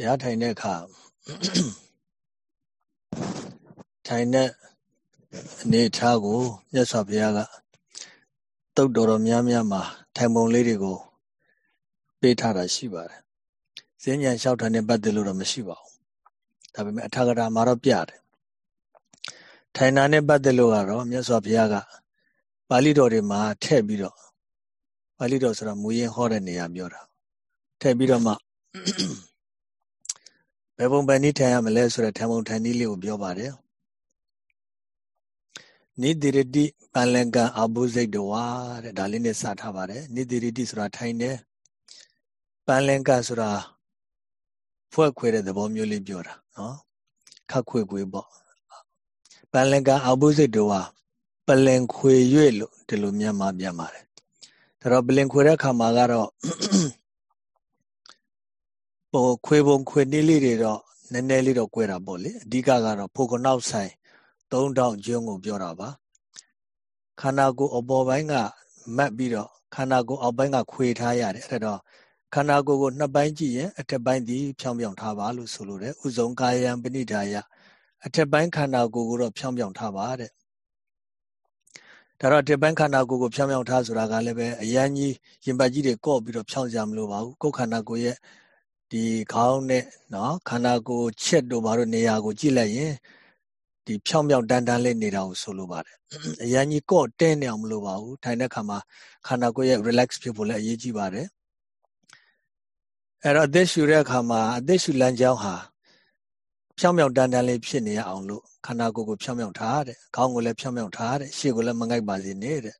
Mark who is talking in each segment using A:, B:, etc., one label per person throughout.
A: တရားထိုင်တဲ့အခါထိုင်တဲ့အနေထားကိုမြတ်စွာဘုရားကတုတ်တော်တော်များများမှာထိုင်ပုံလေးတွေကို ပေးထားတာရှိပါတယ်။ဈဉ္ဉံလျှောက်တာနဲ့ပတ်သက်လို့တော့မရှိပါဘူး။ဒါပေမဲ့အထာဂတာမှာတော့ပြတယ်။ထိုင်တာနဲ့ပတ်သက်လို့ကတော့မြတ်စွာဘုရားကပါဠိတော်တွေမှာထည့်ပြီးတော့ပါဠိတော်ဆိုတာမူရင်းဟောတဲ့နေရာပြောတာထည့်ပြီးတော့မှ ဘယ်ပုံပဲနည်းထိုင်ရမလဲဆိုတဲ့ထိုင်ပုံထိုင်နည်းလေးကိုပြောပါတယ်နိတိရတိပန်လင်ကံအဘုဇိတ်တဝါတဲ့ဒါလေးနဲ့စထားပါတယ်နိတိရတိဆိုတာထိုင်တယ်ပန်လင်ကံဆိုတာဖွဲ့ခွေတဲ့သဘောမျိုးလေးပြောတာနော်ခတ်ခွေခွေပေါ့ပန်လင်ကံအဘုဇိတ်တဝါပလင်ခွေ၍လို့ဒီလိုမြန်မာပြန်ပါတယ်ဒါတော့ပလင်ခွေတဲ့အခါမှာကတော့ ပေါ်ခွေပုံခွေနည်းလေးတွေတော့နည်းနည်းလေးတော့꿰တာပေါ့လေအဓိကကတော့ဖိုကနောက်ဆိုင်သုံးတောင်ကျွန်းကိုပြောတာပါခန္ဓာကိုယ်အပေါ်ပိုင်းကမတ်ပြီးတော့ခန္ဓာကိုယ်အောက်ပိုင်းကခွေထားရတယ်အဲ့တော့ခန္ဓာကိုယ်ကိုနှစ်ပိုင်းကြည့်ရင်အထက်ပိုင်းဒီဖြောင်းပြောင်းထားပါလို့ဆိုလိုတယ်ဥဇုံကာယံပဏိဒါယအထက်ပိုင်းခန္ဓာကိုယ်ကိုတော့ဖြောင်းပြောင်းထားပါတဲ့ဒါတော့တစ်ပိုင်းခန္ဓာကိုယ်ကိုဖြောင်းဖြောင်းထားဆိုတာကလည်းပဲအရန်ကြီးရင်ပတ်ကြီးတွေကော့ပြီးတော့ဖြောင်းကြမလို့ပါဘူးကိုယ်ခန္ဓာကိုယ်ရဲ့ ဒီခေါင်းနဲ့နော်ခန္ဓာကိုယ်ချက်တို့ဘာလို့နေရာကိုကြည့်လိုက်ရင်ဒီဖြောင်းဖြောင်းတန်းတန်းလေးနေတာကိုဆိုလိုပါတယ်အရန်ကြီးကော့တင်းနေအောင်မလို့ပါဘူးထိုင်တဲ့ခါမှာခန္ဓာကိုယ်ရဲ့ relax ဖြစ်ဖို့လည်းအရေးကြီးပါတယ်အဲ့တော့အသက်ရှူတဲ့အခါမှာအသက်ရှူလမ်းကြောင်းဟာဖြောင်းဖြောင်းတန်းတန်းလေးဖြစ်နေရအောင်လို့ခန္ဓာကိုယ်ကိုဖြောင်းဖြောင်းထားတဲ့ခေါင်းကိုလည်းဖြောင်းဖြောင်းထားတဲ့ရှေ့ကိုလည်းမငိုက်ပါစေနဲ့တဲ့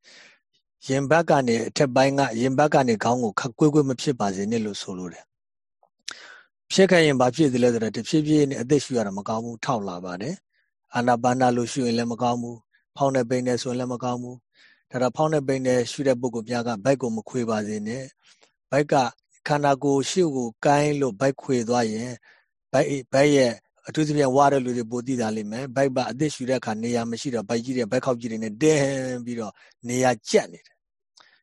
A: ရင်ဘတ်ကနေအထက်ပိုင်းကရင်ဘတ်ကနေခေါင်းကိုခက်ကွေးကွေးမဖြစ်ပါစေနဲ့လို့ဆိုလိုတယ် ဖြစ်ခဲ့ရင်ဘာဖြစ်သလဲဆိုတော့တဖြည်းဖြည်းနဲ့အသက်ရှူရတာမကောင်းဘူးထောက်လာပါတယ်အာနာပါနာလို့ရှူရင်လည်းမကောင်းဘူးဖောင်းနေပိန်နေဆိုရင်လည်းမကောင်းဘူးဒါတော့ဖောင်းနေပိန်နေရှူတဲ့ပုဂ္ဂိုလ်များကဘိုက်ကိုမခွေပါစေနဲ့ဘိုက်ကခန္ဓာကိုယ်ရှေ့ကိုကိုင်းလို့ဘိုက်ခွေသွားရင်ဘိုက်ဘိုက်ရဲ့အထူးသဖြင့်ဝါတဲ့လူတွေပိုသိတာလိမ့်မယ်ဘိုက်ပါအသက်ရှူတဲ့အခါနေရာမရှိတော့ဘိုက်ကြီးတွေဘိုက်ခောက်ကြီးတွေနဲ့တင်းပြီးတော့နေရာကျက်နေတယ်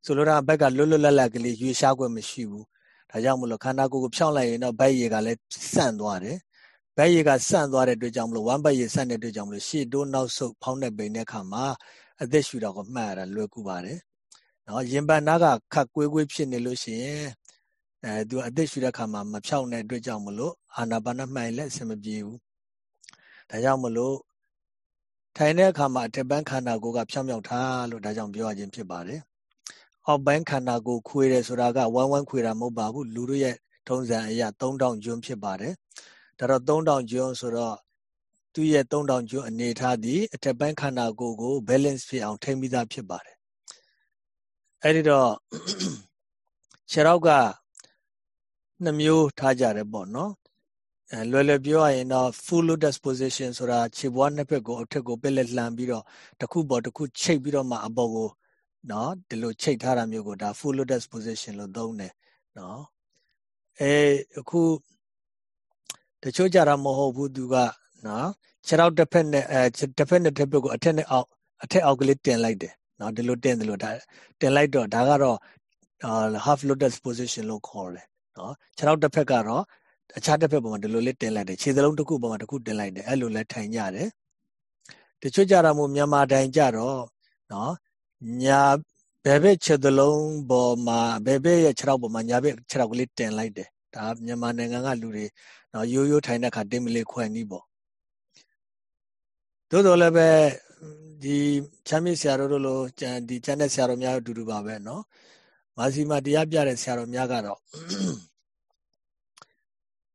A: ဆိုလိုတာဘိုက်ကလွတ်လွတ်လပ်လပ်ကလေးရွေးရှားခွင့်မရှိဘူး ဒါကြောင့်မလို့ခန္ဓာကိုယ်ကိုဖြောင်းလိုက်ရင်တော့ဘိုက်ရည်ကလည်းဆန့်သွားတယ်ဘက်ရည်ကဆန့်သွားတဲ့အတွက်ကြောင့်မလို့ဝမ်းဘက်ရည်ဆန့်တဲ့အတွက်ကြောင့်မလို့ရှေ့တိုးနောက်ဆုတ်ဖောင်းတဲ့ပိန်တဲ့အခါမှာအသက်ရှူတာကိုမှတ်ရတာလွယ်ကူပါတယ်။နော်ရင်ပန်နာကခတ်ကွေးကွေးဖြစ်နေလို့ရှိရင်အဲသူအသက်ရှူတဲ့အခါမှာမဖြောင်းတဲ့အတွက်ကြောင့်မလို့အာနာပါနမှန်လက်အဆင်မပြေဘူး။ဒါကြောင့်မလို့ထိုင်တဲ့အခါမှာအထက်ပန်းခန္ဓာကိုယ်ကဖြောင်းဖြောင်းထားလို့ဒါကြောင့်ပြောရခြင်းဖြစ်ပါတယ်။ အောက်ပိုင်းခန္ဓာကိုယ်ခွေတယ်ဆိုတာကဝမ်းဝမ်းခွေတာမဟုတ်ပါဘူးလူတို့ရဲ့ထုံးစံအရာ3000ကျွန်းဖြစ်ပါတယ်။ဒါတော့3000ကျွန်းဆိုတော့သူ့ရဲ့3000ကျွန်းအနေထားသည်အထက်ပိုင်းခန္ဓာကိုယ်ကို balance ဖြစ်အောင်ထိမ့်ပြီးသားဖြစ်ပါတယ်။အဲဒီတော့ခြေထောက်ကနှစ်မျိုးထားကြတယ်ပေါ့နော်အဲလွယ်လွယ်ပြောရရင်တော့ full lotus position ဆိုတာခြေဘွားနှစ်ဖက်ကိုအထက်ကိုပက်လက်လှန်ပြီးတော့တစ်ခုပေါ်တစ်ခုချိတ်ပြီးတော့မှအပေါ်ကို နော်ဒီလိုချိတ်ထားတာမျိုးကိုဒါ full lotus position လို့သုံးတယ်နော်အဲအခုတချို့ကြတာမဟုတ်ဘူးသူကနော်ခြေထောက်တစ်ဖက်နဲ့အဲတစ်ဖက်နဲ့တစ်ဖက်ကိုအထက်နဲ့အောက်အထက်အောက်ကလေးတင်လိုက်တယ်နော်ဒီလိုတင်တယ်လို့ဒါတင်လိုက်တော့ဒါကတော့ half lotus position လို့ခေါ်တယ်နော်ခြေထောက်တစ်ဖက်ကတော့အခြားတစ်ဖက်ပေါ်မှာဒီလိုလေးတင်လိုက်တယ်ခြေစလုံးတစ်ခုပေါ်မှာတစ်ခုတင်လိုက်တယ်အဲ့လိုလဲထိုင်ကြတယ်တချို့ကြတာမို့မြန်မာတိုင်းကြတော့နော် ညာဘယ်ဘက်ခြေသလုံးပေါ်မှာဘယ်ဘက်ရဲ့ခြေထောက်ပေါ်မှာညာဘက်ခြေထောက်ကလေးတင်လိုက်တယ်ဒါမြန်မာနိုင်ငံကလူတွေနော်ရိုးရိုးထိုင်တဲ့ခါတင်းမလေးခွဲနီးပေါ့သို့တော်လည်းပဲဒီချမ်းမြေဆရာတို့လိုဒီကျန်တဲ့ဆရာတော်များတို့အတူတူပါပဲနော်မာစီမာတရားပြတဲ့ဆရာတော်များကတော့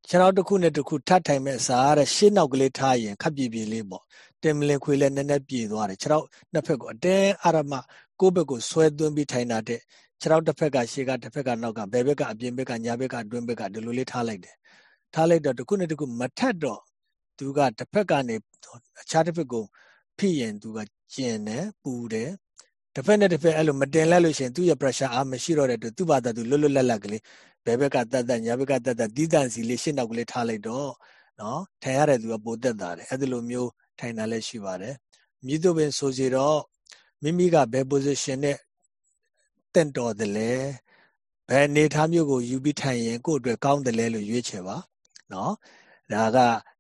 A: ခြေထောက်တစ်ခုနဲ့တစ်ခုထပ်ထိုင်မဲ့အစားတဲ့ရှေ့နောက်ကလေးထားရင်ခပ်ပြေပြေလေးပေါ့ တင်မလင်ခွေလည်းနည်းနည်းပြေသွားတယ်ခြေထောက်နှစ်ဖက်ကိုအတဲအာရမကိုယ့်ဘက်ကိုဆွဲသွင်းပြီးထိုင်တာတဲ့ခြေထောက်တစ်ဖက်ကရှေ့ကတစ်ဖက်ကနောက်ကဘယ်ဘက်ကအပြင်ဘက်ကညာဘက်ကအတွင်းဘက်ကဒီလိုလေးထားလိုက်တယ်ထားလိုက်တော့တစ်ခုနဲ့တစ်ခုမထက်တော့သူကတစ်ဖက်ကနေအခြားတစ်ဖက်ကိုဖိရင်သူကကျင်တယ်ပူတယ်တစ်ဖက်နဲ့တစ်ဖက်အဲ့လိုမတင်လိုက်လို့ရှိရင်သူ့ရဲ့ pressure အားမရှိတော့တဲ့အတွက်သူ့ဘာသာသူလွတ်လွတ်လပ်လပ်ကလေးဘယ်ဘက်ကတတ်တတ်ညာဘက်ကတတ်တတ်တီးတန့်စီလေးရှင်းနောက်ကလေးထားလိုက်တော့နော်ထိုင်ရတဲ့သူကပိုတက်တာတယ်အဲ့ဒီလိုမျိုး ထိုင်တာလည်းရှိပါတယ်မြည်သူပင်ဆိုစီတော့မိမိကဘယ် position နဲ့တင့်တော်တယ်လဲဘယ်အနေထားမျိုးကိုယူပြီးထိုင်ရင်ကိုယ့်အတွက်ကောင်းတယ်လဲလို့ရွေးချယ်ပါနော်ဒါက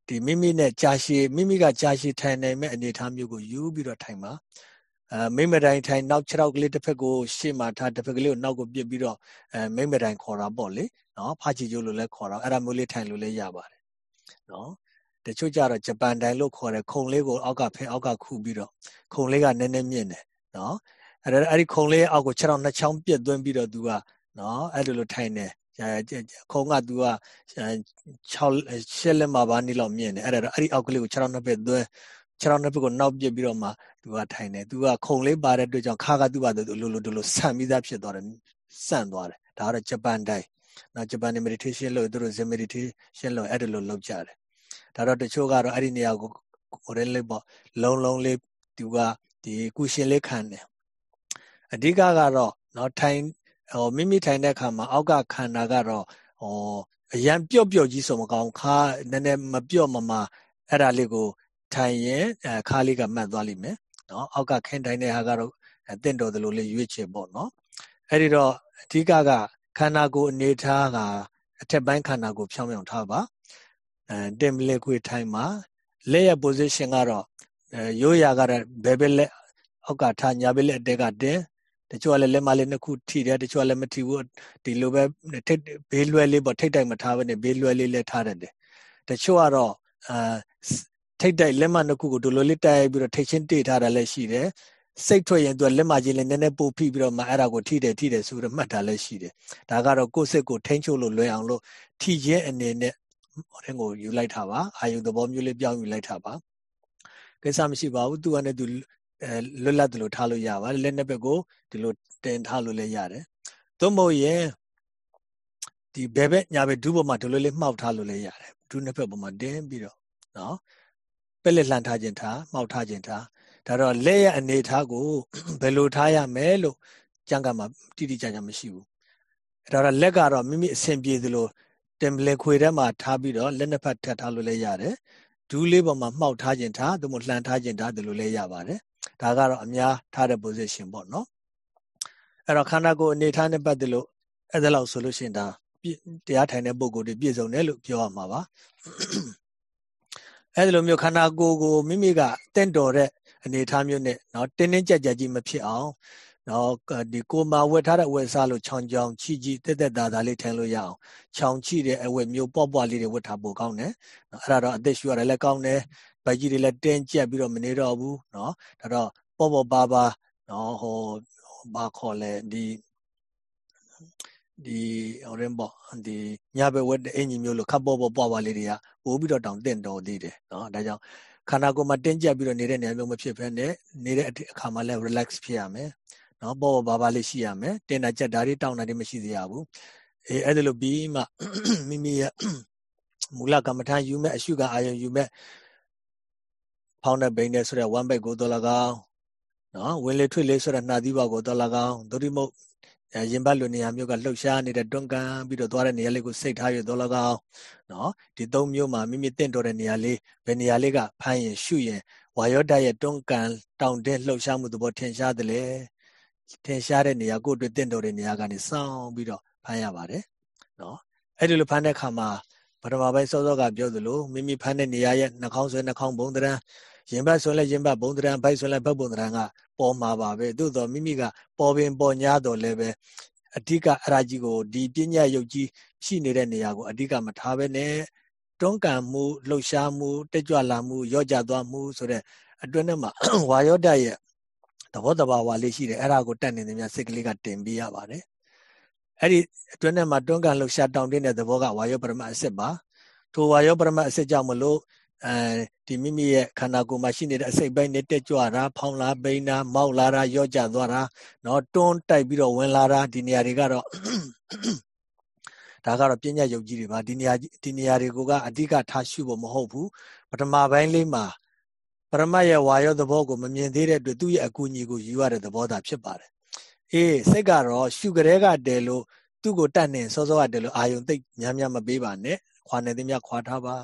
A: ဒီမိမိနဲ့ကြာရှည်မိမိကကြာရှည်ထိုင်နိုင်မဲ့အနေအထားမျိုးကိုယူပြီးတော့ထိုင်ပါအဲမိမတိုင်ထိုင်နောက်6ရောက်ကလေးတစ်ဖက်ကိုရှေ့မှာထားတစ်ဖက်ကလေးကိုနောက်ကိုပြစ်ပြီးတော့အဲမိမတိုင်ခေါ်တာပေါ့လေနော်ဖာချီကျိုးလို့လည်းခေါ်တာအဲ့ဒါမျိုးလေးထိုင်လို့လည်းရပါတယ်နော် တချို့ကြတော့ဂျပန်တိုင်လို့ခေါ်တယ်ခုံလေးကိုအောက်ကဖဲအောက်ကခုပြီးတော့ခုံလေးကနည်းနည်းမြင့်တယ်နော်အဲ့ဒါအဲ့ဒီခုံလေးအောက်ကို6ရောက်နှစ်ချောင်းပြစ်သွင်းပြီးတော့သူကနော်အဲ့လိုလိုထိုင်တယ်ခုံကသူက6ရှက်လက်မှာပါနေလောက်မြင့်တယ်အဲ့ဒါအဲ့ဒီအောက်ကလေးကို6ရောက်နှစ်ဖက်သွင်း6ရောက်နှစ်ဖက်ကိုနောက်ပြစ်ပြီးတော့မှသူကထိုင်တယ်သူကခုံလေးပါတဲ့အတွက်ကြောင့်ခါကသူ့ဘာသူလိုလိုလိုဆန့်ပြီးသားဖြစ်သွားတယ်ဆန့်သွားတယ်ဒါကတော့ဂျပန်တိုင်းနော်ဂျပန် meditation လို့သူတို့ zen meditation လို့အဲ့ဒါလိုလုပ်ကြတယ် ဒါတော့တချို့ကတော့အဲ့ဒီနေရာကိုဟိုလေးပေါ့လုံးလုံးလေးသူကဒီကုရှင်လေးခံတယ်အဓိကကတော့နော်ထိုင်ဟိုမိမိထိုင်တဲ့အခါမှာအောက်ကခန္ဓာကတော့ဟိုအရန်ပြော့ပြော့ကြီးဆိုမကောင်းခါနည်းနည်းမပြော့မမအဲ့ဒါလေးကိုထိုင်ရင်ခါလေးကမှတ်သွားလိမ့်မယ်နော်အောက်ကခင်းတိုင်းတဲ့ဟာကတော့တင့်တော်သလိုလေးရွေးချယ်ပေါ့နော်အဲ့ဒီတော့အဓိကကခန္ဓာကိုယ်အနေထားကအထက်ပိုင်းခန္ဓာကိုယ်ဖြောင်းဖြောင်းထားပါ အဲတင်ပလက်ခွေထိုင်မှာလက်ရ position ကတော့ရိုးရာကတော့ဘယ်ဘက်လက်အောက်ကထားညာဘက်လက်အတက်ကတင်းတချို့ကလည်းလက်မလေးနှစ်ခုထိတယ်တချို့ကလည်းမထိဘူးဒီလိုပဲထိတ်ဘေးလွယ်လေးပေါ့ထိတ်တိုက်မထားဘဲနဲ့ဘေးလွယ်လေးလည်းထားတယ်တချို့ကတော့အာထိတ်တိုက်လက်မနှစ်ခုကိုဒီလိုလေးတိုက်ပြီးတော့ထိတ်ချင်းတေ့ထားတာလည်းရှိတယ်စိတ်ထွက်ရင်သူကလက်မကြီးလည်းနည်းနည်းပို့ဖိပြီးတော့မှအဲ့ဒါကိုထိတယ်ထိတယ်ဆိုတော့မှတ်တာလည်းရှိတယ်ဒါကတော့ကိုယ်စိတ်ကိုထိန်းချုပ်လို့လွယ်အောင်လို့ထိခြင်းအနေနဲ့ ဟိုတဲ့ကိုယူလိုက်တာပါအာယုသဘောမျိုးလေးပြောင်းယူလိုက်တာပါကိစ္စမရှိပါဘူးသူကလည်းသူအဲလွတ်လပ်တယ်လို့ထားလို့ရပါတယ်လက်နှစ်ဘက်ကိုဒီလိုတင်ထားလို့လည်းရတယ်သို့မဟုတ်ရင်ဒီဘဲဘက်ညာဘက်ဒူးပေါ်မှာဒီလိုလေးမှောက်ထားလို့လည်းရတယ်ဒူးနှစ်ဘက်ပေါ်မှာတင်းပြီးတော့နော်ပက်လက်လှန်ထားခြင်းထားမှောက်ထားခြင်းထားဒါတော့လက်ရအနေထားကိုဘယ်လိုထားရမယ်လို့ကြံကမှာတိတိကျကျမရှိဘူးဒါတော့လက်ကတော့မိမိအဆင်ပြေသလို တင်ပလင်ခွေထဲမှာထားပြီးတော့လက်နှစ်ဖက်ထပ်ထားလို့လည်းရတယ်ဒူးလေးပေါ်မှာမှောက်ထားခြင်းထားသို့မဟုတ်လှန်ထားခြင်းထားဒီလိုလည်းရပါတယ်ဒါကတော့အများထားတဲ့ position ပေါ့နော်အဲ့တော့ခန္ဓာကိုယ်အနေထားနဲ့ပတ်သက်လို့အဲ့ဒါလောက်ဆိုလို့ရှိရင်ဒါတရားထိုင်တဲ့ပုံကိုယ်တွေပြည့်စုံတယ်လို့ပြောရမှာပါအဲ့ဒီလိုမျိုးခန္ဓာကိုယ်ကိုမိမိကတင့်တော်တဲ့အနေထားမျိုးနဲ့เนาะတင်းတင်းကြပ်ကြပ်ကြီးမဖြစ်အောင် နော်ဒီကိုမာဝက်ထားတဲ့အဝက်စားလို့ချောင်းချောင်းချီချီတက်တက်သားသားလေးထင်လို့ရအောင်ချောင်းချီတဲ့အဝက်မျိုးပေါ့ပေါ့လေးတွေဝက်ထားပို့ကောင်းတယ်နော်အဲ့ဒါတော့အသက်ရှူရတယ်လည်းကောင်းတယ်ဗိုက်ကြီးတွေလည်းတင်းကျပ်ပြီးတော့မနေတော့ဘူးနော်ဒါတော့ပေါ့ပေါ့ပါပါနော်ဟိုဘာခေါ်လဲဒီဒီဟိုရင်ပေါ့ဒီညဘက်ဝက်တဲ့အင်ကြီးမျိုးလို့ခပ်ပေါ့ပေါ့ပွားပွားလေးတွေကပို့ပြီးတော့တောင်တင့်တော်သေးတယ်နော်ဒါကြောင့်ခန္ဓာကိုယ်မှာတင်းကျပ်ပြီးတော့နေတဲ့နေရာမျိုးမဖြစ်ဘဲနဲ့နေတဲ့အခါမှာလည်း relax ဖြစ်ရမယ် နော်ပေါ်ပေါ်ဘာဘာလေးရှိရမယ်တင်တာချက်ဒါတွေတောင်းတာတွေမရှိစေရဘူးအေးအဲ့ဒါလိုပြီးမှမိမိရဲ့မူလကမ္မထာယူမဲ့အရှုကအာယုံယူမဲ့ဖောင်းတဲ့ဘိန်းတဲ့ဆိုတဲ့1ဘိတ်ကိုတော်လကောင်းနော်ဝင်လေထွက်လေဆိုတဲ့နှာသီးပါကိုတော်လကောင်းဒုတိမုတ်ရင်ဘတ်လိုနေရာမျိုးကလှုပ်ရှားနေတဲ့တွန်းကန်ပြီးတော့သွားတဲ့နေရာလေးကိုစိတ်ထားရတော်လကောင်းနော်ဒီသုံးမျိုးမှာမိမိတင့်တော်တဲ့နေရာလေးဘယ်နေရာလေးကဖမ်းရင်ရှုရင်ဝါယောဒရဲ့တွန်းကန်တောင်တဲ့လှုပ်ရှားမှုသဘောထင်ရှားတယ်လေ ထင်ရှားတဲ့နေရာကိုတွေ့တင့်တော်တဲ့နေရာကနေစောင်းပြီးတော့ဖမ်းရပါတယ်နော်အဲ့ဒီလိုဖမ်းတဲ့အခါမှာပထမပိုင်းစောစောကပြောသလိုမိမိဖမ်းတဲ့နေရာရဲ့နှာခေါင်းဆွဲနှာခေါင်းဘုံတရံရင်ဘတ်ဆိုလဲရင်ဘတ်ဘုံတရံဘိုက်ဆိုလဲဘတ်ဘုံတရံကပေါ်မှာပါပဲသို့တော်မိမိကပေါ်ပင်ပေါ်ညာတော်လဲပဲအဓိကအရာကြီးကိုဒီပညာယုတ်ကြီးရှိနေတဲ့နေရာကိုအဓိကမထားဘဲနဲ့တွန်းကန်မှုလှုပ်ရှားမှုတက်ကြွလာမှုရော့ကျသွားမှုဆိုတဲ့အတွင်းထဲမှာဝါယောဒရဲ့ သဘောတဘာဝလေးရှိတယ်အဲ့ဒါကိုတတ်နေတယ်များစိတ်ကလေးကတင်ပေးရပါတယ်အဲ့ဒီအတွင်းထဲမှာတွန်းကန်လှုပ်ရှားတောင်းတင်းတဲ့သဘောကဝါယောပရမအစစ်ပါထိုဝါယောပရမအစစ်ကြောင့်မလို့အဲဒီမိမိရဲ့ခန္ဓာကိုယ်မှာရှိနေတဲ့အစိတ်ပိုင်းနဲ့တက်ကြွတာဖောင်းလာပိန်းတာမောက်လာတာရော့ကျသွားတာเนาะတွန်းတိုက်ပြီးတော့ဝင်လာတာဒီနေရာတွေကတော့ဒါကတော့ပညာယုတ်ကြီးတွေပါဒီနေရာဒီနေရာတွေကိုကအဓိကထားရှုဖို့မဟုတ်ဘူးပထမပိုင်းလေးမှာ ပရမတ်ရဲ့ဝါယောသဘောကိုမမြင်သေးတဲ့အတွက်သူ့ရဲ့အကူအညီကိုယူရတဲ့သဘောသာဖြစ်ပါတယ်အေးစိတ်ကတော့ရှုကြဲကတဲလို့သူ့ကိုတတ်နေစောစောကတဲလို့အာယုံသိပ်များများမပေးပါနဲ့ခွာနေသည်များခွာထားပါ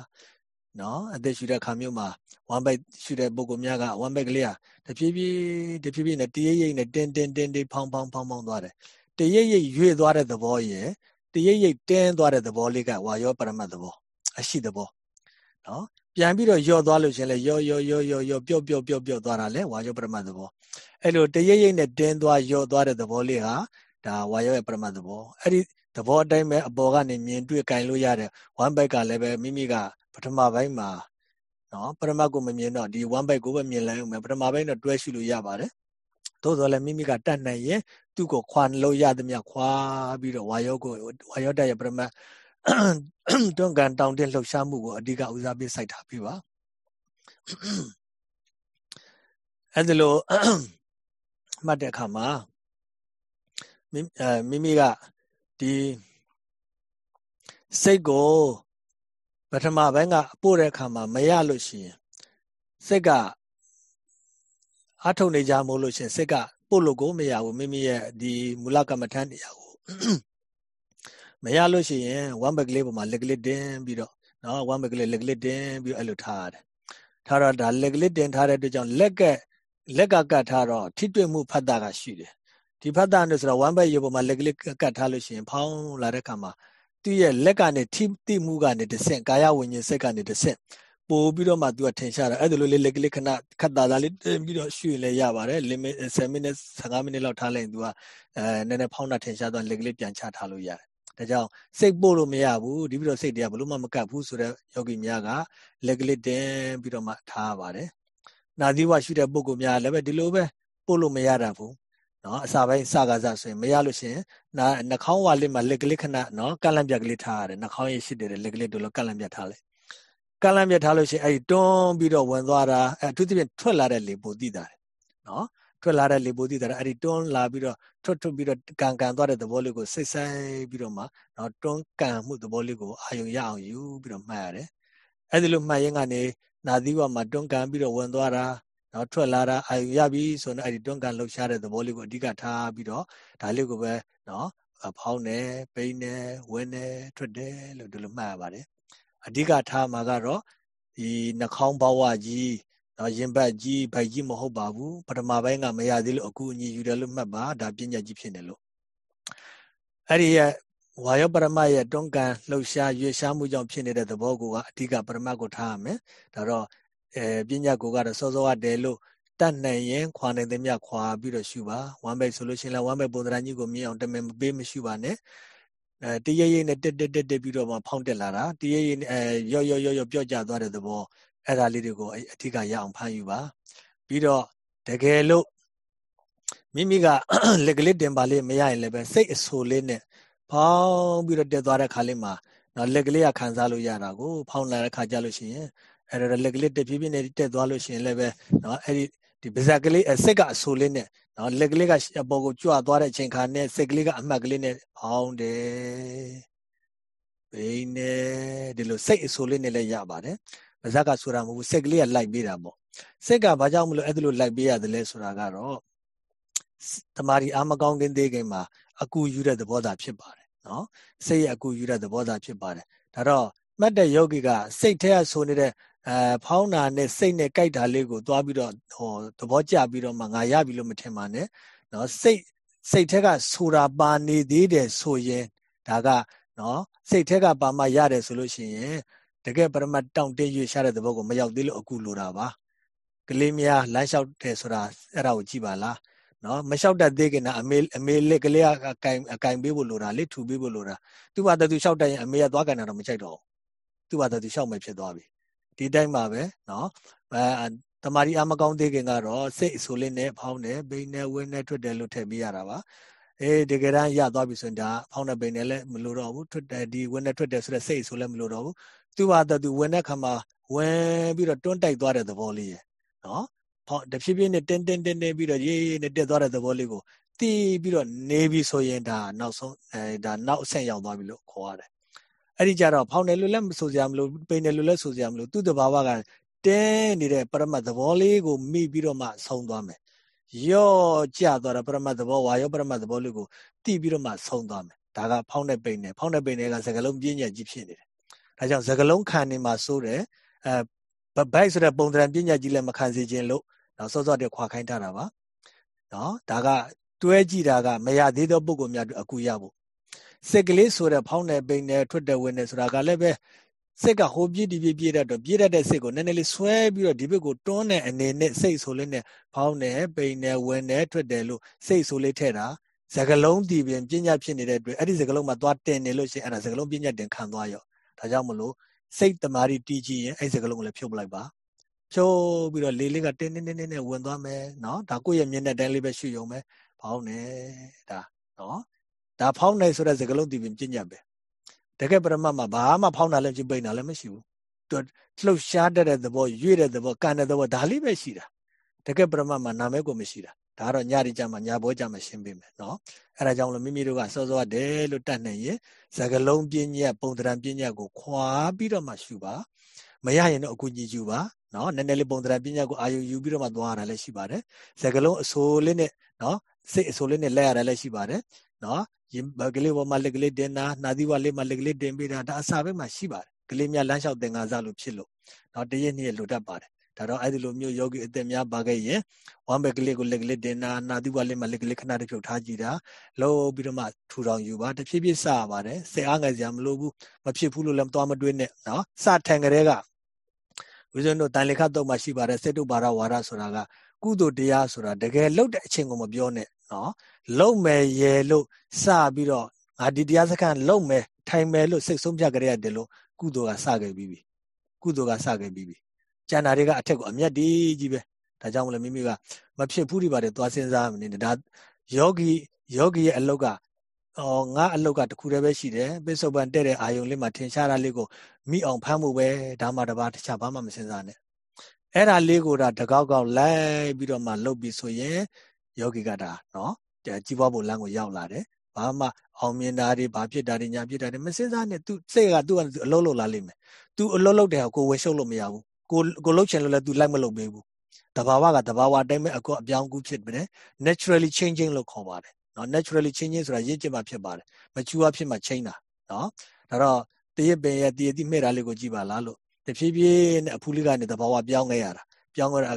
A: နော်အသက်ရှူတဲ့ခါမျိုးမှာ1 byte ရှူတဲ့ပုဂ္ဂိုလ်များက1 byte ကလေးဟာတဖြည်းဖြည်းတဖြည်းဖြည်းနဲ့တရိပ်ရိပ်နဲ့တင်းတင်းတင်းတင်းဖောင်းဖောင်းဖောင်းဖောင်းသွားတယ်တရိပ်ရိပ်ရွေ့သွားတဲ့သဘောရယ်တရိပ်ရိပ်တင်းသွားတဲ့သဘောလေးကဝါယောပရမတ်သဘောအရှိသဘောနော် ပြန်ပြီးတော့ယော့သွားလို့ရှင်လဲယော့ယော့ယော့ယော့ယော့ပျော့ပျော့ပျော့ပျော့သွားတာလဲဝါယောပရမတ်သဘောအဲ့လိုတရိပ်ရိပ်နဲ့တင်းသွားယော့သွားတဲ့သဘောလေးဟာဒါဝါယောရဲ့ပရမတ်သဘောအဲ့ဒီသဘောအတိုင်းပဲအပေါ်ကနေမြင်တွေ့ကင်လို့ရတဲ့ one byte ကလည်းပဲမိမိကပထမပိုင်းမှာနော်ပရမတ်ကိုမမြင်တော့ဒီ one byte ကိုပဲမြင်လိုက်အောင်မယ်ပထမပိုင်းတော့တွဲရှိလို့ရပါတယ်သို့တော်လည်းမိမိကတတ်နိုင်ရင်သူ့ကိုခွာလို့ရသမျှခွာပြီးတော့ဝါယောကိုဝါယောတရဲ့ပရမတ် တွန်းကန်တောင်းတင်းလှုပ်ရှားမှုကိုအဓိကဦးစားပေးစိုက်ထားပြီးပါအဲ့ဒါလို့မှတ်တဲ့အခါမှာမိမိကဒီစိတ်ကိုပထမပိုင်းကပို့တဲ့အခါမှာမရလို့ရှိရင်စိတ်ကအထုတ်နေကြမို့လို့ရှိရင်စိတ်ကပို့လို့ကိုမရဘူးမိမိရဲ့ဒီမူလကမ္မထန်တရားကို မရလို့ရှိရင်ဝမ်ဘက်ကလေးပေါ်မှာလက်ကလေးတင်ပြီးတော့နော်ဝမ်ဘက်ကလေးလက်ကလေးတင်ပြီးအဲ့လိုထားရတယ်ထားတော့ဒါလက်ကလေးတင်ထားတဲ့အတွက်ကြောင့်လက်ကလက်ကကတ်ထားတော့ထိတွေ့မှုဖတ်တာကရှိတယ်ဒီဖတ်တာနဲ့ဆိုတော့ဝမ်ဘက်ရေပေါ်မှာလက်ကလေးကတ်ထားလို့ရှိရင်ဖောင်းလာတဲ့ခါမှာသူ့ရဲ့လက်ကနေထိတိမှုကနေတဆင့်ကာယဝิญဉ်စိတ်ကနေတဆင့်ပို့ပြီးတော့မှသူကထင်ရှားတာအဲ့ဒါလိုလေးလက်ကလေးခဏခတ်တာသားလေးတင်ပြီးတော့ရှုရင်လည်းရပါတယ် limit 7 minutes 15 minutes လောက်ထားလိုက်ရင်သူကအဲနည်းနည်းဖောင်းတာထင်ရှားသွားလက်ကလေးပြန်ချထားလို့ရတယ် ဒါကြောင့်စိတ်ပို့လို့မရဘူးဒီပြီးတော့စိတ်တွေကဘလို့မှမကတ်ဘူးဆိုတော့ယောဂီများကလက်ကလေးတင်ပြီးတော့မှထားပါတယ်နာသီဝရှုတဲ့ပုဂ္ဂိုလ်များလည်းပဲဒီလိုပဲပို့လို့မရတာဘူးနော်အစာပိုင်းစကားစဆိုရင်မရလို့ရှင်နာနှာခေါင်းဝါလေးမှာလက်ကလေးခဏနော်ကန့်လန့်ပြက်ကလေးထားရတယ်နှာခေါင်းရရှိတဲ့လက်ကလေးတို့လိုကန့်လန့်ပြက်ထားလိုက်ကန့်လန့်ပြက်ထားလို့ရှင်အဲ့ဒီတွန်းပြီးတော့ဝင်သွားတာအဲအထူးသဖြင့်ထွက်လာတဲ့လေပိုသိတာတယ်နော် ထွက်လာတဲ့လေပိုသိတာအဲ့ဒီတွန်းလာပြီးတော့ထွက်ထွက်ပြီးတော့ကန်ကန်သွားတဲ့သဘောလေးကိုစိတ်ဆိုင်ပြီးတော့မှနော်တွန်းကန်မှုသဘောလေးကိုအာယုံရအောင်ယူပြီးတော့မှတ်ရတယ်အဲ့ဒီလိုမှတ်ရင်ကနေနာသီဝမှာတွန်းကန်ပြီးတော့ဝင်သွားတာနော်ထွက်လာတာအာယုရပြီဆိုတော့အဲ့ဒီတွန်းကန်လှုပ်ရှားတဲ့သဘောလေးကိုအဓိကထားပြီးတော့ဒါလေးကိုပဲနော်ဖောင်းတယ်ပိန်းတယ်ဝင်တယ်ထွက်တယ်လို့ဒီလိုမှတ်ရပါတယ်အဓိကထားမှာကတော့ဒီနှာခေါင်းဘဝကြီး နော်ရင်ဘတ်ကြီးဗိုက်ကြီးမဟုတ်ပါဘူးပထမပိုင်းကမရသေးလို့အခုအညီယူတယ်လို့မှတ်ပါဒါပညာကြီးဖြစ်နေလို့အဲ့ဒီရဲ့ဝါယောပရမရဲ့တွန်းကန်လှုပ်ရှားရွေ့ရှားမှုကြောင့်ဖြစ်နေတဲ့သဘောကအဓိကပရမတ်ကိုထားရမယ်ဒါတော့အဲပညာကိုကတော့စောစောကတည်းလို့တတ်နိုင်ရင်ခွာနိုင်သမျှခွာပြီးတော့ရှုပါဝမ်းဘက်ဆိုလို့ရှိရင်လည်းဝမ်းဘက်ပုံသဏ္ဍာန်ကြီးကိုမြင်အောင်တမင်မပေးမရှုပါနဲ့အဲတရရိပ်နဲ့တက်တက်တက်တက်ပြီးတော့မှဖောင်းတက်လာတာတရရိပ်အဲရော့ရော့ရော့ရော့ပြော့ကျသွားတဲ့သဘော အဲ့ဒါလေးတွေကိုအထူးကရအောင်ဖမ်းယူပါပြီးတော့တကယ်လို့မိမိကလက်ကလေးတင်ပါလေးမရရင်လည်းပဲစိတ်အဆူလေးနဲ့ဖောင်းပြီးတော့တက်သွားတဲ့ခါလေးမှာနော်လက်ကလေးကခံစားလို့ရတာကိုဖောင်းလာတဲ့ခါကြလို့ရှိရင်အဲ့တော့လက်ကလေးတက်ပြပြနဲ့တက်သွားလို့ရှိရင်လည်းပဲနော်အဲ့ဒီဒီပါဇက်ကလေးစိတ်ကအဆူလေးနဲ့နော်လက်ကလေးကအပေါ်ကိုကြွသွားတဲ့အချိန်ခါနဲ့စိတ်ကလေးကအမှတ်ကလေးနဲ့ဖောင်းတယ်ဘိန်းနဲ့ဒီလိုစိတ်အဆူလေးနဲ့လည်းရပါတယ် ပါဇက်ကဆိုတာမဟုတ်ဘူးစိတ်ကလေးကလိုက်ပေးတာပေါ့စိတ်ကဘာကြောင့်မလို့အဲ့ဒါလိုလိုက်ပေးရတယ်လဲဆိုတာကတော့တမာရီအာမကောင်းခင်သေးခင်မှာအကူယူတဲ့သဘောသာဖြစ်ပါတယ်နော်စိတ်ရဲ့အကူယူတဲ့သဘောသာဖြစ်ပါတယ်ဒါတော့မှတ်တဲ့ယောဂီကစိတ်ထဲကဆိုနေတဲ့အဲဖောင်းတာနဲ့စိတ်နဲ့ကြိုက်တာလေးကိုသွားပြီးတော့ဟောသဘောကျပြီးတော့မှငါရပြီလို့မထင်ပါနဲ့နော်စိတ်စိတ်ထက်ကဆိုတာပါနေသေးတယ်ဆိုရင်ဒါကနော်စိတ်ထက်ကပါမှရတယ်ဆိုလို့ရှိရင် တကယ်ပရမတ်တောင့်တင်းရွေ့ရှားတဲ့သဘောကိုမရောက်သေးလို့အခုလိုတာပါကလေးများလမ်းလျှောက်တယ်ဆိုတာအဲ့ဒါကိုကြည့်ပါလားနော်မလျှောက်တတ်သေးခင်ကအမေအမေလက်ကလေးကအကင်အကင်ပေးဖို့လိုတာလေထူပေးဖို့လိုတာသူ့ဘာတူလျှောက်တတ်ရင်အမေကသွားကန်တာတော့မချိုက်တော့ဘူးသူ့ဘာတူလျှောက်မယ်ဖြစ်သွားပြီဒီတိုင်းပါပဲနော်အဲတမာရီအမကောင်းသေးခင်ကတော့စိတ်အဆိုးလေးနဲ့ဖောင်းတယ်ဘိန်းနဲ့ဝင်းနဲ့ထွက်တယ်လို့ထည့်ပေးရတာပါ အေးတကယ်တမ်းရသွားပြီဆိုရင်ဒါဖောင်းတဲ့ဘိန်းနဲ့လည်းမလိုတော့ဘူးထွက်တယ်ဒီဝင်းနဲ့ထွက်တယ်ဆိုတဲ့စိတ်အဆိုးလည်းမလိုတော့ဘူးသူ့ဟာသူဝင်တဲ့ခါမှာဝင်ပြီးတော့တွန်းတိုက်သွားတဲ့သဘောလေးရယ်နော်ဖောင်းတဖြည်းဖြည်းနဲ့တင်းတင်းတင်းတင်းပြီးတော့ရေးရေးနဲ့တက်သွားတဲ့သဘောလေးကိုတီးပြီးတော့နေပြီဆိုရင်ဒါနောက်ဆုံးအဲဒါနောက်အဆင့်ရောက်သွားပြီလို့ခေါ်ရတယ်အဲ့ဒီကြတော့ဖောင်းတယ်လို့လည်းမဆိုစရာမလိုပိန်တယ်လို့လည်းဆိုစရာမလိုသူ့တဘာဝကတင်းနေတဲ့ပရမတ်သဘောလေးကိုမိပြီးတော့မှဆုံးသွားမယ် ရော့ကျသွားတာပရမတ်သဘောဝါရောပရမတ်သဘောလေးကိုတိပြီးတော့မှဆုံးသွားမယ်ဒါကဖောင်းတဲ့ပိန်တယ်ဖောင်းတဲ့ပိန်တွေကစကလုံးပြင်းညက်ကြီးဖြစ်နေတယ်ဒါကြောင့်စကလုံးခံနေမှာစိုးတယ်အဲဘိုက်ဆိုတဲ့ပုံသဏ္ဍာန်ပြင်းညက်ကြီးလည်းမခံစေခြင်းလို့တော့စောစောတည်းခွာခိုင်းထားတာပါနော်ဒါကတွဲကြည့်တာကမရသေးသောပုံကိုများအကူရဖို့စိတ်ကလေးဆိုတဲ့ဖောင်းတဲ့ပိန်နဲ့ထွက်တဲ့ဝင်တဲ့ဆိုတာကလည်းပဲ စိတ်ကဟိုပြည့်ဒီပြည့်ပြည့်တတ်တော့ပြည့်တတ်တဲ့စိတ်ကိုနည်းနည်းလေးဆွဲပြီးတော့ဒီဘက်ကိုတွန်းတဲ့အနေနဲ့စိတ်ဆိုလေးနဲ့ဖောင်းတယ်ပိန်တယ်ဝင်တယ်ထွက်တယ်လို့စိတ်ဆိုလေးထည့်တာစကလုံးတည်ပြင်ပညာဖြစ်နေတဲ့အတွက်အဲ့ဒီစကလုံးမှာသွားတင်နေလို့ရှိရင်အဲ့ဒါစကလုံးပညာတင်ခံသွားရောဒါကြောင့်မလို့စိတ်တမာရီတီးကြည့်ရင်အဲ့စကလုံးကိုလည်းဖြုတ်ပလိုက်ပါဖြုတ်ပြီးတော့လေလေးကတင်းတင်းတင်းတင်းနဲ့ဝင်သွားမယ်နော်ဒါကိုယ့်ရဲ့မျက်နှာတိုင်းလေးပဲရှုရုံပဲဖောင်းနေဒါနော်ဒါဖောင်းနေဆိုတဲ့စကလုံးတည်ပြင်ပညာပဲ တကယ်ပရမတ်မှာဘာမှဖောင်းတာလည်းဖြစ်ပိန်တာလည်းမရှိဘူးသူလှုပ်ရှားတတ်တဲ့သဘောရွေ့တဲ့သဘောကန်တဲ့သဘောဒါလေးပဲရှိတာတကယ်ပရမတ်မှာနာမည်ကိုမရှိတာဒါကတော့ညရီကြမှာညဘောကြမှာရှင်းပေးမယ်နော်အဲဒါကြောင့်လို့မိမိတို့ကစောစောတယ်လို့တတ်နိုင်ရင်သကလုံးပြည့်ညက်ပုံတရံပြည့်ညက်ကိုခွာပြီးတော့မှရှုပါမရရင်တော့အကူကြီးယူပါနော်နည်းနည်းလေးပုံတရံပြည့်ညက်ကိုအာယုယူပြီးတော့မှသွားရတာလည်းရှိပါတယ်သကလုံးအစိုးလေးနဲ့နော်စိတ်အစိုးလေးနဲ့လက်ရတာလည်းရှိပါတယ် နော်ရင်ကလေးပေါ်မှာလက်ကလေးတင်တာနှာသီးဝါလေးမှာလက်ကလေးတင်ပေးတာဒါအစာဘက်မှာရှိပါတယ်ကလေးများလမ်းလျှောက်သင်္ကန်းစားလို့ဖြစ်လို့နော်တရက်နှစ်ရက်လိုတတ်ပါတယ်ဒါတော့အဲ့ဒီလိုမျိုးယောဂီအသက်များပါခဲ့ရင်ဝမ်းဘက်ကလေးကိုလက်ကလေးတင်တာနာသီဝါလေးမှာလက်ကလေးခဏတစ်ဖြုတ်ထားကြည့်တာလို့ပြီးတော့မှထူထောင်ယူပါတဖြည်းဖြည်းစရပါတယ်စိတ်အားငယ်စရာမလိုဘူးမဖြစ်ဘူးလို့လည်းမသွားမတွေးနဲ့နော်စထန်ကလေးကဦးဇင်းတို့တန်လေခတ်တော့မှရှိပါတယ်စေတုပါရဝါဒဆိုတာကကုသိုလ်တရားဆိုတာတကယ်လုတ်တဲ့အချင်းကိုမပြောနဲ့ နော်လုံမယ်ရေလို့စပြီးတော့ငါဒီတရားစခန်းလုံမယ်ထိုင်မယ်လို့စိတ်ဆုံးဖြတ်ကြရတယ်လို့ကုသိုလ်ကစခဲ့ပြီးပြီကုသိုလ်ကစခဲ့ပြီးပြီကျန်တာတွေကအထက်ကိုအမျက်တည်းကြီးပဲဒါကြောင့်မလို့မိမိကမဖြစ်ဘူးဒီပါတယ်သွားစဉ်းစားမနေနဲ့ဒါယောဂီယောဂီရဲ့အလုတ်ကအော်ငါအလုတ်ကတခုတည်းပဲရှိတယ်ပိစုံပန်တဲ့တဲ့အာယုံလေးမှာထင်ရှားတာလေးကိုမိအောင်ဖမ်းမှုပဲဒါမှတပါတခြားဘာမှမစဉ်းစားနဲ့အဲ့ဒါလေးကိုဒါတကောက်ကောက်လိုက်ပြီးတော့မှလှုပ်ပြီးဆိုရင် ယောဂီကဒါနော်ကြီးပွားဖို့လမ်းကိုရောက်လာတယ်ဘာမှအောင်မြင်တာတွေဘာဖြစ်တာတွေညာဖြစ်တာတွေမစဉ်းစားနဲ့ तू စိတ်က तू အလုံးလုံးလာလိမ့်မယ် तू အလုံးလုံးတယ်ကိုဝင်ရှုပ်လို့မရဘူးကိုကိုလှုပ်ချင်လို့လည်း तू လိုက်မလုပ်ပေးဘူးတဘာဝကတဘာဝအတိုင်းပဲအကောအပြောင်းကူးဖြစ်တယ် naturally changing လို့ခေါ်ပါတယ်နော် naturally changing ဆိုတာရင့်ကျက်မှဖြစ်ပါတယ်မချူအဖြစ်မှ change တာနော်ဒါတော့တရစ်ပင်ရဲ့တရတိမဲ့တာလေးကိုကြည့်ပါလားလို့တဖြည်းဖြည်းနဲ့အဖူးလေးကနေတဘာဝပြောင်းခဲ့ရတာ ပြောင်းခဲ့တာ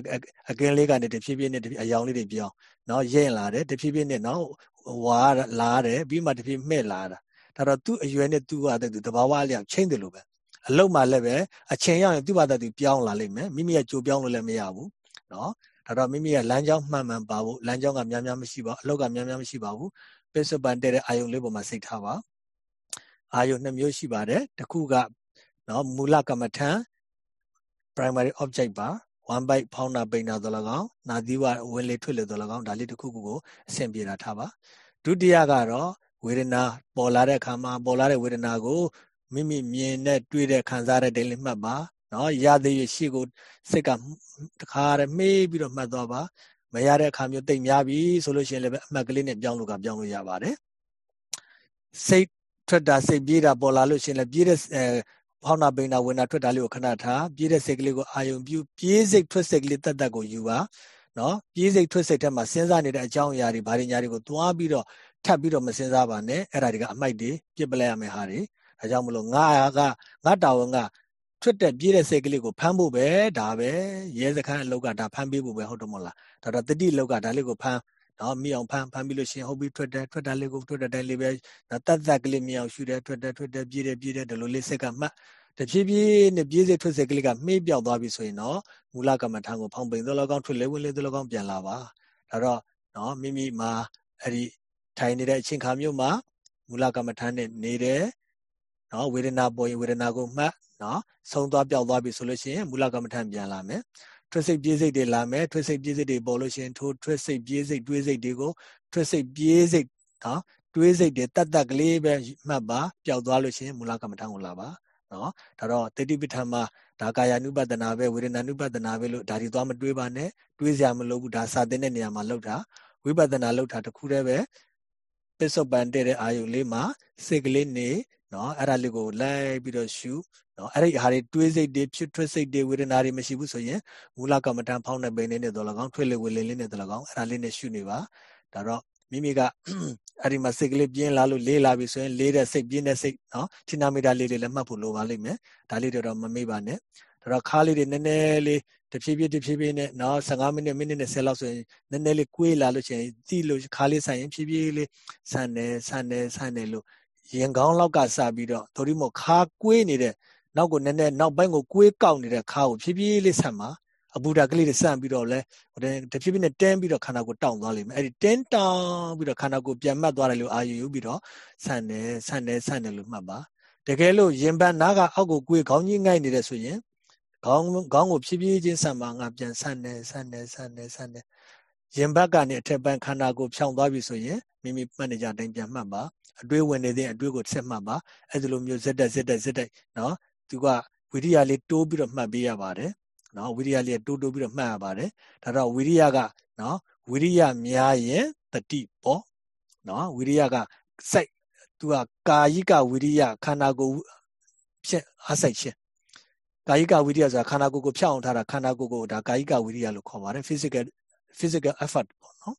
A: အကင်းလေးကနေတဖြည်းဖြည်းနဲ့အယောင်လေးတွေပြောင်းနော်ရင့်လာတယ်တဖြည်းဖြည်းနဲ့နော်ဝါလာတယ်ပြီးမှတဖြည်းမှဲ့လာတာဒါတော့သူ့အရွယ်နဲ့သူ့ဟာတဲ့သူတဘာဝအလျောက်ချင်းတယ်လို့ပဲအလုတ်မှလည်းပဲအချိန်ရောက်ရင်သူ့ဘာသာသူပြောင်းလာလိမ့်မယ်မိမိရဲ့ကြိုပြောင်းလို့လည်းမရဘူးနော်ဒါတော့မိမိရဲ့လမ်းကြောင်းမှန်မှန်ပါဖို့လမ်းကြောင်းကများများမရှိပါဘူးအလုတ်ကများများမရှိပါဘူးပစ္စုပန်တဲ့တဲ့အာယုံလေးပေါ်မှာစိတ်ထားပါအာယုံနှစ်မျိုးရှိပါတယ်တစ်ခုကနော်မူလကမ္မထံ primary object ပါ one byte ဖောင်းတာပိန်တာဆို၎င်းနာသီဝဝင်လေထွက်လေဆို၎င်းဒါလေးတစ်ခုခုကိုအဆင်ပြေတာထားပါဒုတိယကတော့ဝေဒနာပေါ်လာတဲ့အခါမှာပေါ်လာတဲ့ဝေဒနာကိုမိမိမြင်တဲ့တွေ့တဲ့ခံစားတဲ့ဒိလေးမှတ်ပါနော်ရသေးရရှိကိုစိတ်ကတခါတည်းမေးပြီးတော့မှတ်သွားပါမရတဲ့အခါမျိုးတိတ်များပြီဆိုလို့ရှိရင်လည်းအမှတ်ကလေးနဲ့ပြောင်းလို့ကပြောင်းလို့ရပါတယ်စိတ်ထွက်တာစိတ်ပြေးတာပေါ်လာလို့ရှိရင်လည်းပြေးတဲ့ ဖောင်းနာပိန်နာဝင်တာထွက်တာလေးကိုခဏထားပြေးတဲ့စိတ်ကလေးကိုအာယုံပြုပြေးစိတ်ထွက်စိတ်ကလေးတတ်တတ်ကိုယူပါနော်ပြေးစိတ်ထွက်စိတ်ထဲမှာစဉ်းစားနေတဲ့အကြောင်းအရာတွေဘာတွေညာတွေကိုသွားပြီးတော့ထပ်ပြီးတော့မစဉ်းစားပါနဲ့အဲ့ဒါတွေကအမိုက်တွေပြစ်ပလိုက်ရမယ့်ဟာတွေဒါကြောင့်မလို့ငါကငါတာဝန်ကထွက်တဲ့ပြေးတဲ့စိတ်ကလေးကိုဖမ်းဖို့ပဲဒါပဲရဲစခန်းအလောက်ကဒါဖမ်းပေးဖို့ပဲဟုတ်တယ်မဟုတ်လားဒါတော့တတိလောက်ကဒါလေးကိုဖမ်း နော်မိအောင်ဖမ်းဖမ်းပြီးလို့ရှိရင်ဟုတ်ပြီထွက်တယ်ထွက်တာလေးကိုထွက်တဲ့တိုင်းလေးပဲနော်တတ်တတ်ကလေးမိအောင်ရှူတယ်ထွက်တယ်ထွက်တယ်ပြေးတယ်ပြေးတယ်ဒီလိုလေးစိတ်ကမှတ်တဖြည်းဖြည်းနဲ့ပြေးစိတ်ထွက်စိတ်ကလေးကမှေးပြောက်သွားပြီဆိုရင်တော့မူလကမ္မထံကိုဖောင်းပိန်သလောကောင်ထွက်လေဝင်လေသလောကောင်ပြန်လာပါဒါတော့နော်မိမိမှာအဲ့ဒီထိုင်နေတဲ့အချိန်ခါမျိုးမှာမူလကမ္မထံနဲ့နေတယ်နော်ဝေဒနာပေါ်ရင်ဝေဒနာကိုမှတ်နော်ဆုံးသွားပြောက်သွားပြီဆိုလို့ရှိရင်မူလကမ္မထံပြန်လာမယ် ထွက်စိတ်ပြေးစိတ်တွေလာမယ်ထွက်စိတ်ပြေးစိတ်တွေပေါ်လို့ရှိရင်ထိုထွက်စိတ်ပြေးစိတ်တွေးစိတ်တွေကိုထွက်စိတ်ပြေးစိတ်နော်တွေးစိတ်တွေတတ်တတ်ကလေးပဲမှတ်ပါပျောက်သွားလို့ရှိရင်မူလကမ္မထံကိုလာပါနော်ဒါတော့တတိပဋ္ဌာန်မှာဒါကာယ ानु ပဒနာပဲဝေဒနာ ानु ပဒနာပဲလို့ဒါဒီသွားမတွေးပါနဲ့တွေးစရာမလိုဘူးဒါစာသင်တဲ့နေရာမှာလောက်တာဝိပဿနာလောက်တာတခုတည်းပဲပစ္စုပန်တဲ့တဲ့အာယုလေးမှာစိတ်ကလေးနေ နော်အဲ့ဒါလေးကိုလိုက်ပြီးတော့ရှုနော်အဲ့ဒီဟာတွေတွေးစိတ်တွေဖြစ်ထွက်စိတ်တွေဝေဒနာတွေမရှိဘူးဆိုရင်မူလကမ္မဋ္ဌာန်းဖောင်းတဲ့ပိန်လေးနဲ့တော့၎င်းထွက်လေဝေလေလေးနဲ့တော့၎င်းအဲ့ဒါလေးနဲ့ရှုနေပါဒါတော့မိမိကအဲ့ဒီမှာစိတ်ကလေးပြင်းလာလို့လေးလာပြီဆိုရင်လေးတဲ့စိတ်ပြင်းတဲ့စိတ်နော်ထိနာမီတာလေးတွေလည်းမှတ်ဖို့လိုပါလိမ့်မယ်ဒါလေးတွေတော့မမေ့ပါနဲ့ဒါတော့ခါလေးတွေနည်းနည်းလေးတဖြည်းဖြည်းတဖြည်းဖြည်းနဲ့နော်15မိနစ်မိနစ်နဲ့10လောက်ဆိုရင်နည်းနည်းလေးကွေးလာလို့ရှိရင်တိလို့ခါလေးဆိုင်ရင်ဖြည်းဖြည်းလေးဆန်တယ်ဆန်တယ်ဆန်တယ်လို့ ရင်ကောင်းလောက်ကစပြီးတော့တို့ဒီမို့ခါကွေးနေတဲ့နောက်ကိုနည်းနည်းနောက်ပိုင်းကိုကွေးကောက်နေတဲ့ခါကိုဖြည်းဖြည်းလေးဆက်မှာအဘူတာကလေးတွေဆန့်ပြီးတော့လဲဟိုတဖြည်းဖြည်းနဲ့တင်းပြီးတော့ခန္ဓာကိုယ်တောင့်သွားလိမ့်မယ်အဲ့ဒီတင်းတောင့်ပြီးတော့ခန္ဓာကိုယ်ပြန်မှတ်သွားတယ်လို့အာရုံယူပြီးတော့ဆန့်တယ်ဆန့်တယ်ဆန့်တယ်လို့မှတ်ပါတကယ်လို့ရင်ပန်းနားကအောက်ကိုကွေးခေါင်းကြီးငိုက်နေတယ်ဆိုရင်ခေါင်းခေါင်းကိုဖြည်းဖြည်းချင်းဆန့်မှာငါပြန်ဆန့်တယ်ဆန့်တယ်ဆန့်တယ်ဆန့်တယ် ရင်ဘတ်ကနေအထက်ပိုင်းခန္ဓာကိုယ်ဖြောင်းသွားပြီဆိုရင်မိမိမှတ်နေကြတိုင်းပြန်မှတ်ပါအတွေးဝင်နေတဲ့အတွေးကိုဆက်မှတ်ပါအဲ့ဒီလိုမျိုးဇက်တက်ဇက်တက်ဇက်တက်နော်သူကဝိရိယလေးတိုးပြီးတော့မှတ်ပေးရပါတယ်နော်ဝိရိယလေးတိုးတိုးပြီးတော့မှတ်ရပါတယ်ဒါတော့ဝိရိယကနော်ဝိရိယများရင်တတိပေါ့နော်ဝိရိယကစိုက်သူကကာယိကဝိရိယခန္ဓာကိုယ်ဖြစ်အားစိုက်ခြင်းကာယိကဝိရိယဆိုတာခန္ဓာကိုယ်ကိုဖြောင်းအောင်ထားတာခန္ဓာကိုယ်ကိုဒါကာယိကဝိရိယလို့ခေါ်ပါတယ် physical physical effort ပေါ့နော်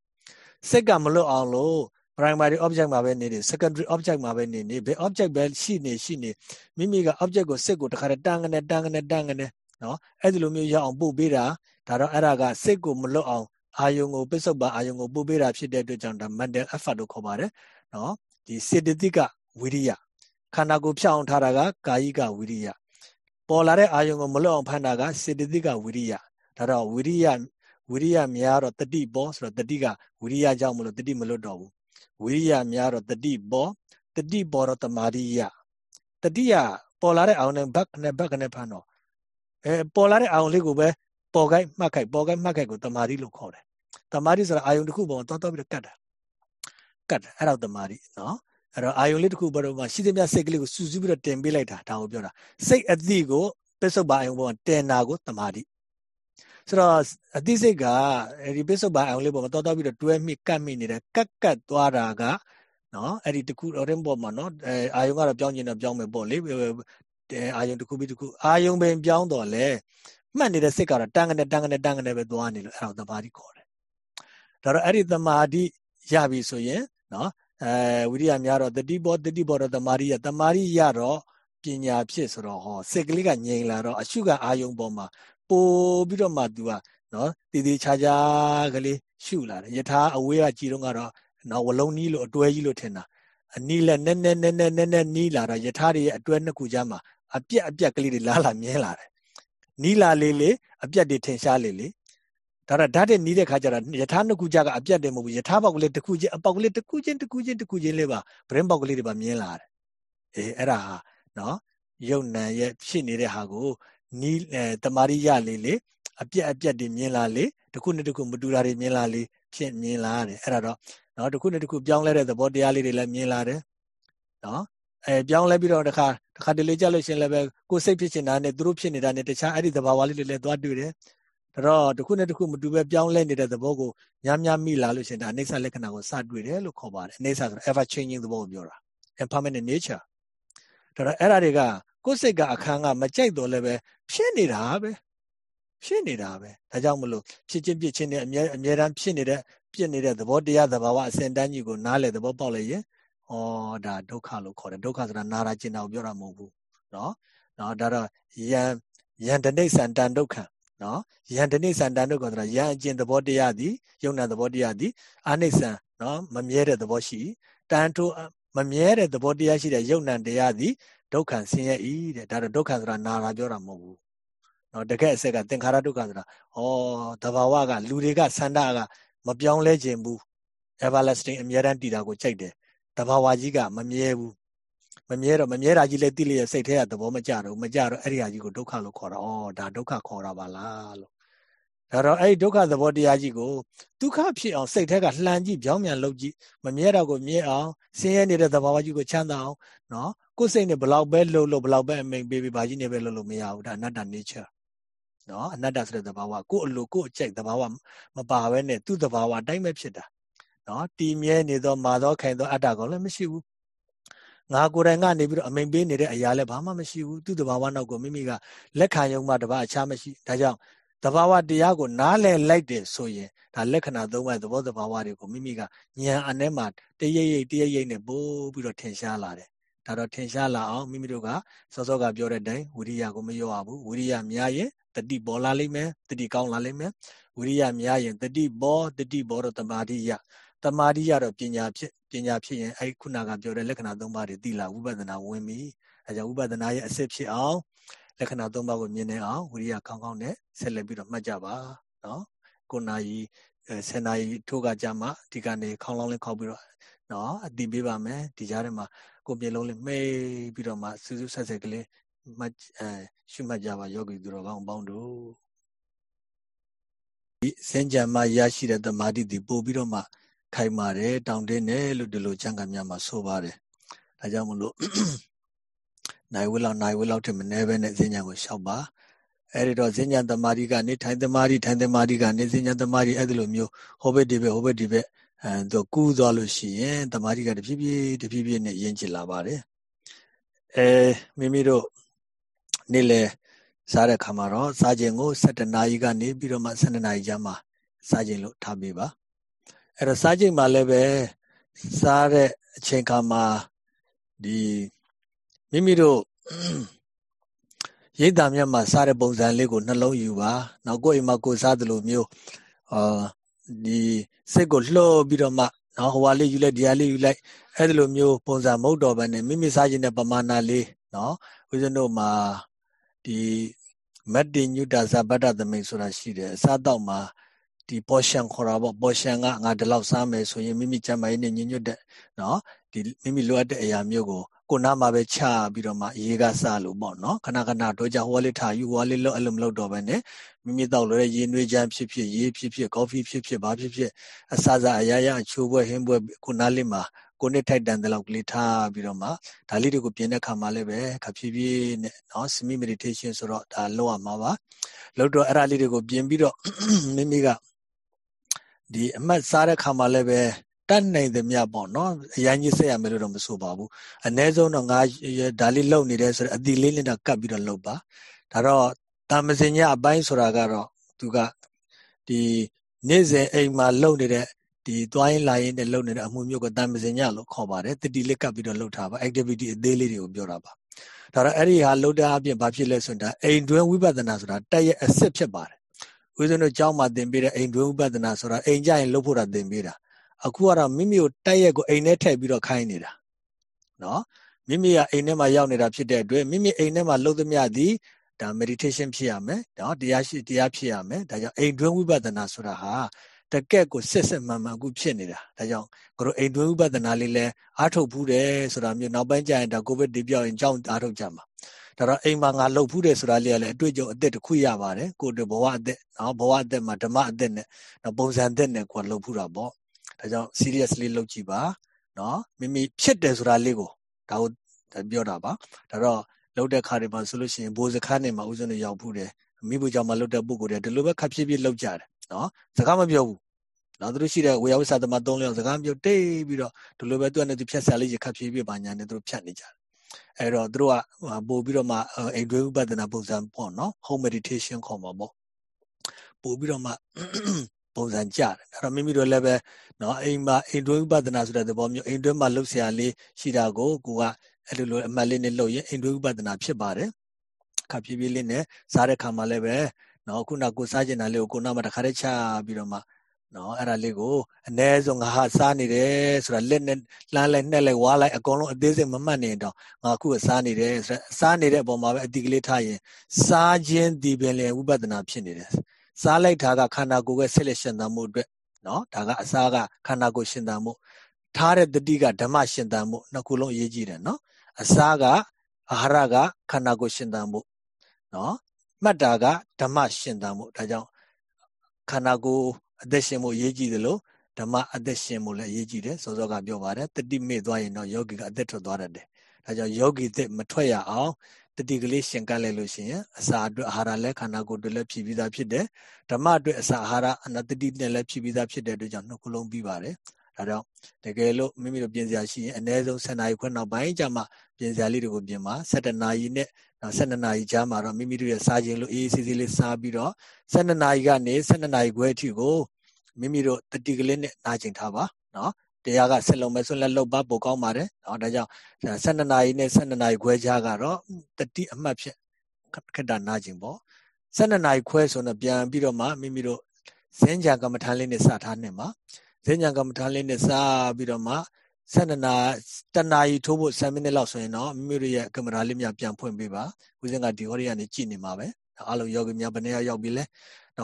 A: စိတ်ကမလွတ်အောင်လို့ primary object မှာပဲနေနေ secondary object မှာပဲနေနေဘယ် object ပဲရှိနေရှိနေမိမိက object ကိုစိတ်ကိုတခါတည်းတန်းကနေတန်းကနေတန်းကနေနော်အဲ့ဒီလိုမျိုးရအောင်ပို့ပေးတာဒါတော့အဲ့ဒါကစိတ်ကိုမလွတ်အောင်အာယုံကိုပစ္စုပ္ပန်အာယုံကိုပို့ပေးတာဖြစ်တဲ့အတွက်ကြောင့်ဒါ mental effort လို့ခေါ်ပါတယ်နော်ဒီစေတသိကဝိရိယခန္ဓာကိုယ်ဖြောင်းအောင်ထားတာကကာယိကဝိရိယပေါ်လာတဲ့အာယုံကိုမလွတ်အောင်ဖန်တာကစေတသိကဝိရိယဒါတော့ဝိရိယ ဝိရိယများတော့တတိပေါ်ဆိုတော့တတိကဝိရိယကြောင့်မလို့တတိမလွတ်တော့ဘူးဝိရိယများတော့တတိပေါ်တတိပေါ်တော့တမာရိယတတိယပေါ်လာတဲ့အာယုံနဲ့ဘက်နဲ့ဘက်နဲ့ဖန်တော့အဲပေါ်လာတဲ့အာယုံလေးကိုပဲပေါ်ကိုက်မှတ်ခိုက်ပေါ်ကိုက်မှတ်ခိုက်ကိုတမာရိလို့ခေါ်တယ်တမာရိဆိုတာအာယုံတစ်ခုပေါ်မှာတောက်တောက်ပြီးတော့ကတ်တာကတ်အဲ့တော့တမာရိနော်အဲ့တော့အာယုံလေးတစ်ခုပေါ်တော့မှရှိသမျှစိတ်ကလေးကိုစူးစူးပြီးတော့တင်ပေးလိုက်တာဒါကိုပြောတာစိတ်အသည့်ကိုပစ္စုပ္ပန်အာယုံပေါ်မှာတင်တာကိုတမာရိ ဆိုတော့အသိစိတ်ကဒီပစ္စုပန်အာယုံလေးပေါ်မှာတောက်တောက်ပြီးတော့တွဲမိကတ်မိနေတဲ့ကတ်ကတ်သွားတာကနော်အဲ့ဒီတခုတော့ရင်ပေါ်မှာနော်အဲအာယုံကတော့ပြောင်းကျင်တော့ပြောင်းမယ်ပေါ့လေအာယုံတစ်ခုပြီးတစ်ခုအာယုံပင်ပြောင်းတော့လဲမှတ်နေတဲ့စိတ်ကတော့တန်းကနေတန်းကနေတန်းကနေပဲသွားနေလို့အဲ့ဒါသမာဓိခေါ်တယ်ဒါတော့အဲ့ဒီသမာဓိရပြီဆိုရင်နော်အဲဝိရိယများတော့တတိဘောတတိဘောတော့သမာဓိရသမာဓိရတော့ပညာဖြစ်ဆိုတော့ဟောစိတ်ကလေးကငြိမ်လာတော့အရှုကအာယုံပေါ်မှာ ပို့ပြီးတော့မှ तू ကနော်တည်တည်ချာချာကလေးရှုလာတယ်ယထာအဝေးကကြည်တော့ကတော့နော်ဝလုံးနီးလို့အတွဲကြီးလို့ထင်တာအနီးလက်နည်းနည်းနည်းနည်းနည်းနည်းနီးလာတော့ယထာတွေရဲ့အတွဲနှစ်ခုကြားမှာအပြက်အပြက်ကလေးတွေလာလာမြဲလာတယ်နီးလာလေးလေးအပြက်တွေထင်ရှားလေးလေးဒါတော့ဓာတ်တဲ့နီးတဲ့ခါကျတော့ယထာနှစ်ခုကြားကအပြက်တွေမဟုတ်ဘူးယထာပေါက်ကလေးတစ်ခုချင်းအပေါက်ကလေးတစ်ခုချင်းတစ်ခုချင်းတစ်ခုချင်းလေးပါဗရင်ပေါက်ကလေးတွေပါမြင်လာတယ်အေးအဲ့ဒါဟာနော်ယုတ်နံရဲ့ဖြစ်နေတဲ့ဟာကို နီးအဲတမာရိယလေးလေးအပြက်အပြက်တွေမြင်လာလေတစ်ခုနဲ့တစ်ခုမတူတာတွေမြင်လာလေဖြစ်မြင်လာတယ်အဲ့ဒါတော့နော်တစ်ခုနဲ့တစ်ခုပြောင်းလဲတဲ့သဘောတရားလေးတွေလည်းမြင်လာတယ်နော်အဲပြောင်းလဲပြီးတော့တခါတခါတလေကြလို့ရှင်လည်းပဲကိုယ်စိတ်ဖြစ်နေတာနဲ့သူတို့ဖြစ်နေတာနဲ့တခြားအဲ့ဒီသဘာဝလေးတွေလည်းသွားတွေ့တယ်ဒါတော့တစ်ခုနဲ့တစ်ခုမတူပဲပြောင်းလဲနေတဲ့သဘောကိုများများမိလာလို့ရှင်ဒါအိဋ္ဌလက္ခဏာကိုစတွေ့တယ်လို့ခေါ်ပါတယ်အိဋ္ဌဆိုတော့ ever changing သဘောကိုပြောတာ impermanent nature ဒါတော့အဲ့ဒါတွေက ကိုယ်စိတ်ကအခန်းကမကြိုက်တော့လည်းပဲဖြစ်နေတာပဲဖြစ်နေတာပဲဒါကြောင့်မလို့ဖြစ်ချင်းပြစ်ချင်းနဲ့အမြဲအမြဲတမ်းဖြစ်နေတဲ့ပြစ်နေတဲ့သဘောတရားသဘာဝအစဉ်တန်းကြီးကိုနားလေသဘောပေါက်လေရင်ဩဒါဒုက္ခလို့ခေါ်တယ်ဒုက္ခဆိုတာနာတာကျင်တာကိုပြောတာမဟုတ်ဘူးเนาะเนาะဒါတော့ယံယံတနိစ္စံတန်ဒုက္ခနော်ယံတနိစ္စံတန်ဒုက္ခဆိုတာယံအကျင်သဘောတရားသည်ယုံနာသဘောတရားသည်အနိစ္စံနော်မမြဲတဲ့သဘောရှိတန်ထိုမမြဲတဲ့သဘောတရားရှိတဲ့ယုံနာတရားသည် ဒုက္ခဆင်းရဲဤတဲ့ဒါတော့ဒုက္ခဆိုတာနာတာပြောတာမဟုတ်ဘူးနော်တကယ်အစက်ကသင်္ခါရဒုက္ခဆိုတာဩတဘာဝကလူတွေကဆန္ဒကမပြောင်းလဲခြင်းဘူး everlasting အမြဲတမ်းတည်တာကိုကြိုက်တယ်တဘာဝကြီးကမမြဲဘူးမမြဲတော့မမြဲတာကြီးလည်းသိလျက်စိတ်ထဲကသဘောမကျတော့မကျတော့အဲ့ဒီဟာကြီးကိုဒုက္ခလို့ခေါ်တာဩဒါဒုက္ခခေါ်တာပါလားလို့ ဒါတော့အဲ့ဒီဒုက္ခသဘောတရားကြီးကိုဒုက္ခဖြစ်အောင်စိတ်ထဲကလှန်ကြည့်ပြောင်းပြန်လုပ်ကြည့်မမြဲတာကိုမြဲအောင်ဆင်းရဲနေတဲ့သဘာဝကြီးကိုချမ်းသာအောင်နော်ကိုယ်စိတ်နဲ့ဘလောက်ပဲလှုပ်လို့ဘလောက်ပဲအမိန်ပေးပြီးဘာကြီးနေပဲလှုပ်လို့မရဘူးဒါအနတ္တ nature နော်အနတ္တဆိုတဲ့သဘာဝကိုယ်အလိုကိုယ်အကြိုက်သဘာဝမပါဘဲနဲ့သူ့သဘာဝအတိုင်းပဲဖြစ်တာနော်တည်မြဲနေသောမာသောခိုင်သောအတ္တကောင်လည်းမရှိဘူးငါကိုယ်တိုင်ကနေပြီးတော့အမိန်ပေးနေတဲ့အရာလည်းဘာမှမရှိဘူးသူ့သဘာဝနောက်ကိုမိမိကလက်ခံယုံမှတပါအခြားမရှိဒါကြောင့် သဘာဝတရားကိုနားလည်လိုက်တယ်ဆိုရင်ဒါလက္ခဏာသုံးပါးသဘောသဘာဝတွေကိုမိမိကဉာဏ်အနေမှာတရိပ်ရိပ်တရိပ်ရိပ်နဲ့ပို့ပြီးတော့ထင်ရှားလာတယ်ဒါတော့ထင်ရှားလာအောင်မိမိတို့ကစောစောကပြောတဲ့အတိုင်းဝိရိယကိုမလျော့ရဘူးဝိရိယများရင်တတိပေါ်လာလိမ့်မယ်တတိကောင်းလာလိမ့်မယ်ဝိရိယများရင်တတိဘောတတိဘောတော့တမာတိယတမာတိရတော့ပညာဖြစ်ပညာဖြစ်ရင်အဲ့ခုနကပြောတဲ့လက္ခဏာ၃ပါးတွေသိလာဝိပဿနာဝင်ပြီအဲကြောင့်ဝိပဿနာရဲ့အစစ်ဖြစ်အောင် လက္ခဏာ၃ပါးကိုမြင်နေအောင်ဝိရိယကောင်းကောင်းနဲ့ဆက်လက်ပြီးတော့မှတ်ကြပါနော်ကိုနာယီဆယ်နာရီထိုးကကြမှာဒီကနေခေါင်းလောင်းလေးခောက်ပြီးတော့နော်အတိပေးပါမယ်ဒီကြားထဲမှာကိုပြေလုံးလေးမှိတ်ပြီးတော့မှစူးစူးဆက်ဆက်ကလေးမှတ်အဲရှုမှတ်ကြပါယောဂီသူတော်ကောင်းပေါင်းတို့ဒီစင်ကြံမှရရှိတဲ့သမာဓိဒီပို့ပြီးတော့မှခိုင်မာတယ်တောင်းတင်းတယ်လို့ဒီလိုချမ်းကများမှာဆိုပါတယ်ဒါကြောင့်မလို့ နိုင်ဝဲလောက်နိုင်ဝဲလောက်ထင်မနေပဲနဲ့စင်ကြံကိုရှောက်ပါအဲ့ဒီတော့စဉ္ညာတမာရီကနေထိုင်တမာရီထိုင်တမာရီကနေစဉ္ညာတမာရီအဲ့ဒီလိုမျိုးဟောဘက်ဒီဘက်ဟောဘက်ဒီဘက်အဲသူကူးသွားလို့ရှိရင်တမာရီကတဖြည်းဖြည်းတဖြည်းဖြည်းနဲ့ရင့်ကျလာပါတယ်အဲမိမိတို့နေ့လေစားတဲ့ခါမှာတော့စားခြင်းကို7နာရီကနေပြီးတော့မှ12နာရီကြာမှစားခြင်းလို့ထားပေးပါအဲ့တော့စားခြင်းမှာလည်းပဲစားတဲ့အချိန်ခါမှာဒီ မိမိတို့ရိတ်တာမြတ်မှာစားတဲ့ပုံစံလေးကိုနှလုံးယူပါနောက်ကိုယ်အိမ်မှာကိုစားသလိုမျိုးအာဒီစိတ်ကိုလှော့ပြီးတော့မှနော်ဟိုဟာလေးယူလိုက်ဒီဟာလေးယူလိုက်အဲ့ဒီလိုမျိုးပုံစံမဟုတ်တော့ဘဲနဲ့မိမိစားခြင်းတဲ့ပမာဏလေးနော်ဦးဇင်းတို့မှာဒီမတ္တိညုတဇဗတ္တသမိန်ဆိုတာရှိတယ်အစားတော့မှာဒီ portion ခေါ်တာပေါ့ portion ကငါဒီလောက်စားမယ်ဆိုရင်မိမိကျန်းမာရေးနဲ့ညညွတ်တဲ့နော်ဒီမိမိလိုအပ်တဲ့အရာမျိုးကို ကိုနားမှာပဲချပြီးတော့မှရေကစလို့ပေါ့နော်ခဏခဏတော့ကြဟိုလေးထားယူဟိုလေးလောက်အဲ့လိုမလုပ်တော့ဘဲနဲ့မိမိတောက်လို့ရရေနွေးချမ်းဖြစ်ဖြစ်ရေဖြစ်ဖြစ်ကော်ဖီဖြစ်ဖြစ်ဘာဖြစ်ဖြစ်အစစအရာရာချိုးပွဲဟင်းပွဲကိုနားလေးမှာကိုနှစ်ထိုက်တန်တဲ့လောက်ကလေးထားပြီးတော့မှဒါလေးတွေကိုပြင်တဲ့ခါမှလည်းပဲခဖြည်းဖြည်းနဲ့နော် semi meditation ဆိုတော့ဒါလောက်ရမှာပါလောက်တော့အဲ့ဒါလေးတွေကိုပြင်ပြီးတော့မိမိကဒီအမှတ်စားတဲ့ခါမှလည်းပဲ တတ်နိုင်သမျှပေါ့နော်အရင်ကြီးဆက်ရမယ်လို့တော့မဆိုပါဘူးအ ਨੇ ဆုံးတော့ငါဒါလေးလုံနေတယ်ဆိုတော့အတိလေးနဲ့တော့ကတ်ပြီးတော့လုံပါဒါတော့တာမစင်ညအပိုင်းဆိုတာကတော့သူကဒီနေ့စဉ်အိမ်မှာလုံနေတဲ့ဒီသွားရင်လာရင်နဲ့လုံနေတဲ့အမှုမျိုးကိုတာမစင်ညလို့ခေါ်ပါတယ်တတိလေးကပ်ပြီးတော့လှုပ်ထားပါ activity အသေးလေးတွေကိုပြောတာပါဒါတော့အဲ့ဒီဟာလှုပ်တဲ့အပြင်ဘာဖြစ်လဲဆိုတော့အိမ်တွင်းဝိပဿနာဆိုတာတက်ရဲ့အစ်စ်ဖြစ်ပါတယ်ဦးဇင်းတို့ကျောင်းမှာသင်ပေးတဲ့အိမ်တွင်းဝိပဿနာဆိုတာအိမ်ကြရင်လှုပ်ဖို့တာသင်ပေးတာ အခုကတော့မိမိကိုတိုက်ရက်ကိုအိမ်ထဲထည့်ပြီးတော့ခိုင်းနေတာနော်မိမိကအိမ်ထဲမှာရောက်နေတာဖြစ်တဲ့အတွက်မိမိအိမ်ထဲမှာလှုပ်သမျှသည်ဒါ meditation ဖြစ်ရမယ်နော်တရားရှိတရားဖြစ်ရမယ်ဒါကြောင့်အိမ်တွင်းဝိပဿနာဆိုတာဟာတကက်ကိုစစ်စစ်မှန်မှန်အခုဖြစ်နေတာဒါကြောင့်ကိုတို့အိမ်တွင်းဝိပဿနာလေးလဲအားထုတ်ဘူးတယ်ဆိုတာမျိုးနောက်ပိုင်းကျရင်ဒါကိုဗစ်ဒီပြောက်ရင်ကြောင်းအားထုတ်ကြမှာဒါတော့အိမ်မှာငါလှုပ်ဘူးတယ်ဆိုတာလေးကလည်းအတွေ့အကြုံအသက်တစ်ခုရပါတယ်ကိုတို့ဘဝအသက်နော်ဘဝအသက်မှာဓမ္မအသက်နဲ့နော်ပုံစံအသက်နဲ့ကိုလှုပ်ဘူးတာပေါ့ ဒါကြောင့် seriously လုပ်ကြည့်ပါနော်မိမိဖြစ်တယ်ဆိုတာလေးကိုဒါကိုပြောတာပါဒါတော့လုပ်တဲ့ခါတွေမှာဆိုလို့ရှိရင်ဘိုးစခန်းနေမှာဥစဉ်တွေရောက်ဘူးတယ်မိဖို့ကြောင့်မလုပ်တဲ့ပုဂ္ဂိုလ်တွေဒီလိုပဲခပ်ဖြည်းဖြည်းလုပ်ကြတယ်နော်စကားမပြောဘူးနော်သူတို့ရှိတဲ့ဝေယဝိသသမ၃လျောက်စကားပြောတိတ်ပြီးတော့ဒီလိုပဲသူကလည်းသူဖြတ်ဆက်လေးရခပ်ဖြည်းဖြည်းပါညာနဲ့သူတို့ဖြတ်နေကြတယ်အဲ့တော့သူတို့ကပို့ပြီးတော့မှအိမ်တွင်းဥပဒနာပုံစံပေါ့နော် home meditation ခေါ်မှာပေါ့ပို့ပြီးတော့မှ ပုံစံကြတယ်အဲ့တော့မိမိတို့လည်းပဲเนาะအိမ်မှာအိမ်တွင်းဥပဒနာဆိုတဲ့သဘောမျိုးအိမ်တွင်းမှာလှုပ်ရှားလေးရှိတာကိုကိုကအဲ့လိုလိုအမှတ်လေးနဲ့လှုပ်ရင်အိမ်တွင်းဥပဒနာဖြစ်ပါတယ်ခပ်ဖြည်းဖြည်းလေးနဲ့စားတဲ့ခါမှာလည်းပဲเนาะခုနကိုစားကျင်တာလေးကိုကိုနာမှာတစ်ခါတည်းချပြီးတော့မှနော်အဲ့ဒါလေးကိုအ ਨੇ ဆုံးငါဟာစားနေတယ်ဆိုတာလက်နဲ့လှမ်းလိုက်နှက်လိုက်ဝါလိုက်အကုန်လုံးအသေးစိတ်မမှတ်နေတော့ငါခုစားနေတယ်ဆိုစားနေတဲ့အပေါ်မှာပဲအတိကလေးထားရင်စားခြင်းဒီပင်လေဝိပဿနာဖြစ်နေတယ် စားလိုက်တာကခန္ဓာကိုယ်ရဲ့ဆက်လက်ရှင်သန်မှုအတွက်နော်ဒါကအစားကခန္ဓာကိုယ်ရှင်သန်မှုထားတဲ့တတိကဓမ္မရှင်သန်မှုနှစ်ခုလုံးအရေးကြီးတယ်နော်အစားကအာဟာရကခန္ဓာကိုယ်ရှင်သန်မှုနော်မှတ်တာကဓမ္မရှင်သန်မှုဒါကြောင့်ခန္ဓာကိုယ်အသက်ရှင်မှုအရေးကြီးတယ်လို့ဓမ္မအသက်ရှင်မှုလည်းအရေးကြီးတယ်စောစောကပြောပါတယ်တတိမေ့သွားရင်တော့ယောဂီကအသက်ထွက်သွားတတ်တယ်ဒါကြောင့်ယောဂီသက်မထွက်ရအောင် တတိကလေးရှင်ကန့်လိုက်လို့ရှိရင်အစာအတွက်အာဟာရလည်းခန္ဓာကိုယ်တွေလည်းဖြည့်ပြီးသားဖြစ်တယ်ဓမ္မအတွက်အစာအာဟာရအနတတိနဲ့လည်းဖြည့်ပြီးသားဖြစ်တဲ့အတွက်ကြောင့်နှစ်ခုလုံးပြီးပါတယ်ဒါကြောင့်တကယ်လို့မိမိတို့ပြင်စရာရှိရင်အနည်းဆုံး7နာရီခွဲနောက်ပိုင်းကျမှပြင်စရာလေးတွေကိုပြင်ပါ7နာရီနဲ့12နာရီကြားမှာတော့မိမိတို့ရဲ့စားခြင်းလို့အေးအေးဆေးဆေးလေးစားပြီးတော့12နာရီကနေ12နာရီခွဲအထိကိုမိမိတို့တတိကလေးနဲ့နာကျင်ထားပါနော် တရားကဆက်လုံးမဲ့ဆွလက်လုတ်ပါပိုကောင်းပါတယ်။နော်ဒါကြောင့်12နာရီနဲ့12နာရီခွဲကြားကတော့တတိအမှတ်ဖြင့်ခက်တာနာကျင်ပေါ့12နာရီခွဲဆိုတော့ပြန်ပြီးတော့မှမိမိတို့ဇင်းကြကမ္မထာလေးနဲ့စထားနေမှာဈဉ္ညာကမ္မထာလေးနဲ့စားပြီးတော့မှ12နာတနာရီထိုးဖို့7မိနစ်လောက်ဆိုရင်တော့မိမိတို့ရဲ့ကင်မရာလေးများပြန်ဖွင့်ပေးပါဦးဇင်းကဒီဟောရီကနေကြည့်နေမှာပဲအားလုံးယောဂီများဘယ်နှယောက်ရောက်ပြီလဲ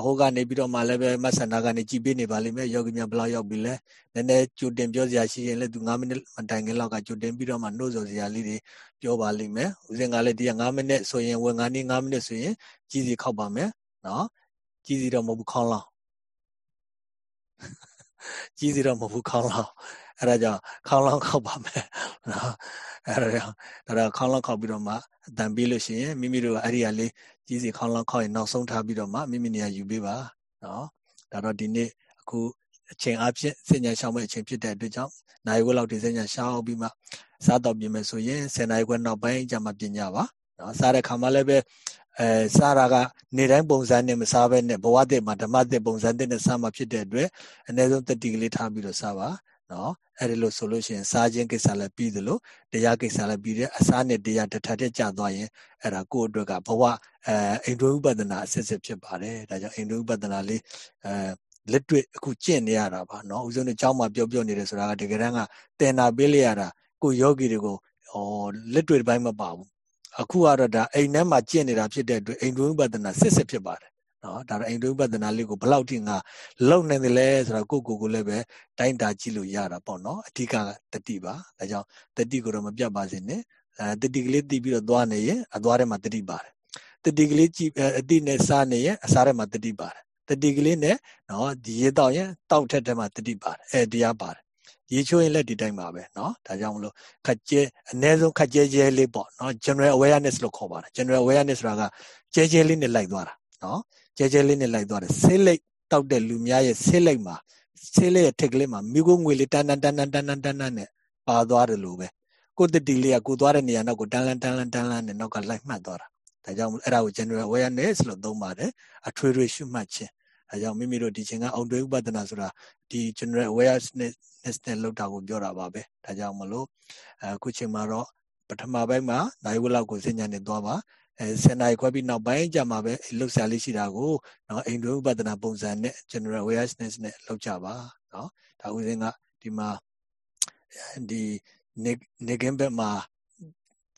A: ဟိုကနေပြီးတော့မှလည်းပဲမဆန္ဒကနေကြည်ပေးနေပါလိမ့်မယ်ယောဂီများဘယ်လောက်ရောက်ပြီလဲနည်းနည်းကြိုတင်ပြောစရာရှိရင်လည်းသူ9မိနစ်မတိုင်ခင်လောက်ကကြိုတင်ပြီးတော့မှနှိုးဆော်စရာလေးတွေပြောပါလိမ့်မယ်ဦးဇင်းကလည်းဒီက9မိနစ်ဆိုရင်ဝင်9နည်း9မိနစ်ဆိုရင်ကြီးစီခောက်ပါမယ်နော်ကြီးစီတော့မဟုတ်ဘူးခေါင်းလောင်းကြီးစီတော့မဟုတ်ဘူးခေါင်းလောင်းအဲ့ဒါကြောင့်ခေါင်းလောင်းခောက်ပါမယ်နော်အဲ့ဒါကြောင့်ဒါတော့ခေါင်းလောင်းခောက်ပြီးတော့မှအတန်ပြီးလို့ရှိရင်မိမိတို့ကအဲ့ဒီကလေး ကြီးစီခေါင်းလောင်းခောက်ရင်နောက်ဆုံးထားပြီးတော့မှမိမိနေရာယူပေးပါနော်ဒါတော့ဒီနေ့အခုအချိန်အဖြစ်စဉ္ညာရှောင်းမဲ့အချိန်ဖြစ်တဲ့အတွက်ကြောင့်နိုင်ဝက်လောက်ဒီစဉ္ညာရှောင်းပြီးမှစားတော့ပြင်မယ်ဆိုရင်10နိုင်ခွဲနောက်ပိုင်းကျမှပြင်ကြပါနော်စားတဲ့ခါမှလည်းပဲအဲစားတာကနေတိုင်းပုံစံနဲ့မစားဘဲနဲ့ဘဝတည်းမှာဓမ္မတည်းပုံစံတည်းနဲ့စားမှဖြစ်တဲ့အတွက်အနည်းဆုံးတတိကလေးထားပြီးတော့စားပါ နော်အဲ့ဒီလိုဆိုလို့ရှိရင်စားခြင်းကိစ္စလည်းပြီးသလိုတရားကိစ္စလည်းပြီးတယ်အစားနဲ့တရားတစ်ထပ်တည်းကြာသွားရင်အဲ့ဒါကိုယ့်အတွက်ကဘဝအဲအိန္ဒြေဥပဒနာအစစ်စစ်ဖြစ်ပါတယ်ဒါကြောင့်အိန္ဒြေဥပဒနာလေးအဲလက်တွေ့အခုကျင့်နေရတာပါနော်ဥဆုံးနဲ့ကြောင်းမှာပြောပြောနေတယ်ဆိုတာကတကယ်တမ်းကတင်နာပေးလိုက်ရတာကိုယောဂီတွေကိုဟောလက်တွေ့တစ်ပိုင်းမပါဘူးအခုကတော့ဒါအိမ်ထဲမှာကျင့်နေတာဖြစ်တဲ့အတွက်အိန္ဒြေဥပဒနာစစ်စစ်ဖြစ်ပါတယ် နော်ဒါတော့အိန္ဒြဥပဒနာလေးကိုဘယ်လောက်ထိငါလုံနိုင်တယ်လဲဆိုတော့ကိုကိုကိုလည်းပဲတိုင်းတာကြည့်လို့ရတာပေါ့နော်အဓိကတတိပါဒါကြောင့်တတိကိုတော့မပြတ်ပါစေနဲ့အဲတတိကလေးတီးပြီးတော့သွားနေရင်အသွားထဲမှာတတိပါတယ်တတိကလေးကြည့်အတိနဲ့စားနေရင်အစားထဲမှာတတိပါတယ်တတိကလေးနဲ့နော်ဒီရေတောက်ရင်တောက်ထက်ထဲမှာတတိပါတယ်အဲတရားပါတယ်ရေချိုးရင်လည်းဒီတိုင်းပါပဲเนาะဒါကြောင့်မလို့ခက်ကျဲအ ਨੇ ဆုံးခက်ကျဲကျဲလေးပေါ့เนาะ general awareness လို့ခေါ်ပါတယ် general awareness ဆိုတာကကျဲကျဲလေးနဲ့လိုက်သွားတာเนาะ ကျဲကျဲလေးနဲ့လိုက်သွားတယ်ဆေးလိတ်တောက်တဲ့လူများရဲ့ဆေးလိတ်မှာဆေးလိတ်ရဲ့ထက်ကလေးမှာမိခိုးငွေလေးတန်းတန်းတန်းတန်းတန်းတန်းတန်းနဲ့ပါသွားတယ်လို့ပဲကိုတတိလေးကကိုသွားတဲ့နေရာနောက်ကိုတန်းလန်းတန်းလန်းတန်းလန်းနဲ့နောက်ကလိုက်မှတ်သွားတာဒါကြောင့်အဲ့ဒါကို general awareness လို့သုံးပါတယ်အထွေထွေရှုမှတ်ခြင်းအဲကြောင့်မိမိတို့ဒီချိန်ကအောင်တွေဥပဒနာဆိုတာဒီ general awareness နဲ့လောက်တာကိုပြောတာပါပဲဒါကြောင့်မလို့အခုချိန်မှာတော့ပထမပိုင်းမှာနိုင်ဝက်လောက်ကိုစဉ်းညာနေသွားပါ အဲ10နာရီခွဲပြီးနောက်ပိုင်းကြမှာပဲလှုပ်ရှားလေးရှိတာကိုနော်အိမ်တွင်းဥပဒနာပုံစံနဲ့ general awareness နဲ့လုပ်ကြပါနော်ဒါဦးစင်းကဒီမှာဒီနေကင်းဘက်မှာ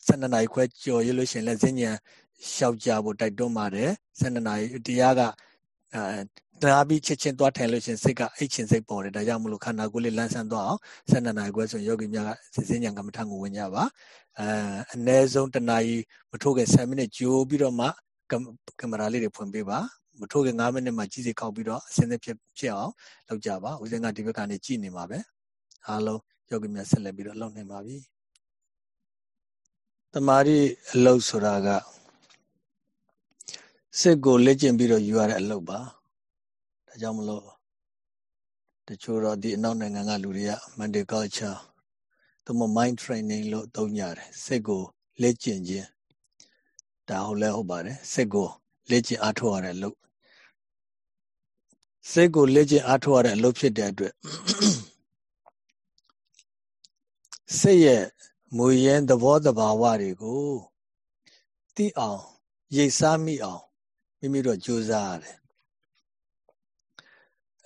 A: 12နာရီခွဲကြော်ရလို့ရှိရင်လည်းဈဉ္ဉံရှောက်ကြဖို့တိုက်တွန်းပါတယ်12နာရီတရားက အဲတရားပြီးချက်ချင်းသွားထိုင်လို့ရှင်စိတ်ကအိတ်ချင်စိတ်ပေါ်တယ်ဒါကြောင့်မလို့ခန္ဓာကိုယ်လေးလန်းဆန်းသွားအောင်12နာရီခွဲဆိုရင်ယောဂီများကစစ်စင်းညာကမ္မထံကိုဝင်ကြပါအဲအနည်းဆုံးတနာရီမထိုးခင်7မိနစ်ကြိုးပြီးတော့မှကင်မရာလေးတွေဖွင့်ပေးပါမထိုးခင်9မိနစ်မှကြီးစီခောက်ပြီးတော့အစင်းသဖြစ်ဖြစ်အောင်လုပ်ကြပါဦးစင်းကဒီဘက်ကနေကြည့်နေမှာပဲအားလုံးယောဂီများဆက်လက်ပြီးတော့လုပ်နေပါပြီတမာရီအလုပ်ဆိုတာကစိတ်ကိုလက်ကျင့်ပြီးတော့ယူရတဲ့အလုပ်ပါ ဒါကြောင့်မလို့တချို့တော့ဒီအနောက်နိုင်ငံကလူတွေက mental culture သို့မဟုတ် mind training လို့သုံးကြတယ်စိတ်ကိုလက်ကျင့်ခြင်းဒါဟုတ်လဲဟုတ်ပါတယ်စိတ်ကိုလက်ကျင့်အားထုတ်ရတဲ့အလုပ်စိတ်ကိုလက်ကျင့်အားထုတ်ရတဲ့အလုပ်ဖြစ်တဲ့အတွက်စိတ်ရဲ့မူရင်းသဘောတဘာဝတွေကိုသိအောင်ရိပ်စားမိအောင်မိမိတို့ကြိုးစားရတယ်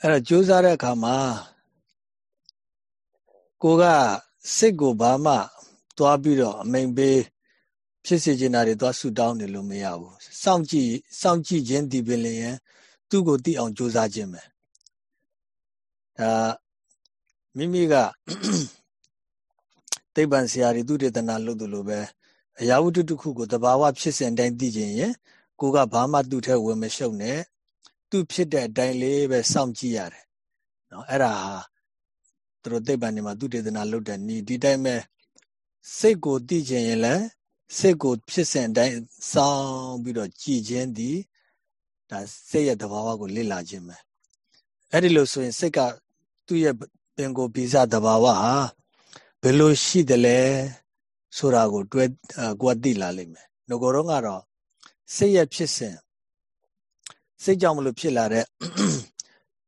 A: အဲ့တော့ကြိုးစားတဲ့အခါမှာကိုကစိတ်ကိုဘာမှသွားပြီးတော့အမိန်ပေးဖြစ်စေချင်တာတွေသွားဆူတောင်းနေလို့မရဘူးစောင့်ကြည့်စောင့်ကြည့်ခြင်းဒီပင်လျင်သူ့ကိုသိအောင်ကြိုးစားခြင်းပဲဒါမိမိကသိပ္ပံဆရာတွေသူတေသနာလုပ်သူလိုပဲအရာဝတ္ထုတစ်ခုကိုတဘာဝဖြစ်စဉ်တိုင်းသိခြင်းရင်ကိုကဘာမှသူ့ထဲဝင်မရှုပ်နဲ့ သူ့ဖြစ်တဲ့အတိုင်းလေးပဲစောင့်ကြည့်ရတယ်နော်အဲ့ဒါဟာသူတို့သိပ္ပံတွေမှာသူတေသနာလုပ်တဲ့ဤဒီတိုင်းပဲစိတ်ကိုသိခြင်းရင်လည်းစိတ်ကိုဖြစ်စဉ်အတိုင်းစောင့်ပြီးတော့ကြည်ခြင်းဒီဒါစိတ်ရဲ့သဘာဝကိုလေ့လာခြင်းပဲအဲ့ဒီလိုဆိုရင်စိတ်ကသူ့ရဲ့ပင်ကိုဗီဇသဘာဝဟာဘယ်လိုရှိတယ်လဲဆိုတာကို တွဲကိုယ်သိလာလိမ့်မယ်ငကိုတော့ကတော့စိတ်ရဲ့ဖြစ်စဉ် စိတ်ကြောင့်မလို့ဖြစ်လာတဲ့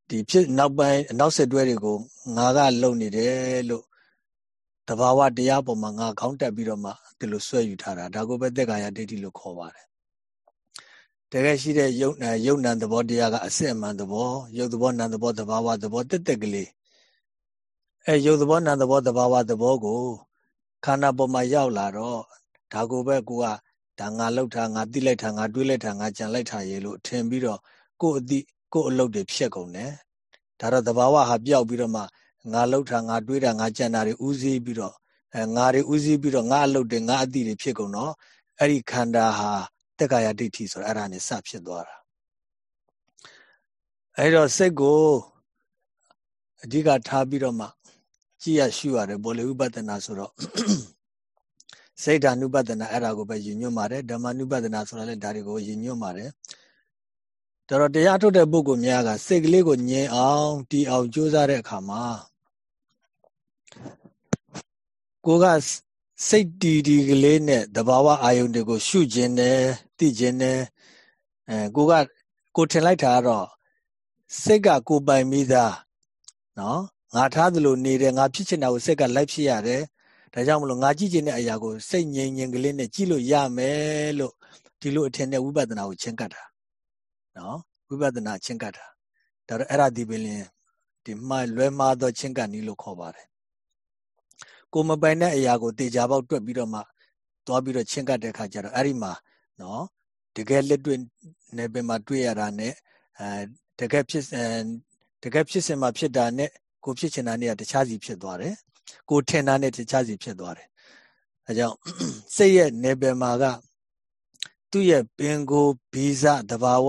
A: ဒီဖြစ်နောက်ပိုင်းနောက်ဆက်တွဲတွေကိုငါကလုံနေတယ်လို့တဘာဝတရားပေါ်မှာငါခေါင်းတက်ပြီးတော့မှဒီလိုဆွဲယူထားတာဒါကိုပဲသက်ကာယဒိဋ္ဌိလို့ခေါ်ပါတယ်တကယ်ရှိတဲ့ယုတ်ယုတ်နံသဘောတရားကအစစ်အမှန်သဘောယုတ်သဘောနံသဘောသဘာဝသဘောတက်တက်ကလေးအဲရုပ်သဘောနာမ်သဘောသဘာဝသဘောကိုခန္ဓာပေါ်မှာရောက်လာတော့ဒါကိုပဲကိုက ဒါငါလှုပ်တာငါတိလိုက်တာငါတွေးလိုက်တာငါကြံလိုက်တာရေလို့ထင်ပြီးတော့ကိုယ်အတိကိုယ်အလုပ်တွေဖြစ်ကုန်တယ်ဒါတော့သဘာဝဟာပျောက်ပြီးတော့မှငါလှုပ်တာငါတွေးတာငါကြံတာတွေဥစည်းပြီးတော့အဲငါတွေဥစည်းပြီးတော့ငါအလုပ်တွေငါအတိတွေဖြစ်ကုန်တော့အဲ့ဒီခန္ဓာဟာတက္ကာယဒိဋ္ဌိဆိုတာအဲ့ဒါနဲ့စဖြစ်သွားတာအဲ့တော့စိတ်ကိုအဓိကထားပြီးတော့မှကြည့်ရရှုရတယ်ဘောလေဥပဒနာဆိုတော့ စိတ်ဓာနုပဒနာအဲ့ဒါကိုပဲယဉ်ညွတ်ပါတယ်ဓမ္မနုပဒနာဆိုတာလည်းဒါတွေကိုယဉ်ညွတ်ပါတယ်ဒါတော့တရားထုတ်တဲ့ပုဂ္ဂိုလ်များကစိတ်ကလေးကိုငြိမ်အောင်တီးအောင်ကြိုးစားတဲ့အခါမှာကိုကစိတ်တီတီကလေးနဲ့တဘာဝအာယုန်တွေကို ရှုခြင်းနဲ့သိခြင်းနဲ့အဲကိုကကိုထင်လိုက်တာကတော့စိတ်ကကိုပိုင်မိသားနော်ငါထားသလိုနေတယ်ငါဖြစ်ချင်တာကိုစိတ်ကလိုက်ဖြစ်ရတယ် ဒါကြောင့်မလို့ငါကြည့်ချင်တဲ့အရာကိုစိတ်ငြိမ်ငြိမ်ကလေးနဲ့ကြည့်လို့ရမယ်လို့ဒီလိုအထင်နဲ့ဝိပဿနာကိုချင်းကပ်တာနော်ဝိပဿနာချင်းကပ်တာဒါတော့အဲ့ဒါဒီပင်လင်ဒီမှလွဲမှားသောချင်းကပ်နည်းလို့ခေါ်ပါတယ်ကိုမပိုင်တဲ့အရာကိုတေချာပေါက်တွက်ပြီးတော့မှသွားပြီးတော့ချင်းကပ်တဲ့ခါကျတော့အဲ့ဒီမှာနော်တကယ်လက်တွေ့နယ်ပင်မှာတွေ့ရတာနဲ့အဲတကယ်ဖြစ်တကယ်ဖြစ်စင်မှာဖြစ်တာနဲ့ကိုဖြစ်ချင်တာနဲ့တခြားစီဖြစ်သွားတယ် ကိုထင်တာနဲ့တခြားစီဖြစ်သွားတယ်အဲကြောင့်စိတ်ရဲ့နယ်ပယ်မှာကသူ့ရဲ့ပင်ကိုဗီဇတဘာဝ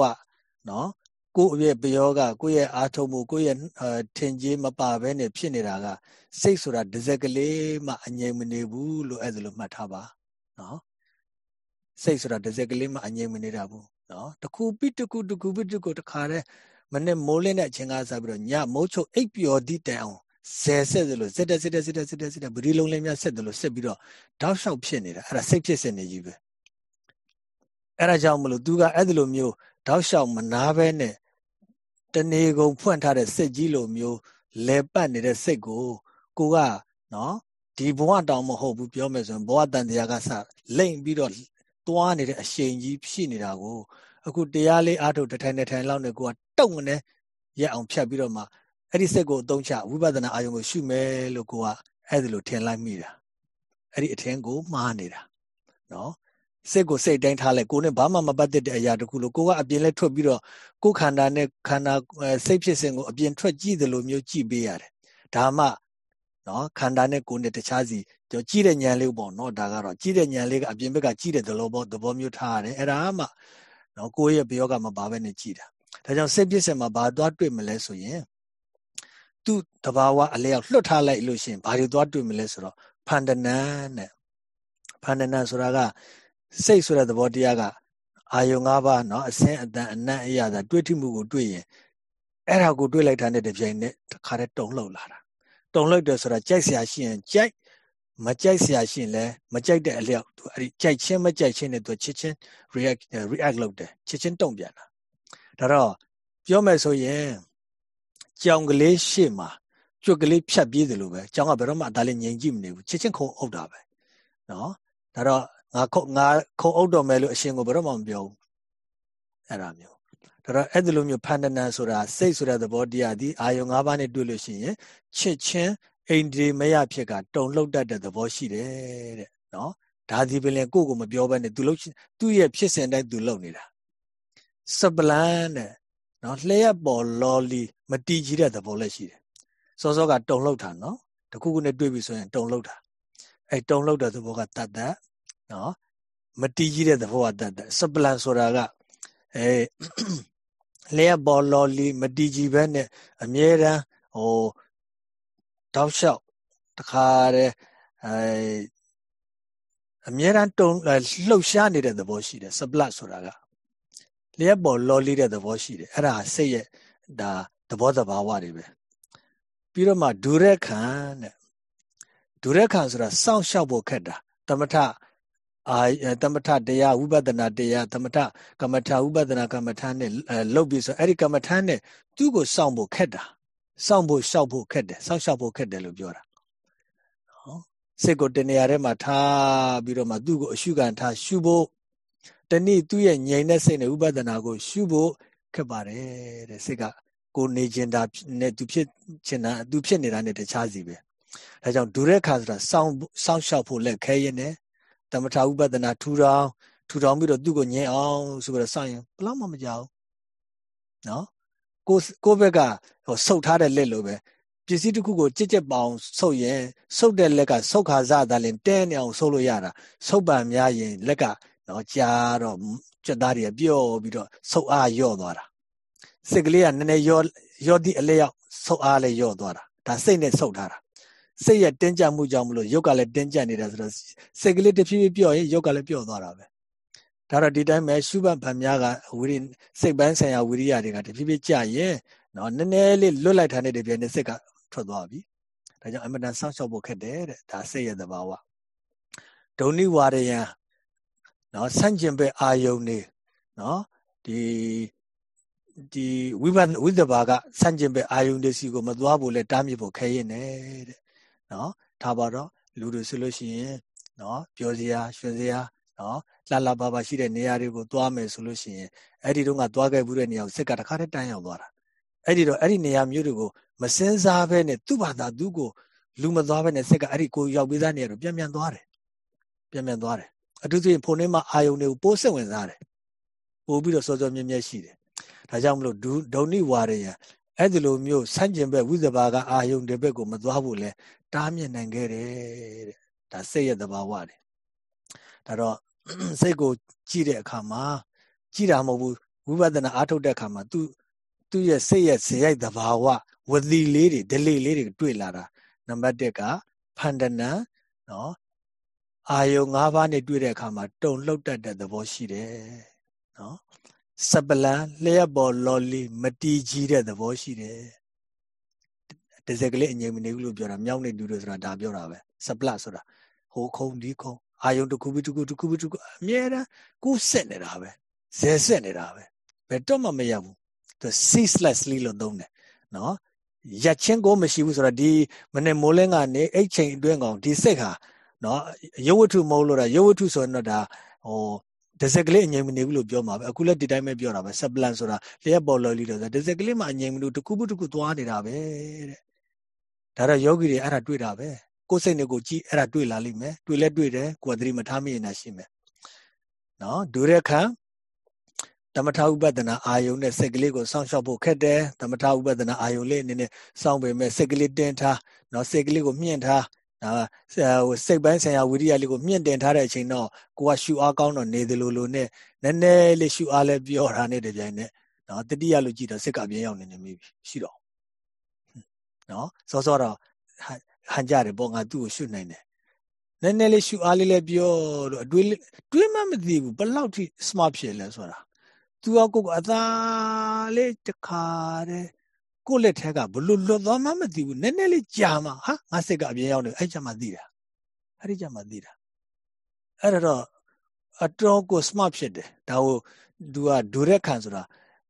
A: နော်ကိုယ့်ရဲ့ပယောကကိုယ့်ရဲ့အာထုံမှုကိုယ့်ရဲ့ထင်ကြီးမပါဘဲနဲ့ဖြစ်နေတာကစိတ်ဆိုတာတစ်စက်ကလေးမှအငြိမ်မနေဘူးလို့အဲ့ဒါလိုမှတ်ထားပါနော်စိတ်ဆိုတာတစ်စက်ကလေးမှအငြိမ်မနေတာဘူးနော်တခုပြီးတခုတခုပြီးတခုတခါတည်းမနေ့မိုးလင်းတဲ့အချိန်ကစပြီးတော့ညမိုးချုပ်အိပ်ပျော်သည့်တိုင်အောင် ဇယ်ဆက်သလိုစစ်တက်စစ်တက်စစ်တက်စစ်တက်စစ်တက်ဗဒီလုံးလေးများဆက်သလိုဆက်ပြီးတော့တောက်လျှောက်ဖြစ်နေတာအဲ့ဒါစိတ်ဖြစ်စင်နေကြီးပဲအဲ့ဒါကြောင့်မလို့သူကအဲ့ဒီလိုမျိုးတောက်လျှောက်မနာပဲနဲ့တနေကုန်ဖွင့်ထားတဲ့စိတ်ကြီးလိုမျိုးလဲပတ်နေတဲ့စိတ်ကိုကိုကနော်ဒီဘဝတောင်မဟုတ်ဘူးပြောမယ်ဆိုရင်ဘဝတန်တရားကစလိမ့်ပြီးတော့တွားနေတဲ့အရှိန်ကြီးဖြစ်နေတာကိုအခုတရားလေးအားထုတ်တထိုင်တထိုင်လောက်နဲ့ကိုကတုံနေရက်အောင်ဖြတ်ပြီးတော့မှ အဲ့ဒီစိတ်ကိုအသုံးချဝိပဿနာအာယုံကိုရှုမယ်လို့ကိုကအဲ့ဒီလိုထင်လိုက်မိတာအဲ့ဒီအထင်ကိုမှားနေတာနော်စိတ်ကိုစိတ်တိုင်းထားလိုက်ကိုနဲ့ဘာမှမပတ်သက်တဲ့အရာတခုလို့ကိုကအပြင်လဲထွက်ပြီးတော့ကိုခန္ဓာနဲ့ခန္ဓာစိတ်ဖြစ်စဉ်ကိုအပြင်ထွက်ကြည့်သလိုမျိုးကြည့်ပေးရတယ်ဒါမှနော်ခန္ဓာနဲ့ကိုယ်နဲ့တခြားစီကြည့်တဲ့ဉာဏ်လေးပေါ့နော်ဒါကတော့ကြည့်တဲ့ဉာဏ်လေးကအပြင်ဘက်ကကြည့်တဲ့သဘောပေါ့သဘောမျိုးထားရတယ်အဲ့ဒါမှနော်ကိုယ့်ရဲ့ဘယောကမပါဘဲနဲ့ကြည့်တာဒါကြောင့်စိတ်ဖြစ်စဉ်မှာဘာသွားတွေ့မလဲဆိုရင် သူ့တဘာဝအလျောက်လွတ်ထားလိုက်လို့ရှိရင်ဘာတွေသွားတွေ့မလဲဆိုတော့ဖန္ဒနံနဲ့ဖန္ဒနံဆိုတာကစိတ်ဆိုတဲ့သဘောတရားကအာယုံ၅ပါးเนาะအစင်းအတန်အနံ့အရာသာတွေ့ထိမှုကိုတွေ့ရင်အဲ့ဒါကိုတွေ့လိုက်တာနဲ့တပြိုင်နက်တခါတည်းတုံလှုပ်လာတာတုံလှုပ်တယ်ဆိုတာကြိုက်စရာရှိရင်ကြိုက်မကြိုက်စရာရှိရင်လည်းမကြိုက်တဲ့အလျောက်သူအဲ့ဒီကြိုက်ချင်းမကြိုက်ချင်းနဲ့သူချစ်ချင်း react react လုပ်တယ်ချစ်ချင်းတုံ့ပြန်တာဒါတော့ပြောမယ်ဆိုရင် ကြောင်ကလေးရှေ့မှာကျွတ်ကလေးဖြတ်ပြေးတယ်လို့ပဲကြောင်ကဘယ်တော့မှဒါလေးငြိမ်ကြည့်မနေဘူးချစ်ချင်းခုံအုပ်တာပဲနော်ဒါတော့ငါခုငါခုံအုပ်တော်မယ်လို့အရှင်ကိုဘယ်တော့မှမပြောဘူးအဲ့ဒါမျိုးဒါတော့အဲ့ဒီလိုမျိုးဖန္ဒနံဆိုတာစိတ်ဆိုတဲ့သဘောတရားဒီအာယုံ၅ပါးနဲ့တွေ့လို့ရှိရင်ချစ်ချင်းအိန္ဒြေမယဖြစ်ကတုံလှုပ်တတ်တဲ့သဘောရှိတယ်တဲ့နော်ဒါဒီပင်လည်းကိုယ့်ကိုမပြောဘဲနဲ့သူလှုပ်သူ့ရဲ့ဖြစ်စဉ်တိုင်းသူလှုပ်နေတာစပလန်တဲ့နော်လျှက်ပေါ်လော်လီ မတီးကြီးတဲ့သဘောလည်းရှိတယ်စောစောကတုံလှုပ်တာနော်တခုခုနဲ့တွေ့ပြီဆိုရင်တုံလှုပ်တာအဲတုံလှုပ်တဲ့သဘောကတတ်တတ်နော်မတီးကြီးတဲ့သဘောကတတ်တတ်စပလန်ဆိုတာကအဲလျှက်ပေါ်လော်လီမတီးကြီးပဲနဲ့အမြဲတမ်းဟိုတောက်လျှောက်တခါတည်းအဲအမြဲတမ်းတုံလှုပ်ရှားနေတဲ့သဘောရှိတယ်စပလတ်ဆိုတာကလျက်ပေါ်လော်လေးတဲ့သဘောရှိတယ်အဲ့ဒါစိတ်ရဲ့ဒါ သဘောတဘာဝတွေပဲပြီးတော့မှဒုရက်ခံတဲ့ဒုရက်ခံဆိုတာစောင့်ရှောက်ဖို့ခက်တာတမထအာတမထတရားဝိပဿနာတရားတမထကမ္မထဝိပဿနာကမ္မထနဲ့လုတ်ပြီးဆိုအဲ့ဒီကမ္မထနဲ့သူ့ကိုစောင့်ဖို့ခက်တာစောင့်ဖို့ရှောက်ဖို့ခက်တယ်စောင့်ရှောက်ဖို့ခက်တယ်လို့ပြောတာနော်စိတ်ကိုတနေရာထဲမှာထားပြီးတော့မှသူ့ကိုအရှုခံထားရှုဖို့တနည်းသူ့ရဲ့ငြိမ်တဲ့စိတ်နဲ့ဥပဒနာကို ရှုဖို့ခက်ပါတယ်တဲ့စိတ်က ကိုနေကျင်တာနဲ့သူဖြစ်ချင်တာသူဖြစ်နေတာနဲ့တခြားစီပဲဒါကြောင့်ဒုရက်ခါဆိုတာစောင်းစောင်းလျှောက်ဖို့လက်ခဲရင်နဲ့တမထာဥပဒနာထူထောင်ထူထောင်ပြီးတော့သူ့ကိုညင်အောင်ဆိုပြီးတော့စောင့်ရင်ဘလောက်မှမကြောက်နော်ကိုကိုဘက်ကဟိုဆုတ်ထားတဲ့လက်လိုပဲပစ္စည်းတစ်ခုကိုကြက်ကြက်ပေါအောင်ဆုတ်ရင်ဆုတ်တဲ့လက်ကဆုတ်ခါစသာလင်တဲနေအောင်ဆုတ်လို့ရတာဆုတ်ပံများရင်လက်ကနော်ကြာတော့ကြက်သားတွေကပြော့ပြီးတော့ဆုတ်အားယော့သွားတာ စိတ်ကလေးကနည်းနည်းယော့ယော့သည့်အလျောက်ဆုတ်အားလည်းယော့သွားတာဒါစိတ်နဲ့ဆုတ်ထားတာစိတ်ရဲ့တင်းကြပ်မှုကြောင့်မလို့ရုပ်ကလည်းတင်းကြပ်နေတာဆိုတော့စိတ်ကလေးတဖြည်းဖြည်းပြော့ရင်ရုပ်ကလည်းပြော့သွားတာပဲဒါတော့ဒီတိုင်းပဲရှုဘတ်ဗံများကဝိရိစိတ်ပိုင်းဆိုင်ရာဝိရိယတွေကတဖြည်းဖြည်းကြာရင်နော်နည်းနည်းလေးလွတ်လိုက်တာနဲ့တပြိုင်နက်စိတ်ကထွက်သွားပြီဒါကြောင့်အမတန်စောင့်ရှောက်ဖို့ခက်တယ်တဲ့ဒါစိတ်ရဲ့သဘာဝဒုံနိဝါရယံနော်ဆန့်ကျင်ဘက်အာယုန်နေနော်ဒီ ဒီဝိပဿနာဝိသဘာကဆန့်ကျင်ဘက်အာယုန်တွေစီကိုမသွားဖို့လဲတားမြစ်ဖို့ခဲရင်တဲ့နော်ထားပါတော့လူတွေဆိုလို့ရှိရင်နော်ပြောစရာရွှင်စရာနော်လှလှပါပါရှိတဲ့နေရာတွေကိုသွားမယ်ဆိုလို့ရှိရင်အဲ့ဒီတော့ကသွားခဲ့ဘူးတဲ့နေရာကိုစစ်ကတခါတည်းတန်းရောက်သွားတာအဲ့ဒီတော့အဲ့ဒီနေရာမျိုးတွေကိုမစင်စားဘဲနဲ့သူ့ဘာသာသူ့ကိုလူမသွားဘဲနဲ့စစ်ကအဲ့ဒီကိုရောက်ပြီးသားနေရာတော့ပြန်ပြန်သွားတယ်ပြန်ပြန်သွားတယ်အထူးသဖြင့်ဖုန်ထဲမှာအာယုန်တွေကိုပိုးစိတ်ဝင်စားတယ်ပို့ပြီးတော့စောစောမြဲမြဲရှိတယ် ဒါကြောင့်မလို့ဒုံနိဝါရယအဲ့ဒီလိုမျိုးဆန့်ကျင်ဘက်ဝိဇဘာကအာယုန်တဲ့ဘက်ကိုမသွားဖို့လဲတားမြစ်နိုင်ခဲ့တယ်တဲ့ဒါစိတ်ရဲ့သဘာဝတယ်ဒါတော့စိတ်ကိုကြည့်တဲ့အခါမှာကြည့်တာမဟုတ်ဘူးဝိပဿနာအားထုတ်တဲ့အခါမှာသူသူ့ရဲ့စိတ်ရဲ့ဇေယိုက်သဘာဝဝတိလေးတွေဒလိလေးတွေတွေ့လာတာနံပါတ်1ကဖန္ဒနာနော်အာယုံ၅ပါးနဲ့တွေ့တဲ့အခါမှာတုံလှုပ်တတ်တဲ့သဘောရှိတယ်နော် စပလန်လျှက်ပေါ်လော်လီမတီးကြီးတဲ့သဘောရှိတယ်တစက်ကလေးအငြိမ်မနေဘူးလို့ပြောတာမြောက်နေတူတယ်ဆိုတာဒါပြောတာပဲစပလဆိုတာဟိုခုံဒီခုံအာယုံတစ်ခုပြီးတစ်ခုတစ်ခုပြီးတစ်ခုအမြဲတမ်းကိုယ်ဆက်နေတာပဲဇဲဆက်နေတာပဲဘယ်တော့မှမရဘူးသူ ceaselessly လို့သုံးတယ်နော်ရက်ချင်းကိုမရှိဘူးဆိုတော့ဒီမနေ့မိုးလင်းကနေအဲ့ချိန်အတွင်းကောင်ဒီစိတ်ဟာနော်ရုပ်ဝတ္ထုမဟုတ်လို့တာရုပ်ဝတ္ထုဆိုရင်တော့ဒါဟို ဒဇက်ကလေးအငြိမ်မနေဘူးလို့ပြောမှာပဲအခုလည်းဒီတိုင်းပဲပြောတာပဲ supplant ဆိုတာလျက်ပေါ်လော်လီလို့ဆိုဒဇက်ကလေးမှအငြိမ်မလို့တစ်ခုခုတစ်ခုသွားနေတာပဲတဲ့ဒါတော့ယောဂီတွေအဲ့ဒါတွေ့တာပဲကိုယ်စိတ်နဲ့ကိုကြည့်အဲ့ဒါတွေ့လာလိမ့်မယ်တွေ့လဲတွေ့တယ်ကိုယ်သတိမထားမိရင်လည်းရှိမယ်နော်ဒုရခံတမထဥပဒနာအာယုံနဲ့စိတ်ကလေးကိုစောင့်ရှောက်ဖို့ခက်တယ်တမထဥပဒနာအာယုံလေးအနေနဲ့စောင့်ပေမဲ့စိတ်ကလေးတင်းထားနော်စိတ်ကလေးကိုမြင့်ထား ဒါဟိုစိတ်ပိုင်းဆိုင်ရာဝိရိယလေးကိုမြင့်တင်ထားတဲ့အချိန်တော့ကိုကရှူအားကောင်းတော့နေသလိုလိုနဲ့နည်းနည်းလေးရှူအားလည်းပြောတာနဲ့တပြိုင်နက်နော်တတိယလို့ကြည့်တော့စိတ်ကအပြင်းရောက်နေနေမိပြီရှိတော့နော်စောစောတော့ဟန်ကြတယ်ပေါ့ငါသူ့ကိုရှုနိုင်တယ်နည်းနည်းလေးရှုအားလေးလည်းပြောလို့အတွေးတွေးမှမသိဘူးဘလောက်ထိ smart ဖြစ်လဲဆိုတာသူကကိုကအသာလေးတခါတည်း ကိုလက်ထက်ကဘလို့လွတ်သွားမှမသိဘူးနည်းနည်းလေးကြာမှဟာငါစိတ်ကအပြင်းရောက်နေအဲ့ကြမှာသိတာအဲ့ဒီကြမှာသိတာအဲ့တော့အတော်ကို smart ဖြစ်တယ်ဒါကိုသူကဒူရက်ခံဆိုတာ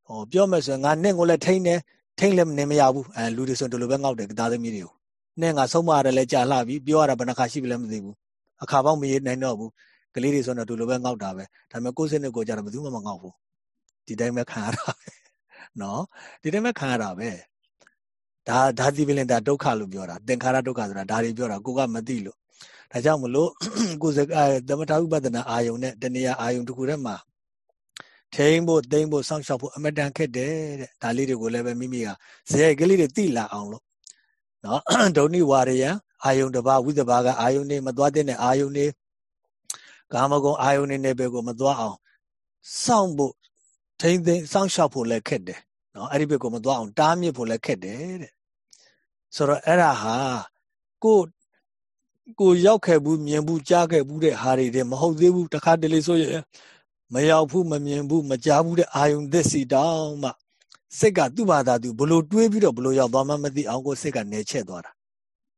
A: ဟောပြောမယ်ဆိုရင်ငါနဲ့ကိုလည်းထိန်းတယ်ထိန်းလည်းနေမရဘူးအဲလူတွေဆိုဒီလိုပဲငေါက်တယ်သားသမီးတွေကိုနဲ့ငါဆုံးမရတယ်လဲကြာလှပြီပြောရတာဘယ်နှခါရှိပြီလဲမသိဘူးအခါပေါင်းမရနိုင်တော့ဘူးကလေးတွေဆိုတော့ဒီလိုပဲငေါက်တာပဲဒါပေမဲ့ကိုယ်စိတ်နဲ့ကိုယ်ကြတော့ဘယ်သူမှမငေါက်ဘူးဒီတိုင်းပဲခံရတာပဲနော်ဒီတိုင်းပဲခံရတာပဲ ဒါဒါဒီပလင်ဒါဒုက္ခလို့ပြောတာသင်္ခါရဒုက္ခဆိုတာဒါတွေပြောတာကိုကမသိလို့ဒါကြောင့်မလို့ကိုယ်စသမထဥပဒနာအာယုံနဲ့တဏှာအာယုံတစ်ခုတည်းမှာထိန်ဖို့သိမ့်ဖို့စောင့်ရှောက်ဖို့အမတန်ခက်တယ်တဲ့ဒါလေးတွေကိုလည်းပဲမိမိကဇေယျကလေးတွေသိလာအောင်လို့နော်ဒုံနိဝါရယအာယုံတစ်ပါးဝိသဘာကအာယုံနေမသွားတဲ့အာယုံနေကာမဂုဏ်အာယုံနေနဲ့ပဲကိုမသွားအောင်စောင့်ဖို့ထိန်သိမ်းစောင့်ရှောက်ဖို့လည်းခက်တယ်နော်အဲ့ဒီဘက်ကိုမသွားအောင်တားမြစ်ဖို့လည်းခက်တယ်တဲ့ ဆိုတော့အဲ့ဒါဟာကိုကိုရောက်ခဲ့ဘူးမြင်ဘူးကြားခဲ့ဘူးတဲ့ဟာတွေတည်းမဟုတ်သေးဘူးတခါတလေဆိုရင်မရောက်ဘူးမမြင်ဘူးမကြားဘူးတဲ့အာယုန်သစ်စီတောင်းမှစိတ်ကသူ့ဘာသာသူဘလို့တွေးပြီးတော့ဘလို့ရောက်သွားမှမသိအောင်ကိုစိတ်ကနေချက်သွားတာ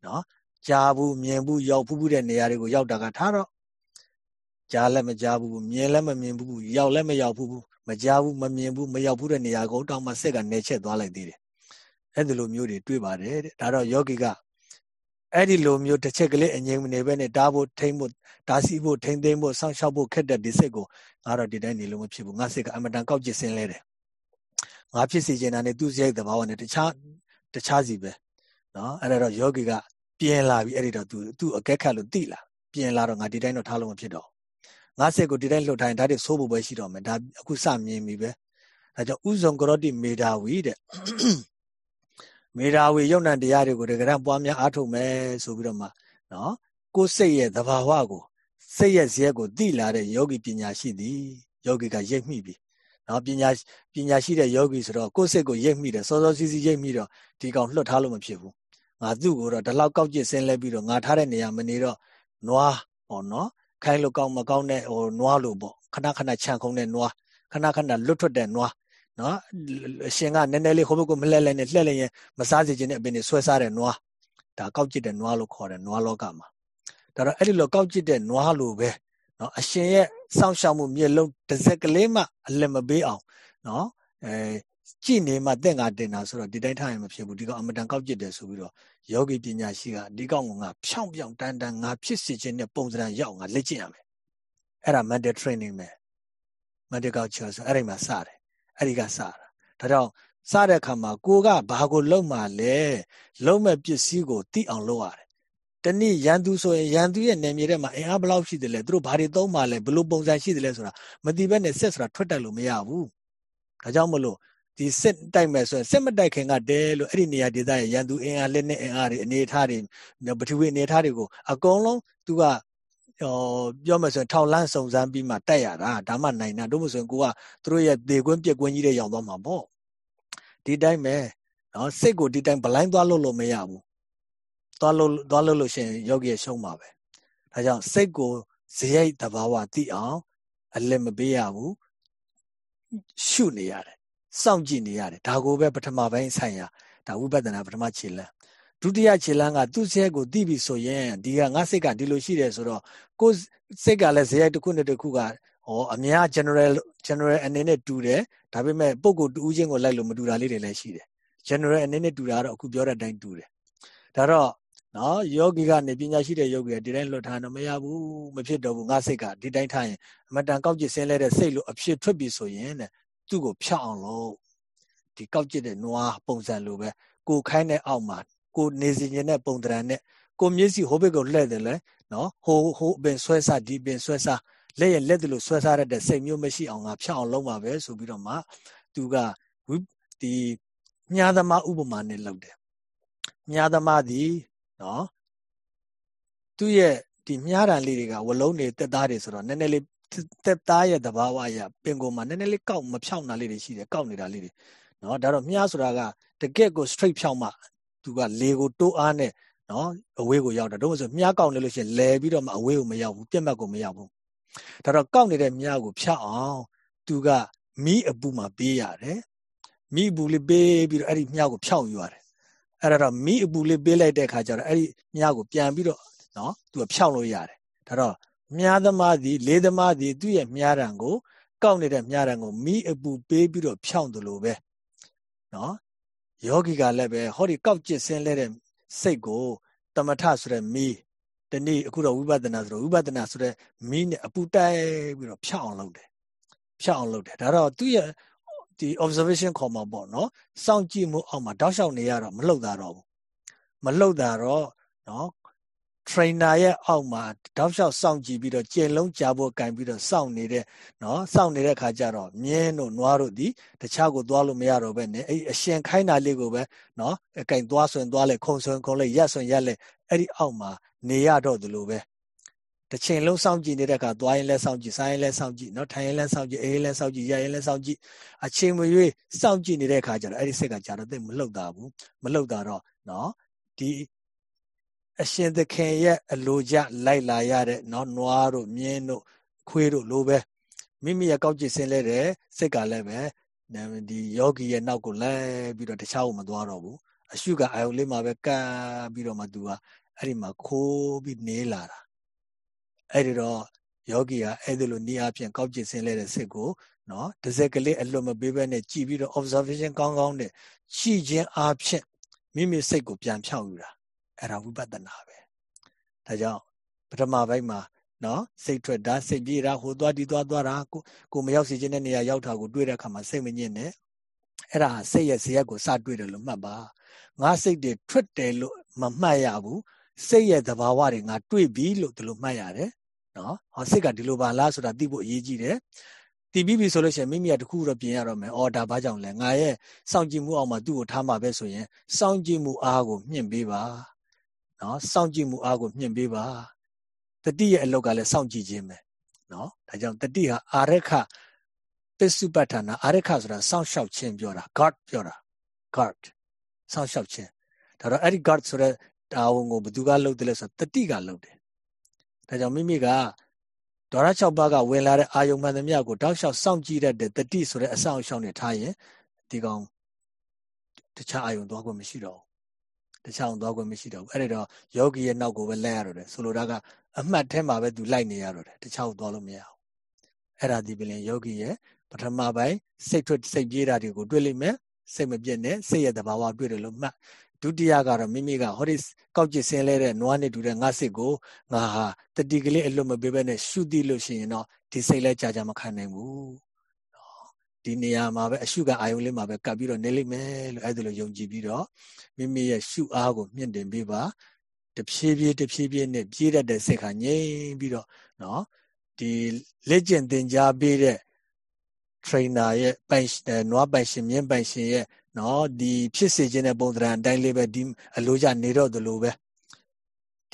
A: နော်ကြားဘူးမြင်ဘူးရောက်ဘူးတဲ့နေရာတွေကိုရောက်တာကထားတော့ကြားလည်းမကြားဘူးမြင်လည်းမမြင်ဘူးရောက်လည်းမရောက်ဘူးမကြားဘူးမမြင်ဘူးမရောက်ဘူးတဲ့နေရာကိုတောင်းမှစိတ်ကနေချက်သွားလိုက်သေးတယ် အဲ့ဒီလိုမျိုးတွေတွေးပါတယ်တဲ့ဒါတော့ယောဂီကအဲ့ဒီလိုမျိုးတစ်ချက်ကလေးအငြိမ်မနေပဲနဲ့တားဖို့ထိမ့်ဖို့တားဆီးဖို့ထိမ့်သိမ့်ဖို့စောင့်ရှောက်ဖို့ခက်တဲ့ဒီစိတ်ကိုငါတော့ဒီတိုင်းနေလို့မဖြစ်ဘူးငါစိတ်ကအမတန်ကောက်ကျစ်စင်းလဲတယ်ငါဖြစ်စီချင်တာနဲ့သူ့စိတ်သဘာဝနဲ့တခြားတခြားစီပဲနော်အဲ့ဒါတော့ယောဂီကပြင်လာပြီအဲ့ဒီတော့ तू तू အကက်ခတ်လို့တိလာပြင်လာတော့ငါဒီတိုင်းတော့ထားလို့မဖြစ်တော့ငါစိတ်ကိုဒီတိုင်းလှုပ်ထိုင်ဒါတွေသိုးဖို့ပဲရှိတော့မယ်ဒါအခုစမြင်ပြီပဲဒါကြောင့်ဥဇုံကရောတိမေတာဝီတဲ့ မေတာဝီယုံ nant တရားတွေကိုတကယ်တမ်းပွားများအားထုတ်မယ်ဆိုပြီးတော့မှနော်ကိုယ်စိတ်ရဲ့သဘာဝကိုစိတ်ရဲ့ဇရက်ကိုသိလာတဲ့ယောဂီပညာရှိသည်ယောဂီကရိပ်မိပြီနော်ပညာပညာရှိတဲ့ယောဂီဆိုတော့ကိုယ်စိတ်ကိုရိပ်မိတယ်စောစောစီးစီးရိပ်မိတော့ဒီကောင်လွတ်ထားလို့မဖြစ်ဘူးငါသူ့ကိုတော့ဒီလောက်ကောက်ကျစ်ဆင်းလဲပြီးတော့ငါထားတဲ့နေရာမနေတော့နွားဟောနော်ခိုင်းလို့ကောင်းမကောင်းတဲ့ဟိုနွားလို့ပေါ့ခဏခဏခြံခုံတဲ့နွားခဏခဏလွတ်ထွက်တဲ့နွား နော်အရှင်ကနည်းနည်းလေးဟိုဘက်ကမလှက်လဲနဲ့လှက်လိုက်ရင်မစားစေခြင်းနဲ့အပင်တွေဆွဲစားတဲ့နွားဒါကောက်ကျစ်တဲ့နွားလို့ခေါ်တယ်နွားလောကမှာဒါတော့အဲ့ဒီလိုကောက်ကျစ်တဲ့နွားလိုပဲနော်အရှင်ရဲ့စောင့်ရှောက်မှုမျက်လုံးတစ်စက်ကလေးမှအလက်မပေးအောင်နော်အဲကြည်နေမှတက်ငါတင်တာဆိုတော့ဒီတိုင်းထားရင်မဖြစ်ဘူးဒီကောင်အမတန်ကောက်ကျစ်တယ်ဆိုပြီးတော့ယောဂီပညာရှိကဒီကောင်ကငါဖြောင်းဖြောင်းတန်တန်ငါဖြစ်စေခြင်းနဲ့ပုံစံရောက်ငါလက်ကျင့်ရမယ်အဲ့ဒါ mental training ပဲ mental culture ဆိုအဲ့ဒီမှာစတယ် အဲ့ဒီကစတာဒါကြောင့်စတဲ့အခါမှာကိုကဘာကိုလုံမှလဲလုံမဲ့ပစ္စည်းကိုတိအောင်လုပ်ရတယ်တနည်းရန်သူဆိုရင်ရန်သူရဲ့နယ်မြေထဲမှာအင်အားဘယ်လောက်ရှိတယ်လဲသူတို့ဘာတွေသုံးမှလဲဘယ်လိုပုံစံရှိတယ်လဲဆိုတာမသိဘဲနဲ့ဆက်ဆိုတာထွက်တက်လို့မရဘူးဒါကြောင့်မလို့ဒီစစ်တိုက်မယ်ဆိုရင်စစ်မတိုက်ခင်ကတဲလို့အဲ့ဒီနေရာဒေသရဲ့ရန်သူအင်အားလက်နဲ့အင်အားတွေအနေထားတွေပထဝီအနေထားတွေကိုအကုန်လုံးသူက ဟောပြောမှဆိုရင်ထောက်လန်းစုံစမ်းပြီးမှတိုက်ရတာဒါမှနိုင်တာတို့မဆိုရင်ကိုကသူတို့ရဲ့ဒေကွင်းပြက်ကွင်းကြီးတွေရောက်သွားမှာပေါ့ဒီတိုင်းပဲနော်စိတ်ကိုဒီတိုင်းဗလိုင်းသွားလို့လို့မရဘူးသွားလို့သွားလို့လို့ရှင်ယောဂီရဲ့ရှုံးပါပဲဒါကြောင့်စိတ်ကိုဇယိတ်တဘာဝသိအောင်အလစ်မပေးရဘူးရှုနေရတယ်စောင့်ကြည့်နေရတယ်ဒါကိုပဲပထမပိုင်းဆိုင်ရာဒါဝိပဿနာပထမခြေလှမ်း ဒုတိယခြေလှမ်းကသူ့ဆဲကိုသိပြီဆိုရင်ဒီကငါစိတ်ကဒီလိုရှိတယ်ဆိုတော့ကိုယ်စိတ်ကလည်းဇယိုက်တစ်ခုနဲ့တစ်ခုကဟောအများ general general အနေနဲ့တူတယ်ဒါပေမဲ့ပုံကိုတူးချင်းကိုလိုက်လို့မတူတာလေးတွေလည်းရှိတယ် general အနေနဲ့တူတာကတော့အခုပြောတဲ့အတိုင်းတူတယ်ဒါတော့နော်ယောဂီကနေပညာရှိတဲ့ယောဂီကဒီတိုင်းလွတ်ထားတော့မရဘူးမဖြစ်တော့ဘူးငါစိတ်ကဒီတိုင်းထားရင်အမတန်ကောက်ကျစ်ဆင်းလဲတဲ့စိတ်လို့အဖြစ်ထွက်ပြီဆိုရင်တဲ့သူ့ကိုဖြောက်အောင်လို့ဒီကောက်ကျစ်တဲ့နွားပုံစံလိုပဲကိုခိုင်းတဲ့အောက်မှာ ကိုနေစီခြင်းတဲ့ပုံတရံနဲ့ကိုမျက်စိဟိုဘက်ကိုလှည့်တယ်လေနော်ဟိုဟိုအပင်ဆွဲစားဒီပင်ဆွဲစားလက်ရဲ့လက်တလို့ဆွဲစားရတဲ့စိတ်မျိုးမရှိအောင်ငါဖြောက်အောင်လုပ်ပါပဲဆိုပြီးတော့မှသူကဒီညာသမားဥပမာနဲ့လုပ်တယ်ညာသမားဒီနော်သူ့ရဲ့ဒီမြားတံလေးတွေကဝလုံးတွေတက်သားတွေဆိုတော့နည်းနည်းလေးတက်သားရဲ့သဘာဝအရပင်ကိုမှနည်းနည်းလေးကောက်မဖြောင်းတာလေးတွေရှိတယ်ကောက်နေတာလေးတွေနော်ဒါတော့မြားဆိုတာကတကက်ကို straight ဖြောင်းမှ သူကလေကိုတိုးအားနဲ့နော်အဝေးကိုရောက်တာတော့ဆိုမြားကောက်နေလို့ရှိရင်လဲပြီးတော့မှအဝေးကိုမရောက်ဘူးပြက်မှတ်ကိုမရောက်ဘူးဒါတော့ကောက်နေတဲ့မြားကိုဖြောက်အောင်သူကမီးအပူမှာပေးရတယ်မိဘူးလေးပေးပြီးတော့အဲ့ဒီမြားကိုဖြောက်ယူရတယ်အဲ့ဒါတော့မိအပူလေးပေးလိုက်တဲ့ခါကျတော့အဲ့ဒီမြားကိုပြန်ပြီးတော့နော်သူကဖြောက်လို့ရတယ်ဒါတော့မြားသမားသည်လေးသမားသည်သူ့ရဲ့မြားတံကိုကောက်နေတဲ့မြားတံကိုမိအပူပေးပြီးတော့ဖြောက်တယ်လို့ပဲနော် ယောဂီကလည်းပဲဟောဒီကောက်ကျစ်ဆင်းလဲတဲ့စိတ်ကိုတမထဆိုတဲ့မိဒီနေ့အခုတော့ဝိပဿနာဆိုတော့ဝိပဿနာဆိုတဲ့မိနဲ့အပူတိုက်ပြီးတော့ဖြောက်အောင်လုပ်တယ်ဖြောက်အောင်လုပ်တယ်ဒါတော့သူ့ရဲ့ဒီ observation ခေါ်မှာပေါ့နော်စောင့်ကြည့်မှုအောက်မှာတောက်လျှောက်နေရတော့မလှုပ်တာတော့ဘူးမလှုပ်တာတော့နော် trainer ရဲ့အောက်မှာတောက်လျှောက်စောင့်ကြည့်ပြီးတော့ကျင်လုံးကြားဖို့ကင်ပြီးတော့စောင့်နေတဲ့နော်စောင့်နေတဲ့ခါကျတော့မြင်းတို့နွားတို့ဒီတခြားကိုသွားလို့မရတော့ပဲနဲ့အဲ့အရှင်ခိုင်းတာလေးကိုပဲနော်အကင်သွားဆွင်သွားလဲခုံဆွင်ခုံလဲရက်ဆွင်ရက်လဲအဲ့ဒီအောက်မှာနေရတော့သလိုပဲတစ်ချိန်လုံးစောင့်ကြည့်နေတဲ့အခါသွားရင်လည်းစောင့်ကြည့်စားရင်လည်းစောင့်ကြည့်နော်ထိုင်ရင်လည်းစောင့်ကြည့်အေးရင်လည်းစောင့်ကြည့်ရရင်လည်းစောင့်ကြည့်အချိန်မရွေးစောင့်ကြည့်နေတဲ့အခါကျတော့အဲ့ဒီစိတ်ကကြာတော့သိမလှုပ်တာဘူးမလှုပ်တာတော့နော်ဒီ အရှင်သခင်ရဲ့အလိုကျလိုက်လာရတဲ့နော်နွားတို့မြင်းတို့ခွေးတို့လိုပဲမိမိရဲ့ကောက်ကြည့်စင်းလဲတဲ့စိတ်ကလည်းပဲဒီယောဂီရဲ့နောက်ကိုလိုက်ပြီးတော့တခြားကိုမသွားတော့ဘူးအရှုကအာယုလေးမှာပဲကပ်ပြီးတော့မှသူကအဲ့ဒီမှာခိုးပြီးနေလာတာအဲ့ဒီတော့ယောဂီကအဲ့ဒီလိုနေအပြင်ကောက်ကျစ်ဆင်းလဲတဲ့စိတ်ကိုနော်တစ်စက်ကလေးအလွတ်မပေးဘဲနဲ့ကြည်ပြီးတော့ observation ကောင်းကောင်းနဲ့ရှိခြင်းအဖြစ်မိမိစိတ်ကိုပြန်ဖြောက်ယူတာ အဲ့ဒါဝိပဿနာပဲဒါကြောင့်ပထမပိုင်းမှာနော်စိတ်ထွက်တာစိတ်ပြေးတာဟိုသွားဒီသွားသွားတာကိုကိုမရောက်စီခြင်းတဲ့နေရာရောက်တာကိုတွေ့တဲ့အခါမှာစိတ်မညစ်နဲ့အဲ့ဒါစိတ်ရဲ့ဇယက်ကိုစတွေ့တယ်လို့မှတ်ပါငါစိတ်တွေထွက်တယ်လို့မမှတ်ရဘူးစိတ်ရဲ့သဘာဝတွေငါတွေ့ပြီလို့ဒီလိုမှတ်ရတယ်နော်ဟောစိတ်ကဒီလိုပါလားဆိုတာသိဖို့အရေးကြီးတယ်တည်ပြီးပြီဆိုလို့ရှိရင်မိမိကတခုတော့ပြင်ရတော့မယ်။အော်ဒါဘာကြောင့်လဲ။ငါရဲ့စောင့်ကြည့်မှုအောင်မှာသူ့ကိုထားမှာပဲဆိုရင်စောင့်ကြည့်မှုအားကိုမြင့်ပေးပါ။ နော်စောင့်ကြည့်မှုအားကိုမြင့်ပေးပါ။တတိရဲ့အလောက်ကလည်းစောင့်ကြည့်ခြင်းပဲ။နော်ဒါကြောင့်တတိဟာအာရခပစ္စုပ္ပထာနာအာရခဆိုတာစောင့်ရှောက်ခြင်းပြောတာ guard ပြောတာ guard စောင့်ရှောက်ခြင်းဒါတော့အဲ့ဒီ guard ဆိုတဲ့တာဝန်ကိုဘယ်သူကလုပ်တယ်လဲဆိုတော့တတိကလုပ်တယ်။ဒါကြောင့်မိမိကဒေါရ6ပါးကဝင်လာတဲ့အာယုံမှန်သမျှကိုတောက်လျှောက်စောင့်ကြည့်တတ်တဲ့တတိဆိုတဲ့အဆောင်အရှောင်းနဲ့ထားရင်ဒီကောင်တခြားအာယုံသွားခွင့်မရှိတော့ဘူး တခြားအောင်သွားခွင့်မရှိတော့ဘူးအဲ့ဒါတော့ယောဂီရဲ့နောက်ကိုပဲလက်ရတော့တယ်ဆိုလိုတာကအမှတ်ထဲမှာပဲသူလိုက်နေရတော့တယ်တခြားကိုသွားလို့မရဘူးအဲ့ဒါဒီပင်ယောဂီရဲ့ပထမပိုင်းစိတ်ထွက်စိတ်ပြေးတာတွေကိုတွေ့လိမ့်မယ်စိတ်မပြည့်နဲ့စိတ်ရဲ့သဘာဝတွေ့တယ်လို့မှတ်ဒုတိယကတော့မိမိကဟောဒီကောက်ကျစ်ဆင်းလဲတဲ့နွားနဲ့တူတဲ့ငါစစ်ကိုငါဟာတတိကလေးအလွတ်မပေးဘဲနဲ့ရှုတိလို့ရှိရင်တော့ဒီစိတ်လဲကြာကြာမခံနိုင်ဘူး ဒီနေရာမှာပဲအရှုကအာယုံလေးမှာပဲကပ်ပြီးတော့နေလိမ့်မယ်လို့အဲ့ဒါလိုယုံကြည်ပြီးတော့မိမိရဲ့ရှုအားကိုမြင့်တင်ပေးပါတဖြည်းဖြည်းတဖြည်းဖြည်းနဲ့ပြေးတတ်တဲ့စိတ်ခါငြိမ်ပြီးတော့နော်ဒီလက်ကျင့်သင်ကြားပေးတဲ့ trainer ရဲ့ပိုင်နွားပိုင်ရှင်မြင်းပိုင်ရှင်ရဲ့နော်ဒီဖြစ်စေခြင်းတဲ့ပုံသဏ္ဍာန်အတိုင်းလေးပဲဒီအလိုကြနေတော့သလိုပဲ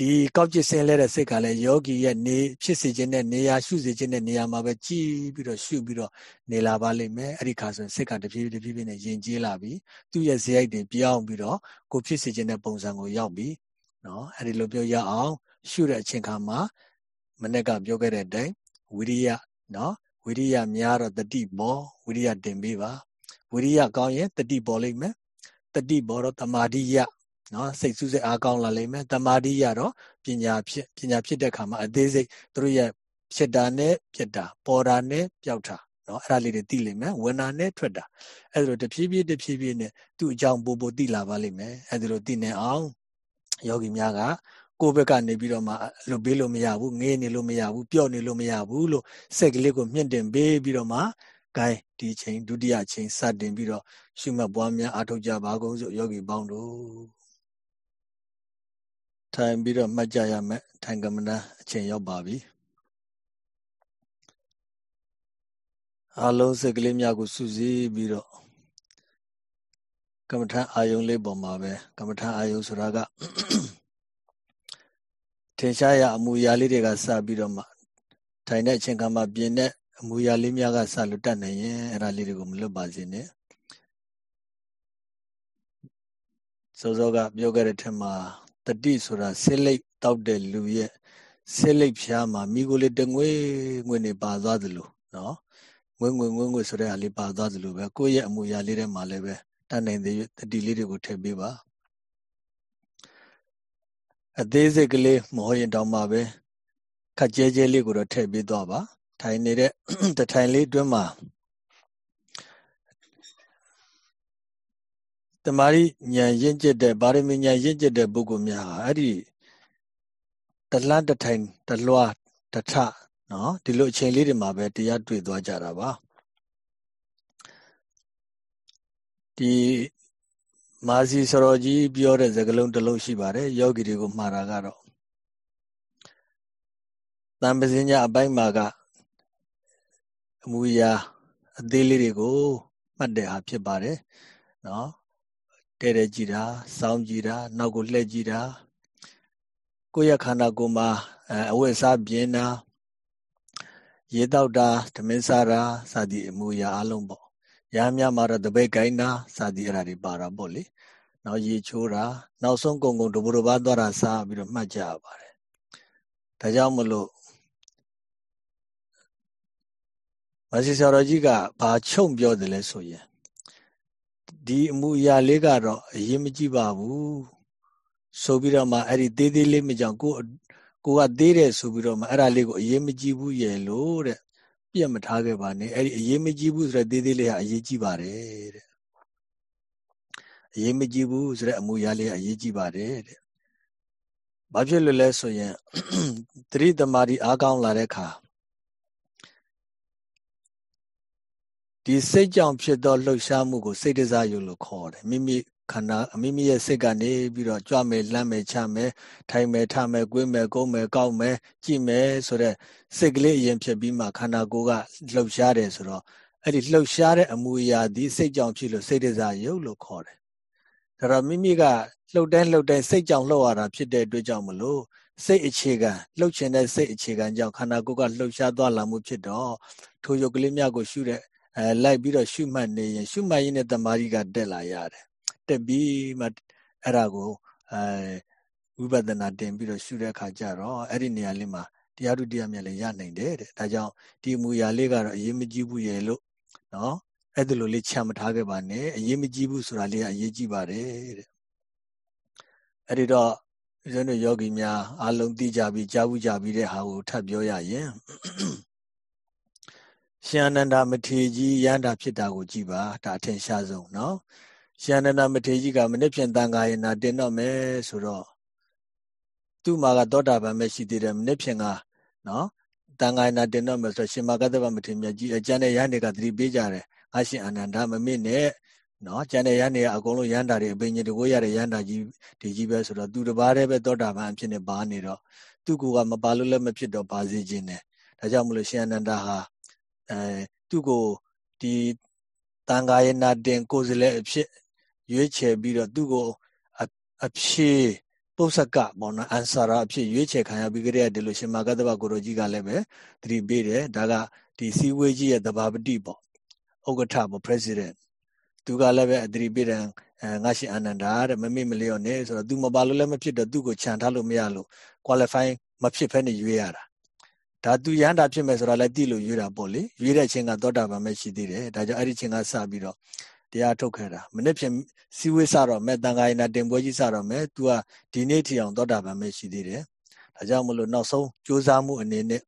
A: ဒီကောက်ကျစ်ဆင်းလဲတဲ့စိတ်ကလည်းယောဂီရဲ့နေဖြစ်စေခြင်းတဲ့နေရာရှုစေခြင်းတဲ့နေရာမှာပဲကြည်ပြီးတော့ရှုပြီးတော့နေလာပါလိမ့်မယ်အဲ့ဒီခါဆိုရင်စိတ်ကတဖြည်းဖြည်းတဖြည်းဖြည်းနဲ့ယဉ်ကျေးလာပြီးသူ့ရဲ့ဇယိုက်တွေပြောင်းပြီးတော့ကိုဖြစ်စေခြင်းတဲ့ပုံစံကိုရောက်ပြီးနော်အဲ့ဒီလိုပြောရအောင် ရှုတဲ့အချိန်ခါမှာမနေ့ကပြောခဲ့တဲ့အတိုင်းဝိရိယနော်ဝိရိယများတော့တတိဘောဝိရိယတင်ပေးပါဝိရိယကောင်းရင်တတိပေါ်လိမ့်မယ်တတိပေါ်တော့တမာတိယ နော်စိတ်စူးစိတ်အားကောင်းလာလိမ့်မယ်တမာတိယတော့ပညာဖြစ်ပညာဖြစ်တဲ့ခါမှာအသေးစိတ်သူတို့ရဲ့ဖြစ်တာနဲ့ဖြစ်တာပေါ်တာနဲ့ပျောက်တာနော်အဲ့ဒါလေးတွေသိလိမ့်မယ်ဝင်တာနဲ့ထွက်တာအဲ့ဒါလိုတဖြည်းဖြည်းတဖြည်းဖြည်းနဲ့သူ့အကြောင်းပို့ပို့သိလာပါလိမ့်မယ်အဲ့ဒါလိုသိနေအောင်ယောဂီများကကိုယ့်ဘက်ကနေပြီးတော့မှလွတ်ပေးလို့မရဘူးငေးနေလို့မရဘူးပြော့နေလို့မရဘူးလို့စိတ်ကလေးကိုမြင့်တင်ပေးပြီးတော့မှဂိုင်းဒီချိန်ဒုတိယချိန်စတင်ပြီးတော့ရှုမှတ်ပွားများအားထုတ်ကြပါကုန်စို့ယောဂီပေါင်းတို့ ထိုင်ပြီးတော့မှတ်ကြရမယ်ထိုင်ကမ္မနာအချိန်ရောက်ပါပြီအလုံးစိတ်ကလေးများကိုစုစည်းပြီးတော့ကမ္မထာအာယုံလေးပေါ်မှာပဲကမ္မထာအာယုံဆိုတာကထင်ရှားရအမူအရာလေးတွေကစပြီးတော့မှထိုင်တဲ့အချိန်ကမှပြင်းတဲ့အမူအရာလေးများကစလို့တတ်နိုင်ရင်အဲ့ဒါလေးတွေကိုမလွတ်ပါစေနဲ့စောစောကပြောခဲ့တဲ့ထက်မှာ တတိဆိုတာဆစ်လိပ်တောက်တဲ့လူရဲ့ဆစ်လိပ်ဖြားမှာမိကိုလေးတငွေငွေနေပါသွားသလိုနော်ငွေငွေငွေငွေဆိုတဲ့ဟာလေးပါသွားသလိုပဲကိုယ့်ရဲ့အမူအရာလေးထဲမှာလည်းပဲတတ်နိုင်တဲ့တတိလေးတွေကိုထည့်ပေးပါအသေးစိတ်ကလေးမဟုတ်ရင်တောင်မှပဲခက်ကြဲကြဲလေးကိုတော့ထည့်ပေးသွားပါထိုင်နေတဲ့တထိုင်လေးအတွင်းမှာ တမာရီဉာဏ်ရင့်ကျက်တဲ့ဗာရမီဉာဏ်ရင့်ကျက်တဲ့ပုဂ္ဂိုလ်များဟာအဲ့ဒီတလန့်တထိုင်တလွားတထနော်ဒီလိုအချိန်လေးတွေမှာပဲတရားတွေ့သွားကြတာပါဒီမာစီစရောကြီးပြောတဲ့စကားလုံးတစ်လုံးရှိပါတယ်ယောဂီတွေကိုမှားတာကတော့တံပစင်းညအပိုင်းမှာကအမူအရာအသေးလေးတွေကိုမှတ်တဲ့ဟာဖြစ်ပါတယ်နော် တဲ့တဲ့ကြည့်တာစောင်းကြည့်တာနောက်ကိုလှည့်ကြည့်တာကိုယ့်ရဲ့ခန္ဓာကိုယ်မှာအဝတ်စားပြင်းတာရေတောက်တာဓမင်းစားတာစသည်အမူအရာအလုံးပေါ့ရဟန်းများမှာတော့တပိတ်ကိုင်းတာစသည်အဲ့ဒါတွေပါတာပေါ့လေနောက်ရေချိုးတာနောက်ဆုံးကုံကုံတဘူတဘာသွားတာစားပြီးတော့မှတ်ကြရပါတယ်ဒါကြောင့်မလို့မဆီဆရာတော်ကြီးကဘာချုံပြောတယ်လဲဆိုရင် ဒီအမှုအရာလေးကတော့အရေးမကြီးပါဘူးဆိုပြီးတော့မှအဲ့ဒီသေးသေးလေးမကြောင်ကိုကိုကသေးတယ်ဆိုပြီးတော့မှအဲ့ဒါလေးကိုအရေးမကြီးဘူးရဲ့လို့တဲ့ပြတ်မထားခဲ့ပါနဲ့အဲ့ဒီအရေးမကြီးဘူးဆိုတဲ့သေးသေးလေးဟာအရေးကြီးပါတယ်တဲ့အရေးမကြီးဘူးဆိုတဲ့အမှုအရာလေးကအရေးကြီးပါတယ်တဲ့ဘာဖြစ်လို့လဲဆိုရင်သတိသမารီအားကောင်းလာတဲ့အခါ ဒီစိတ်ကြောင့်ဖြစ်သောလှုပ်ရှားမှုကိုစိတ်တစားယုလို့ခေါ်တယ်မိမိခန္ဓာအမိမိရဲ့စိတ်ကနေပြီးတော့ကြွမယ်လှမ်းမယ်ချမယ်ထိုင်မယ်ထမယ်ကွေးမယ်ကုန်းမယ်ကောက်မယ်ကြည့်မယ်ဆိုတဲ့စိတ်ကလေးအရင်ဖြစ်ပြီးမှခန္ဓာကိုယ်ကလှုပ်ရှားတယ်ဆိုတော့အဲ့ဒီလှုပ်ရှားတဲ့အမူအရာဒီစိတ်ကြောင့်ဖြစ်လို့စိတ်တစားယုတ်လို့ခေါ်တယ်ဒါတော့မိမိကလှုပ်တိုင်းလှုပ်တိုင်းစိတ်ကြောင့်လှုပ်ရတာဖြစ်တဲ့အတွက်ကြောင့်မလို့စိတ်အခြေခံလှုပ်ချင်တဲ့စိတ်အခြေခံကြောင့်ခန္ဓာကိုယ်ကလှုပ်ရှားသွားလာမှုဖြစ်တော့ထိုယုတ်ကလေးများကိုရှုတဲ့ အဲလိုက်ပြီးတော့ရှုမှတ်နေရင်ရှုမှတ်ရင်းနဲ့တမာရီကတက်လာရတယ်တက်ပြီးမှအဲ့ဒါကိုအဲဝိပဿနာတင်ပြီးတော့ရှုတဲ့အခါကျတော့အဲ့ဒီနေရာလေးမှာတရားဓုတရားမြတ်လည်းရနိုင်တယ်တဲ့ဒါကြောင့်ဒီမူအရာလေးကတော့အရေးမကြီးဘူးရဲ့လို့နော်အဲ့ဒါလိုလေးချမ်းမထားခဲ့ပါနဲ့အရေးမကြီးဘူးဆိုတာလေးကအရေးကြီးပါတယ်တဲ့အဲ့ဒီတော့ဦးဇင်းတို့ယောဂီများအလုံးသိကြပြီးကြားဘူးကြပြီးတဲ့ဟာကိုထပ်ပြောရရင် ရှင်အနန္ဒမထေရကြီးရန်တာဖြစ်တာကိုကြည်ပါဒါအထင်ရှားဆုံးเนาะရှင်အနန္ဒမထေရကြီးကမနစ်ဖြင့်တန်ခါရင်နာတင်တော့မယ်ဆိုတော့သူ့မှာကသောတာပန်ပဲရှိသေးတယ်မနစ်ဖြင့်ကเนาะတန်ခါရင်နာတင်တော့မယ်ဆိုတော့ရှင်မကတ္တဗမထေရမြတ်ကြီးအကျမ်းနဲ့ရန်တွေကသတိပေးကြတယ်ငါရှင်အနန္ဒမမေ့နဲ့နော်ကျန်တဲ့ရန်တွေကအကုန်လုံးရန်တာတွေအပင်ကြီးတကိုးရတဲ့ရန်တာကြီးဒီကြီးပဲဆိုတော့သူတပားတည်းပဲသောတာပန်အဖြစ်နဲ့ပါနေတော့သူ့ကိုယ်ကမပါလို့လည်းမဖြစ်တော့ပါစေခြင်းနဲ့ဒါကြောင့်မလို့ရှင်အနန္ဒဟာ အဲသူ့ကိုဒီတန်ခါယနာတင်ကိုယ်စလဲအဖြစ်ရွေးချယ်ပြီးတော့သူ့ကိုအဖြေပု္ပ္ပကပေါ့နော်အန်ဆာရာအဖြစ်ရွေးချယ်ခံရပြီးကြတဲ့ဒီလိုရှင်မာကတ္တဗကိုရိုကြီးကလည်းပဲသတိပေးတယ်ဒါကဒီစီဝေးကြီးရဲ့တဘာပတိပေါ့ဥက္ကဋ္ဌပေါ့ president သူကလည်းပဲအတိပိဒံငါရှင်အာနန္ဒာတဲ့မမေ့မလျော့နဲ့ဆိုတော့ तू မပါလို့လည်းမဖြစ်တော့သူ့ကိုခြံထားလို့မရလို့ qualify မဖြစ်ဖဲနဲ့ရွေးရတာ ဒါ तू ရန်တာဖြစ်မယ်ဆိုတာလည်းသိလို့ရွေးတာပေါ့လေရွေးတဲ့ချင်းကသောတာပန်ပဲရှိသေးတယ်ဒါကြောင့်အဲ့ဒီချင်းကစပြီးတော့တရားထုတ်ခဲ့တာမနေ့ဖြင့်စီဝေးစတော့မဲ့တန်ခါရင်နာတင်ပွဲကြီးစတော့မဲ့ तू ကဒီနေ့ထီအောင်သောတာပန်ပဲရှိသေးတယ်ဒါကြောင့်မလို့နောက်ဆုံးကြိုးစားမှုအနေနဲ့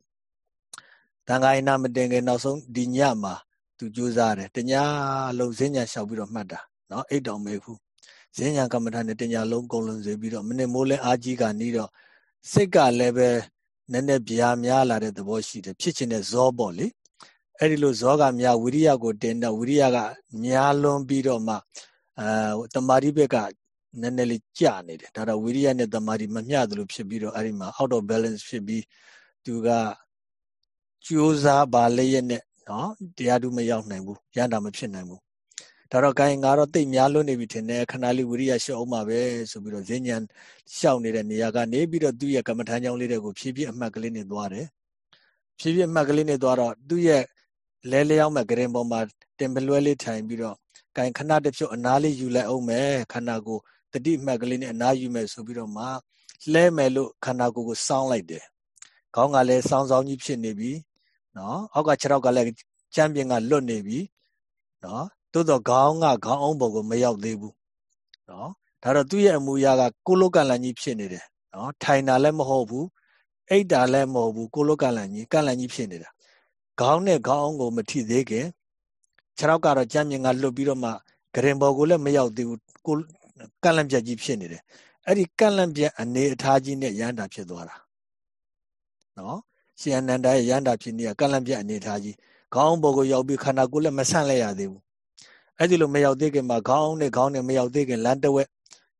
A: တန်ခါရင်နာမတင်ခင်နောက်ဆုံးဒီညမှာသူကြိုးစားတယ်တညာလုံးဈဉ္ညာလျှောက်ပြီးတော့မှတ်တာနော်အိတ်တော်မေခုဈဉ္ညာကမ္မထာနဲ့တညာလုံးကုန်လုံးစေပြီးတော့မနေ့မိုးလဲအာကြီးကနီးတော့စိတ်ကလည်းပဲ နည်းနည်းဗျာများလာတဲ့သဘောရှိတယ်ဖြစ်ခြင်းနဲ့ဇောပေါ့လေအဲ့ဒီလိုဇောကများဝိရိယကိုတင်တော့ဝိရိယကများလွန်ပြီးတော့မှအဲတမာတိဘက်ကနည်းနည်းလေးကျနေတယ်ဒါတော့ဝိရိယနဲ့တမာတိမမျှသလိုဖြစ်ပြီးတော့အဲ့ဒီမှာ out of balance ဖြစ်ပြီးသူကကြိုးစားပါလျက်နဲ့နော်တရားသူမရောက်နိုင်ဘူးရန်တာမဖြစ်နိုင်ဘူး ဒါတော့ gain ငါတော့တိတ်များလွန်းနေပြီထင်တယ်ခဏလေးဝိရိယရှော့အောင်ပါပဲဆိုပြီးတော့ဈဉ္ဉံရှောက်နေတဲ့နေရာကနေပြီးတော့သူ့ရဲ့ကမ္မထမ်းကြောင်းလေးတွေကိုဖြည်းဖြည်းအမှတ်ကလေးနဲ့သွားတယ်ဖြည်းဖြည်းအမှတ်ကလေးနဲ့သွားတော့သူ့ရဲ့လဲလျောင်းမဲ့ဂရင်ပေါ်မှာတင်ပလွဲလေးထိုင်ပြီးတော့ gain ခဏတစ်ဖြုတ်အနားလေးယူလိုက်အောင်မယ်ခန္ဓာကိုတတိမှတ်ကလေးနဲ့အနားယူမယ်ဆိုပြီးတော့မှလဲမယ်လို့ခန္ဓာကိုယ်ကိုစောင်းလိုက်တယ်ခေါင်းကလည်းစောင်းစောင်းကြီးဖြစ်နေပြီနော်အောက်ကခြေထောက်ကလည်းကြမ်းပြင်ကလွတ်နေပြီနော် သို့တော့ခေါင်းကခေါင်းအောင်ပေါ်ကိုမရောက်သေးဘူးနော်ဒါတော့သူ့ရဲ့အမူအရာကကိုလိုကန်လန်ကြီးဖြစ်နေတယ်နော်ထိုင်တာလည်းမဟုတ်ဘူးအိတ်တာလည်းမဟုတ်ဘူးကိုလိုကန်လန်ကြီးကန်လန်ကြီးဖြစ်နေတာခေါင်းနဲ့ခေါင်းအောင်ကိုမထိသေးခင်ခြေထောက်ကတော့ကြမ်းပြင်ကလွတ်ပြီးတော့မှဂရင်ပေါ်ကိုလည်းမရောက်သေးဘူးကိုကန်လန်ပြက်ကြီးဖြစ်နေတယ်အဲ့ဒီကန်လန်ပြက်အနေအထားကြီးနဲ့ရန်တာဖြစ်သွားတာနော်ရှင်အနန္ဒရဲ့ရန်တာဖြစ်နေကကလန့်ပြအနေထားကြီးခေါင်းပေါ်ကိုရောက်ပြီးခန္ဓာကိုယ်လည်းမဆန့်လိုက်ရသေးဘူး အဲ့ဒီလိုမရောက်သေးခင်မှာခေါင်းနဲ့ခေါင်းနဲ့မရောက်သေးခင်လမ်းတဝက်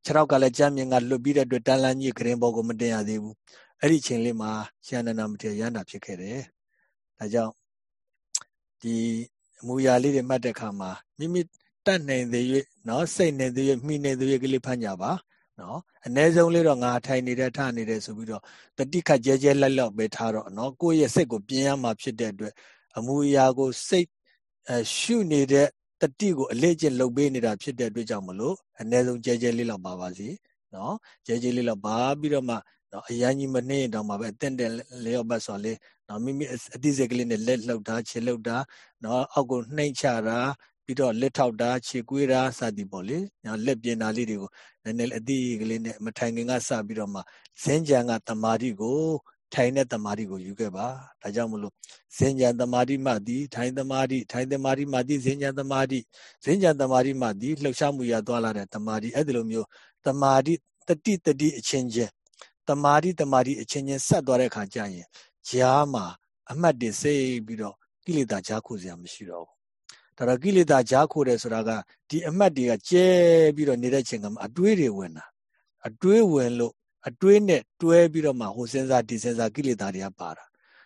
A: ခြေထောက်ကလည်းကြမ်းမြင်ကလွတ်ပြီးတဲ့အတွက်တန်လန်းကြီးခရင်ပေါ်ကိုမတင်ရသေးဘူးအဲ့ဒီချိန်လေးမှာရှင်အနန္ဒမထေရရန်တာဖြစ်ခဲ့တယ်ဒါကြောင့်ဒီအမူအရာလေးတွေမှတ်တဲ့အခါမှာမိမိတတ်နိုင်သေး၍နော်စိတ်နိုင်သေး၍မိနိုင်သေး၍ကလေးဖတ်ကြပါနော်အ ਨੇ ဆုံးလေးတော့ငါထိုင်နေတဲ့ထနေတယ်ဆိုပြီးတော့တတိခတ်ကြဲကြဲလက်လောက်ပဲထားတော့နော်ကိုယ့်ရဲ့စိတ်ကိုပြင်းရမှာဖြစ်တဲ့အတွက်အမူအရာကိုစိတ်အရှုနေတဲ့ တတိကိုအလေးကျင့်လုပ်ပေးနေတာဖြစ်တဲ့အတွက်ကြောင့်မလို့အ ਨੇ ဆုံးကြဲကြဲလေးလောက်ပါပါစီနော်ကြဲကြဲလေးလောက်ပါပြီးတော့မှနော်အရန်ကြီးမနှင်းရင်တောင်မှပဲအတင်းတယ်လျော့ပတ်ဆိုလေနော်မိမိအတိစိတ်ကလေးနဲ့လက်လှုပ်တာခြေလှုပ်တာနော်အောက်ကိုနှိမ့်ချတာပြီးတော့လက်ထောက်တာခြေကွေးတာစသည်ပေါ့လေလက်ပြင်တာလေးတွေကိုနည်းနည်းအသီးကလေးနဲ့မထိုင်ခင်ကစပြီးတော့မှဇင်းကြံကတမာတိကို ထိုင်တဲ့တမာတိကိုယူခဲ့ပါဒါကြောင့်မလို့ဇင်းကြံတမာတိမှသည်ထိုင်တမာတိထိုင်တမာတိမှသည်ဇင်းကြံတမာတိဇင်းကြံတမာတိမှသည်လှုပ်ရှားမှုရသွားလာတဲ့တမာတိအဲ့ဒီလိုမျိုးတမာတိတတိတတိအချင်းချင်းတမာတိတမာတိအချင်းချင်းဆက်သွားတဲ့အခါကျရင်ဂျားမှာအမှတ်တွေစိတ်ပြီးတော့ကိလေသာဂျားခုစရာမရှိတော့ဘူးဒါတော့ကိလေသာကြားခိုးတယ်ဆိုတာကဒီအမှတ်တွေကကျဲပြီးတော့နေတဲ့ချိန်ကမှအတွေးတွေဝင်တာအတွေးဝင်လို့ အတွေးနဲ့တွဲပြီးတော့မှဟိုစဉ်းစားဒီစဉ်းစားကိလေသာတွေကပါတာ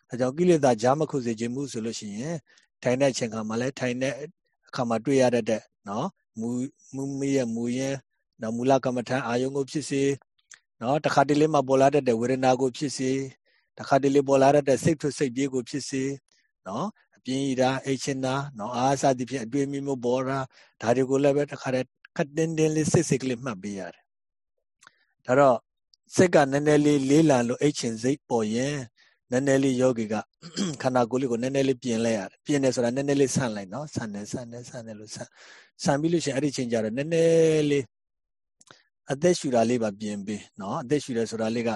A: ဒါကြောင့်ကိလေသာကြားမခုစေခြင်းမှုဆိုလို့ရှိရင်ထိုင်တဲ့ချိန်ကမှလည်းထိုင်တဲ့အခါမှာတွေ့ရတဲ့နော်မူမူမရဲ့မူရင်နော်မူလကမ္မထအာယုံကိုဖြစ်စေနော်တခါတလေမှပေါ်လာတဲ့ဝေဒနာကိုဖြစ်စေတခါတလေပေါ်လာတဲ့စိတ်ထွစိတ်ပြေးကိုဖြစ်စေနော်အပြင်းရတာအိတ်ချင်တာနော်အားစသည်ဖြင့်အတွေ့အမြင်မျိုးပေါ်တာဒါတွေကိုလည်းပဲတခါတည်းခတ်တင်းတင်းလေးစိတ်စိတ်ကလေးမှတ်ပေးရတယ်ဒါတော့ စိတ်ကနည်းနည်းလေးလေးလံလို့အိတ်ချင်စိတ်ပေါ်ရင်နည်းနည်းလေးယောဂီကခန္ဓာကိုယ်လေးကိုနည်းနည်းလေးပြင်လိုက်ရတယ်ပြင်တယ်ဆိုတာနည်းနည်းလေးဆန့်လိုက်နော်ဆန့်တယ်ဆန့်တယ်ဆန့်တယ်လို့ဆန့်ဆန့်ပြီးလို့ရှိရင်အဲ့ဒီချိန်ကျတော့နည်းနည်းလေးအသက်ရှူတာလေးပါပြင်ပေးနော်အသက်ရှူတယ်ဆိုတာလေးက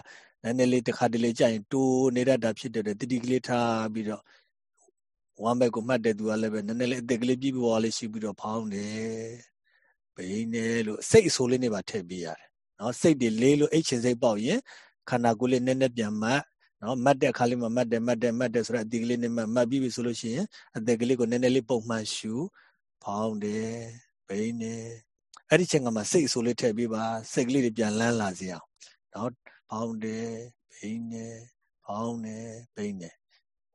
A: နည်းနည်းလေးတစ်ခါတလေကြာရင်တိုးနေတတ်တာဖြစ်တဲ့တတိကလေးထားပြီးတော့ဝမ်းဘက်ကိုမှတ်တဲ့သူကလည်းပဲနည်းနည်းလေးအသက်ကလေးပြီးပေါ်လေးရှိပြီးတော့ဖောင်းတယ်ဘိန်းတယ်လို့စိတ်အဆိုးလေးနဲ့ပါထည့်ပေးရတယ် နော်စိတ်တွေလေးလို့အိတ်ချင်စိတ်ပေါက်ရင်ခန္ဓာကိုယ်လေးနည်းနည်းပြန်မှတ်နော်မတ်တဲ့အခါလေးမှာမတ်တယ်မတ်တယ်မတ်တယ်ဆိုတော့အသက်ကလေးနဲ့မတ်မတ်ပြီးပြီဆိုလို့ရှိရင်အသက်ကလေးကိုနည်းနည်းလေးပုံမှန်ရှူဖောင်းတယ်ဘိန်းတယ်အဲ့ဒီချိန်ကမှစိတ်အဆိုးလေးထည့်ပေးပါစိတ်ကလေးတွေပြန်လန်းလာစေအောင်နော်ဖောင်းတယ်ဘိန်းတယ်ဖောင်းတယ်ဘိန်းတယ်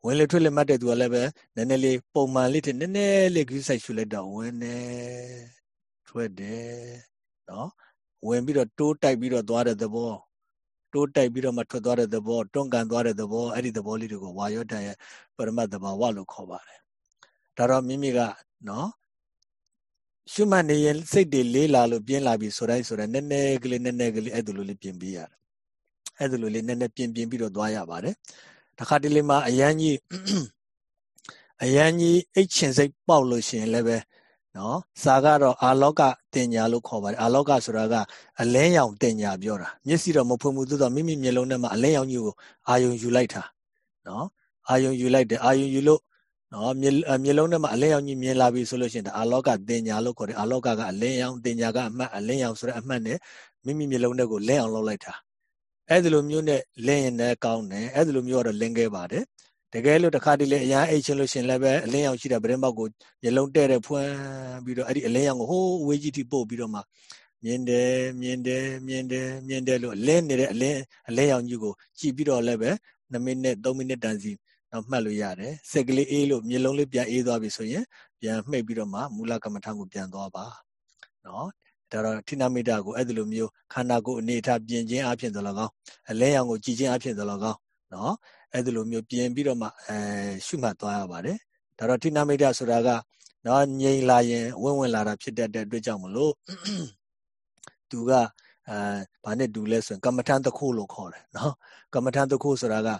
A: ဝင်လေထွက်လေမှတ်တဲ့သူကလည်းပဲနည်းနည်းလေးပုံမှန်လေးထနည်းနည်းလေးခူးဆိုင်ရှူလိုက်တော့ဝင်တယ်ထွက်တယ်နော် ဝင်ပြီးတော့တိုးတိုက်ပြီးတော့သွားတဲ့သဘောတိုးတိုက်ပြီးတော့မှထွက်သွားတဲ့သဘောတွန့်ကန်သွားတဲ့သဘောအဲ့ဒီသဘောလေးတွေကိုဝါယောတန်ရဲ့ပရမတ်သဘာဝလို့ခေါ်ပါတယ်ဒါတော့မိမိကနော်ရှုမှတ်နေရင်စိတ်တွေလေးလာလို့ပြင်းလာပြီဆိုတိုင်းဆိုတော့နည်းနည်းကလေးနည်းနည်းကလေးအဲ့ဒါလိုလေးပြင်ပြီးရတယ်အဲ့ဒါလိုလေးနည်းနည်းပြင်ပြင်ပြီးတော့သွားရပါတယ်တခါတလေမှအရန်ကြီးအရန်ကြီးအိတ်ချင်စိတ်ပေါက်လို့ရှိရင်လည်းပဲ နော်စာကတော့အာလောကတင်ညာလို့ခေါ်ပါတယ်အာလောကဆိုတာကအလင်းရောင်တင်ညာပြောတာမျက်စိတော့မဖွင့်ဘူးသို့တော့မိမိမျက်လုံးထဲမှာအလင်းရောင်ကြီးကိုအာယုံယူလိုက်တာနော်အာယုံယူလိုက်တယ်အာယုံယူလို့နော်မျက်မျက်လုံးထဲမှာအလင်းရောင်ကြီးမြင်လာပြီဆိုလို့ရှိရင်ဒါအာလောကတင်ညာလို့ခေါ်တယ်အာလောကကအလင်းရောင်တင်ညာကအမှတ်အလင်းရောင်ဆိုတဲ့အမှတ်နဲ့မိမိမျက်လုံးထဲကိုလင်းအောင်လုပ်လိုက်တာအဲ့ဒီလိုမျိုးနဲ့လင်းရင်လည်းကောင်းတယ်အဲ့ဒီလိုမျိုးကတော့လင်းခဲ့ပါတယ် တကယ်လို့တစ်ခါတလေအရန်အိတ်ချင်လို့ရှင်လည်းပဲအလင်းရောင်ရှိတဲ့ဗရင်ဘောက်ကိုမျက်လုံးတဲ့တဲ့ဖွင့်ပြီးတော့အဲ့ဒီအလင်းရောင်ကိုဟိုးအဝေးကြီးထိပို့ပြီးတော့မှမြင်တယ်မြင်တယ်မြင်တယ်မြင်တယ်လို့အလင်းနေတဲ့အလင်းအလင်းရောင်ကြီးကိုကြည့်ပြီးတော့လည်းပဲ2မိနစ်3မိနစ်တန်စီတော့မှတ်လို့ရတယ်စက်ကလေးအေးလို့မျက်လုံးလေးပြန်အေးသွားပြီဆိုရင်ပြန်မှိတ်ပြီးတော့မှမူလကမ္မထံကိုပြန်သွားပါနော်ဒါတော့ထိနာမိတာကိုအဲ့ဒီလိုမျိုးခန္ဓာကိုယ်အနေထားပြင်ခြင်းအဖြစ်သလိုကောင်းအလဲရောင်ကိုကြည်ခြင်းအဖြစ်သလိုကောင်းနော် အဲ့ဒီလိုမျိုးပြင်ပြီးတော့မှအဲရှုမှတ်သွားရပါတယ်ဒါတော့ထိနာမိတာဆိုတာကနော်ငြိမ်လာရင်ဝင့်ဝင်လာတာဖြစ်တတ်တဲ့အတွက်ကြောင့်မလို့သူကအဲဘာနဲ့တူလဲဆိုရင်ကမ္မထန်တခုလို့ခေါ်တယ်နော်ကမ္မထန်တခုဆိုတာက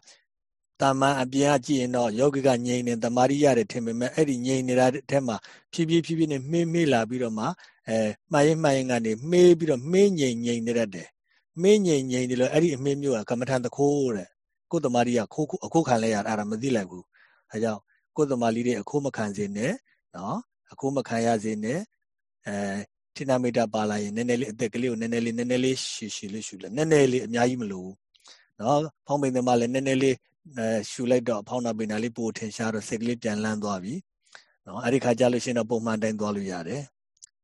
A: တာမန်အပြင်ကကြည့်ရင်တော့ယောဂိကငြိမ်နေတမာရိရတယ်ထင်ပေမဲ့အဲ့ဒီငြိမ်နေတာထဲမှာဖြည်းဖြည်းဖြည်းဖြည်းနဲ့မှေးမှေးလာပြီးတော့မှအဲမှားရင်မှားရင်ကနေမှေးပြီးတော့မှေးငြိမ်ငြိမ်နေတတ်တယ်မှေးငြိမ်ငြိမ်နေလို့အဲ့ဒီအမှေးမျိုးကကမ္မထန်တခိုးတဲ့ ကိုယ်တမာရီကခိုးအခုခံလဲရတာအဲ့ဒါမသိလိုက်ဘူးအဲကြောင့်ကိုယ်တမာရီတွေအခုမခံစေနဲ့နော်အခုမခံရစေနဲ့အဲထိနာမိတာပါလာရင်နည်းနည်းလေးအသက်ကလေးကိုနည်းနည်းလေးနည်းနည်းလေးရှည်ရှည်လေးရှူလိုက်နည်းနည်းလေးအများကြီးမလိုဘူးနော်ဖောင်းပိန်သမားလည်းနည်းနည်းလေးအဲရှူလိုက်တော့ဖောင်းနာပိန်နာလေးပို့ထင်ရှားတော့စိတ်ကလေးပြန်လန်းသွားပြီနော်အဲ့ဒီခါကျလို့ရှိရင်တော့ပုံမှန်တိုင်းသွားလို့ရတယ်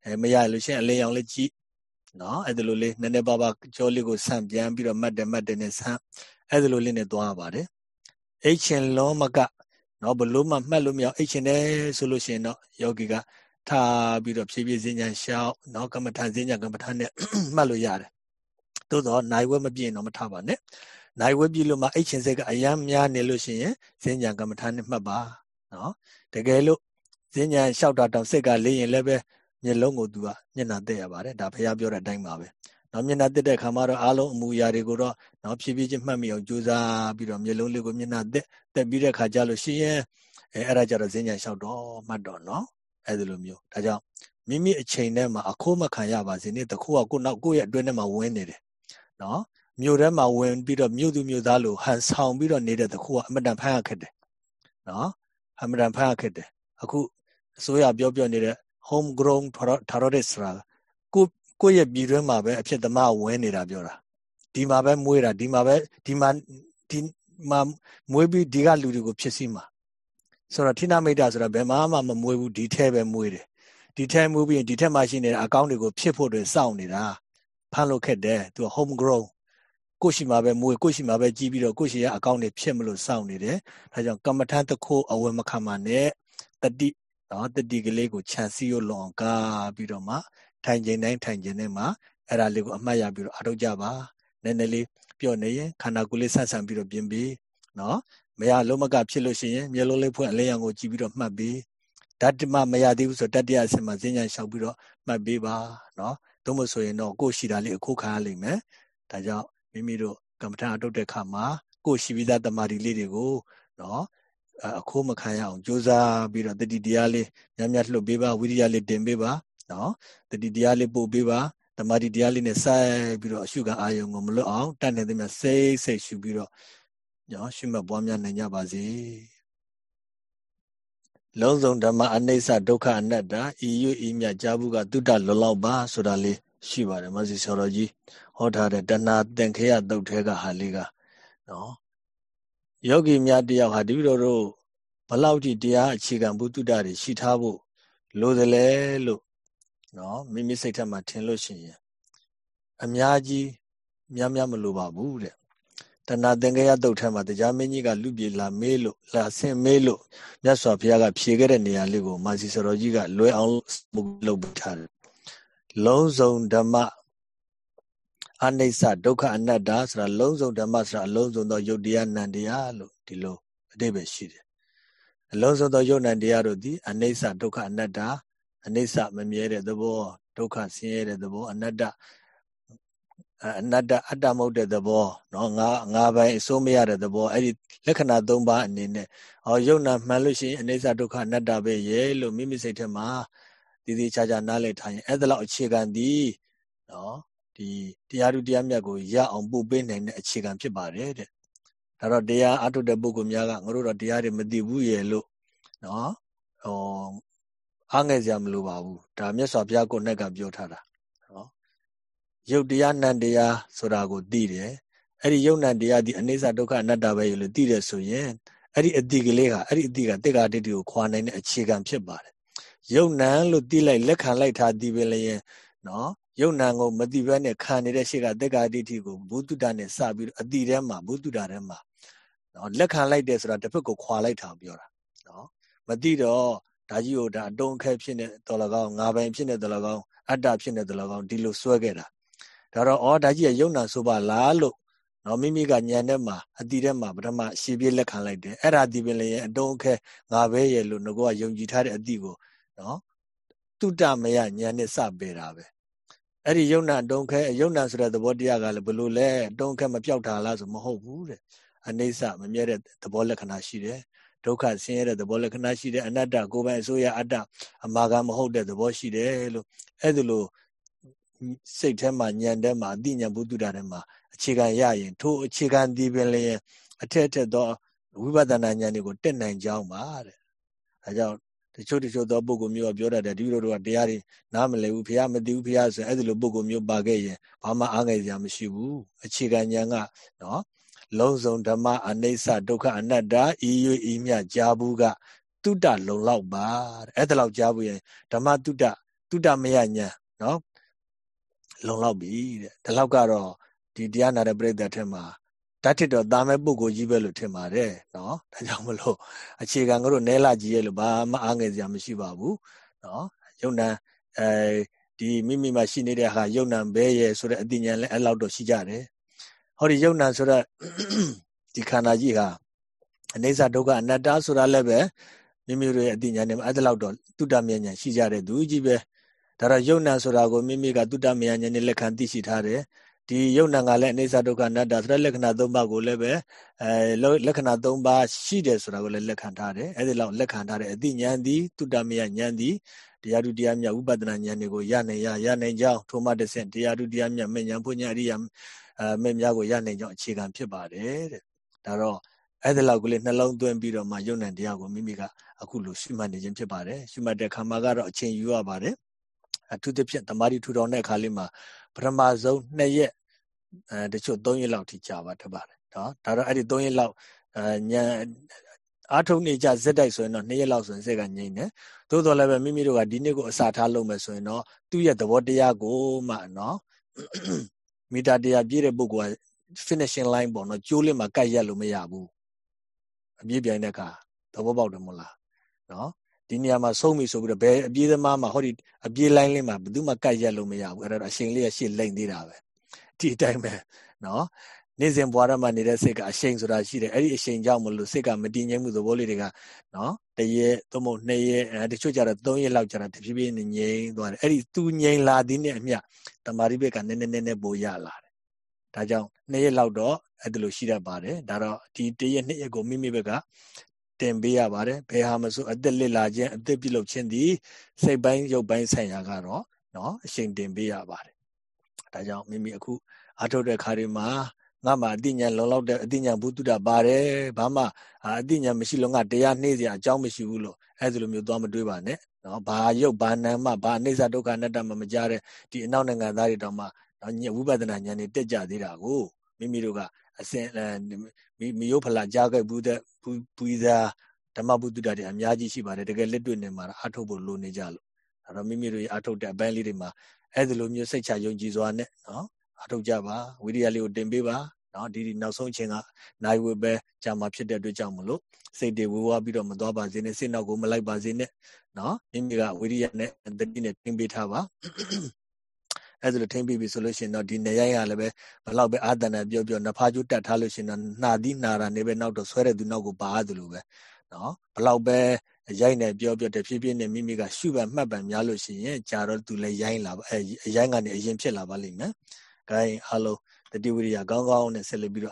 A: အဲမရလို့ရှိရင်အလင်းရောင်လေးကြည့်နော်အဲ့ဒါလိုလေးနည်းနည်းပါးပါးကြောလေးကိုဆန့်ပြန်ပြီးတော့မတ်တယ်မတ်တယ်နဲ့ဆန့် အဲ့ဒါလိုလေးနဲ့သွားပါတယ်အိတ်ချင်လုံးမကနော်ဘလို့မှမှတ်လို့မရအိတ်ချင်တယ်ဆိုလို့ရှိရင်တော့ယောဂီကထားပြီးတော့ဖြည်းဖြည်းစဉ်းညာရှောက်နော်ကမ္မထာစဉ်းညာကမ္မထာနဲ့မှတ်လို့ရတယ်သို့တော့နိုင်ဝဲမပြည့်တော့မထားပါနဲ့နိုင်ဝဲပြည့်လို့မှအိတ်ချင်စိတ်ကအယမ်းများနေလို့ရှိရင်စဉ်းညာကမ္မထာနဲ့မှတ်ပါနော်တကယ်လို့စဉ်းညာလျှောက်တာတောင်စိတ်ကလေးရင်လည်းပဲမျက်လုံးကိုသူကမျက်နှာတက်ရပါတယ်ဒါဖះပြောတဲ့အတိုင်းပါပဲ နော်မျက်နှာတက်တဲ့ခါမှာတော့အားလုံးအမူအရာတွေကိုတော့နော်ဖြည်းဖြည်းချင်းမှတ်မိအောင်ကြိုးစားပြီးတော့မျက်လုံးလေးကိုမျက်နှာတက်တက်ပြီးတဲ့ခါကျလို့ရှိရင်အဲအဲ့ဒါကြတော့ဈဉ္ညာလျှောက်တော့မှတ်တော့နော်အဲ့ဒီလိုမျိုးဒါကြောင့်မိမိအချိန်ထဲမှာအခိုးမခံရပါစေနဲ့တခုကကိုနောက်ကိုယ့်ရဲ့အတွင်းထဲမှာဝင်နေတယ်နော်မြို့ထဲမှာဝင်ပြီးတော့မြို့သူမြို့သားလိုဟန်ဆောင်ပြီးတော့နေတဲ့တခုကအမတန်ဖမ်းရခက်တယ်နော်အမတန်ဖမ်းရခက်တယ်အခုအစိုးရပြောပြောနေတဲ့ home grown terrorist ဆိုတာကို ကိုယ့်ရဲ့ပြည်တွင်းမှာပဲအဖြစ်သမားဝင်နေတာပြောတာဒီမှာပဲမွေးတာဒီမှာပဲဒီမှာဒီမှာမွေးပြီးဒီကလူတွေကိုဖြစ်စီမှာဆိုတော့ဌိနမိတ်တာဆိုတာဘယ်မှမမွေးဘူးဒီထဲပဲမွေးတယ်ဒီထဲမွေးပြီးရင်ဒီထဲမှာရှိနေတဲ့အကောင့်တွေကိုဖြစ်ဖို့တွေစောင့်နေတာဖမ်းလို့ခက်တယ်သူက home grown ကိုရှိမှာပဲမွေးကိုရှိမှာပဲကြီးပြီးတော့ကိုရှိရဲ့အကောင့်တွေဖြစ်မလို့စောင့်နေတယ်ဒါကြောင့်ကမ္မထန်တစ်ခုအဝယ်မခံပါနဲ့တတိနော်တတိကလေးကိုခြံစည်းရလွန်ကားပြီးတော့မှ ထိုင်ချိန်တိုင်းထိုင်ချိန်တိုင်းမှာအဲ့ဒါလေးကိုအမှတ်ရပြီးတော့အထောက်ကြပါနည်းနည်းလေးပြော့နေရင်ခန္ဓာကိုယ်လေးဆန့်ဆန့်ပြီးတော့ပြင်ပြီးနော်မရလုံးမကဖြစ်လို့ရှိရင်မျက်လုံးလေးဖွင့်အလဲရံကိုကြည့်ပြီးတော့မှတ်ပြီးဓာတ်မမရသေးဘူးဆိုတတ္တရအစင်မှာဈဉ္ညာလျှောက်ပြီးတော့မှတ်ပေးပါနော်သို့မဆိုရင်တော့ကိုယ်ရှိတာလေးအခုခံရလိမ့်မယ်ဒါကြောင့်မိမိတို့ကမ္မထာအထုတ်တဲ့ခါမှာကိုယ်ရှိပြီးသားတမာတိလေးတွေကိုနော်အခိုးမခံရအောင်ကြိုးစားပြီးတော့တတိတရားလေးများများလှုပ်ပေးပါဝိရိယလေးတင်ပေးပါ နော်တတိတရားလေးပို့ပေးပါတမာတိတရားလေးနဲ့စိုက်ပြီးတော့အရှုခံအာယုံကိုမလွတ်အောင်တတ်နေသမျှစိတ်စိတ်ရှုပြီးတော့နော်ရှုမှတ်ပွားများနိုင်ကြပါစေလုံးစုံဓမ္မအနိစ္စဒုက္ခအနတ္တဤရွဤမြကြားဘူးကတုတ္တလောလောက်ပါဆိုတာလေးရှိပါတယ်မဆီဆော်တော်ကြီးဟောထားတဲ့တဏှာသင်္ခေယတုတ်ထဲကဟာလေးကနော်ယောဂီများတယောက်ဟာဒီလိုတို့ဘလောက်ထိတရားအခြေခံဘုတုတ္တတွေရှိထားဖို့လိုသလဲလို့ နော်မိမိစိတ်ထက်မှာထင်လို့ရှိရင်အများကြီးများများမလိုပါဘူးတဲ့တဏှာသင်္ကေယတုတ်ထဲမှာတရားမင်းကြီးကလူပြေလာမေးလို့လာဆင်မေးလို့မြတ်စွာဘုရားကဖြေခဲ့တဲ့နေရာလေးကိုမာစီစတော်ကြီးကလွယ်အောင်လုပ်ပေးထားတယ်လုံးစုံဓမ္မအနိစ္စဒုက္ခအနတ္တဆိုတာလုံးစုံဓမ္မဆိုတာအလုံးစုံသောယုတ်တရားနံတရားလို့ဒီလိုအတိပ္ပယ်ရှိတယ်အလုံးစုံသောယုတ်နံတရားတို့သည်အနိစ္စဒုက္ခအနတ္တ အနိစ္စမမြဲတဲ့သဘောဒုက္ခဆင်းရဲတဲ့သဘောအနတ္တအနတ္တအတ္တမဟုတ်တဲ့သဘောနော်ငါငါပိုင်အစိုးမရတဲ့သဘောအဲ့ဒီလက္ခဏာ၃ပါးအနေနဲ့ဟောယုံနာမှန်လို့ရှိရင်အနိစ္စဒုက္ခအနတ္တပဲရဲ့လို့မိမိစိတ်ထဲမှာတည်တည်ချာချာနားလည်ထားရင်အဲ့ဒါလောက်အခြေခံသည်နော်ဒီတရားသူတရားမြတ်ကိုရအောင်ပို့ပေးနိုင်တဲ့အခြေခံဖြစ်ပါတယ်တဲ့ဒါတော့တရားအထုတ်တဲ့ပုဂ္ဂိုလ်များကငါတို့တော့တရားတွေမသိဘူးရဲ့လို့နော်ဟော အားငယ်စရာမလိုပါဘူးဒါမြတ်စွာဘုရားကိုယ်နဲ့ကပြောထားတာရုပ်တရားနံတရားဆိုတာကိုသိတယ်အဲ့ဒီယုံနံတရားဒီအနိစ္စဒုက္ခအနတ္တပဲလို့သိတယ်ဆိုရင်အဲ့ဒီအတိကလေးကအဲ့ဒီအတိကတေက္ခာတိတိကိုခွာနိုင်တဲ့အခြေခံဖြစ်ပါတယ်ယုံနံလို့သိလိုက်လက်ခံလိုက်တာဒီပဲလေနော်ယုံနံကိုမသိဘဲနဲ့ခံနေတဲ့ရှေ့ကတေက္ခာတိတိကိုဘုသူတ္တနဲ့စပြီးအတိထဲမှာဘုသူတ္တထဲမှာနော်လက်ခံလိုက်တယ်ဆိုတာတစ်ဖက်ကိုခွာလိုက်တာပြောတာနော်မသိတော့ ဒါကြီးကိုဒါအတုံးခဲဖြစ်နေတော်လကောင်းငါပိုင်ဖြစ်နေတော်လကောင်းအတ္တဖြစ်နေတော်လကောင်းဒီလိုစွဲခဲ့တာဒါတော့ဩဒါကြီးကယုံနာဆိုပါလားလို့နော်မိမိကညံထဲမှာအတီထဲမှာပထမရှေးပြေးလက်ခံလိုက်တယ်အဲ့ဒါဒီပင်လည်းအတုံးခဲငါပဲရဲ့လို့ငကောကယုံကြည်ထားတဲ့အတီကိုနော်တုတ္တမယညံနဲ့စပေတာပဲအဲ့ဒီယုံနာအတုံးခဲယုံနာဆိုတဲ့သဘောတရားကလည်းဘလို့လဲအတုံးခဲမပြောက်တာလားဆိုမဟုတ်ဘူးတဲ့အနေဆမမြဲတဲ့သဘောလက္ခဏာရှိတယ် ဒုက္ခဆင်းရဲတဲ့သဘောလက္ခဏာရှိတယ်အနတ္တကိုယ်ပိုင်အစိုးရအတ္တအမာကမဟုတ်တဲ့သဘောရှိတယ်လို့အဲ့ဒါလို့စိတ်ထဲမှာညံထဲမှာအတိညာဘုဒ္ဓတာထဲမှာအခြေခံရရင်ထိုအခြေခံဒီပင်လျင်အထက်ထက်သောဝိပဿနာဉာဏ်တွေကိုတက်နိုင်ကြောင်းပါတဲ့အဲကြောင့်တချို့တချို့သောပုဂ္ဂိုလ်မျိုးကပြောတတ်တယ်ဒီလိုတော့တရားတွေနားမလည်ဘူးဖះမသိဘူးဖះဆိုအဲ့ဒီလိုပုဂ္ဂိုလ်မျိုးပါခဲ့ရင်ဘာမှအားငယ်စရာမရှိဘူးအခြေခံဉာဏ်ကနော် လုံးစုံဓမ္မအနိစ္စဒုက္ခအနတ္တဤရွဤမြကြားဘူးကတုတ္တလုံလောက်ပါတဲ့အဲ့ဒါလောက်ကြားဘူးရင်ဓမ္မတုတ္တတုတ္တမယဉာဏ်နော်လုံလောက်ပြီတဲ့ဒီလောက်ကတော့ဒီတရားနာတဲ့ပြိဿထဲမှာတတ်ထစ်တော့တာမဲ့ပုဂ္ဂိုလ်ကြီးပဲလို့ထင်ပါတယ်နော်ဒါကြောင့်မလို့အခြေခံကတော့နဲလာကြီးရဲ့လို့ဘာမှအားငယ်စရာမရှိပါဘူးနော်ယုံနံအဲဒီမိမိမှာရှိနေတဲ့ဟာယုံနံဘဲရဲ့ဆိုတဲ့အသိဉာဏ်လည်းအဲ့လောက်တော့ရှိကြတယ် ဟောဒီယုံနံဆိုတော့ဒီခန္ဓာကြီးဟာအနေစာဒုက္ခအနတ္တဆိုတာလည်းပဲမိမိတို့ရဲ့အသိဉာဏ်နဲ့အဲ့ဒါလောက်တော့တုတ္တမြဉာဏ်ရှိကြတဲ့သူကြီးပဲဒါတော့ယုံနံဆိုတာကိုမိမိကတုတ္တမယဉာဏ်နဲ့လက်ခံသိရှိထားတယ်ဒီယုံနံကလည်းအနေစာဒုက္ခအနတ္တဆိုတဲ့လက္ခဏာ၃ပါးကိုလည်းပဲအဲလက္ခဏာ၃ပါးရှိတယ်ဆိုတာကိုလည်းလက်ခံထားတယ်အဲဒီလောက်လက်ခံထားတဲ့အသိဉာဏ်သည်တုတ္တမယဉာဏ်သည်တရားဓုတရားမြတ်ဝိပဿနာဉာဏ်တွေကိုရနိုင်ရရနိုင်ကြောင်းထိုမှတစ်ဆင့်တရားဓုတရားမြတ်မဉဏ်ဖွညာအရိယာ အဲမများကိုရနိုင်ကြောင်းအခြေခံဖြစ်ပါတယ်တဲ့ဒါတော့အဲ့ဒီလောက်ကလေးနှလုံးသွင်းပြီးတော့မှယုံနံတရားကိုမိမိကအခုလိုရှုမှတ်နေခြင်းဖြစ်ပါတယ်ရှုမှတ်တဲ့ခါမှာကတော့အချိန်ယူရပါတယ်အထူးသဖြင့်တမာရီထူထောင်တဲ့အခါလေးမှာပထမဆုံး2ရက်အဲတချို့3ရက်လောက်ထိကြာပါတပါတယ်နော်ဒါတော့အဲ့ဒီ3ရက်လောက်အဲညာအားထုတ်နေကြဇက်တိုက်ဆိုရင်တော့နှစ်ရက်လောက်ဆိုရင်စိတ်ကငြိမ်တယ်သို့တော်လည်းပဲမိမိတို့ကဒီနေ့ကိုအစာထားလုပ်မယ်ဆိုရင်တော့သူ့ရဲ့သဘောတရားကိုမှနော် မီတာတရားပြည့်တဲ့ပုဂ္ဂိုလ်က finishing line ပေါ့နော်ကျိုးလေးမှာကတ်ရက်လို့မရဘူးအပြည့်ပြိုင်တဲ့အခါသဘောပေါက်တယ်မို့လားနော်ဒီနေရာမှာဆုံးပြီဆိုပြီးတော့ဘယ်အပြေးသမားမှာဟောဒီအပြေးလိုင်းလေးမှာဘယ်သူမှကတ်ရက်လို့မရဘူးအဲ့ဒါတော့အချိန်လေးရရှေ့လိမ့်သေးတာပဲဒီအတိုင်းပဲနော် နေ့စဉ်ဘွားရမှာနေတဲ့စိတ်ကအရှိန်ဆိုတာရှိတယ်အဲ့ဒီအရှိန်ကြောင့်မလို့စိတ်ကမတည်ငြိမ်မှုသဘောလေးတွေကနော်တရက်သို့မဟုတ်နှစ်ရက်အဲတချို့ကြတော့သုံးရက်လောက်ကြာတာတဖြည်းဖြည်းနဲ့ငြိမ်သွားတယ်အဲ့ဒီသူငြိမ်လာသည်နဲ့အမျှတမာရိဘက်ကနည်းနည်းနည်းနည်းပိုရလာတယ်ဒါကြောင့်နှစ်ရက်လောက်တော့အဲ့ဒါလိုရှိတတ်ပါတယ်ဒါတော့ဒီတရက်နှစ်ရက်ကိုမိမိဘက်ကတင်ပေးရပါတယ်ဘယ်ဟာမဆိုအသက်လစ်လာခြင်းအသက်ပြုလုပ်ခြင်းဒီစိတ်ပိုင်းရုပ်ပိုင်းဆိုင်ရာကတော့နော်အချိန်တင်ပေးရပါတယ်ဒါကြောင့်မိမိအခုအားထုတ်တဲ့ခါတွေမှာ ငါမှအတိညာလုံလောက်တဲ့အတိညာဘုဒ္ဓပါတယ်ဘာမှအတိညာမရှိလို့ငါတရားနှိမ့်စရာအကြောင်းမရှိဘူးလို့အဲ့ဒီလိုမျိုးသွားမတွေးပါနဲ့နော်ဘာရုပ်ဘာနာမဘာအိဋ္ဌဒုက္ခအနတ္တမှမကြတဲ့ဒီအနောက်နိုင်ငံသားတွေတောင်မှနော်ဝိပဿနာဉာဏ်တွေတက်ကြသေးတာကိုမိမိတို့ကအစင်မီယိုဖလာကြားခဲ့ဘူးတဲ့ပူဇာဓမ္မဘုဒ္ဓတွေအများကြီးရှိပါတယ်တကယ်လက်တွေ့နေမှာအထုတ်ဖို့လိုနေကြလို့အဲ့တော့မိမိတို့အထုတ်တဲ့အပိုင်းလေးတွေမှာအဲ့ဒီလိုမျိုးစိတ်ချယုံကြည်စွာနဲ့နော် အထုတ်ကြပါဝိရိယလေးကိုတင်ပေးပါနော်ဒီဒီနောက်ဆုံးချင်းကနိုင်ဝေပဲကြာမှာဖြစ်တဲ့အတွက်ကြောင့်မလို့စိတ်တွေဝေဝါးပြီးတော့မသွားပါစေနဲ့စိတ်နောက်ကိုမလိုက်ပါစေနဲ့နော်မိမိကဝိရိယနဲ့တတိနဲ့တင်ပေးထားပါအဲ့ဒါလိုထိမ့်ပြီးပြီဆိုလို့ရှိရင်တော့ဒီနေရိုင်းကလည်းပဲဘလောက်ပဲအာတန်နဲ့ပြောပြောနဖားကျူးတက်ထားလို့ရှိရင်တော့နှာသီးနှာတာနေပဲနောက်တော့ဆွဲတဲ့သူနောက်ကိုပါရသလိုပဲနော်ဘလောက်ပဲရိုက်နေပြောပြောတဖြည်းဖြည်းနဲ့မိမိကရှုပံမှတ်ပံများလို့ရှိရင်ကြာတော့သူလည်းရိုင်းလာပါအဲရိုင်းကနေအရင်ဖြစ်လာပါလိမ့်မယ်။ ဒါရင်အားလုံးတတိဝိရိယကောင်းကောင်းနဲ့ဆက်လက်ပြီးတော့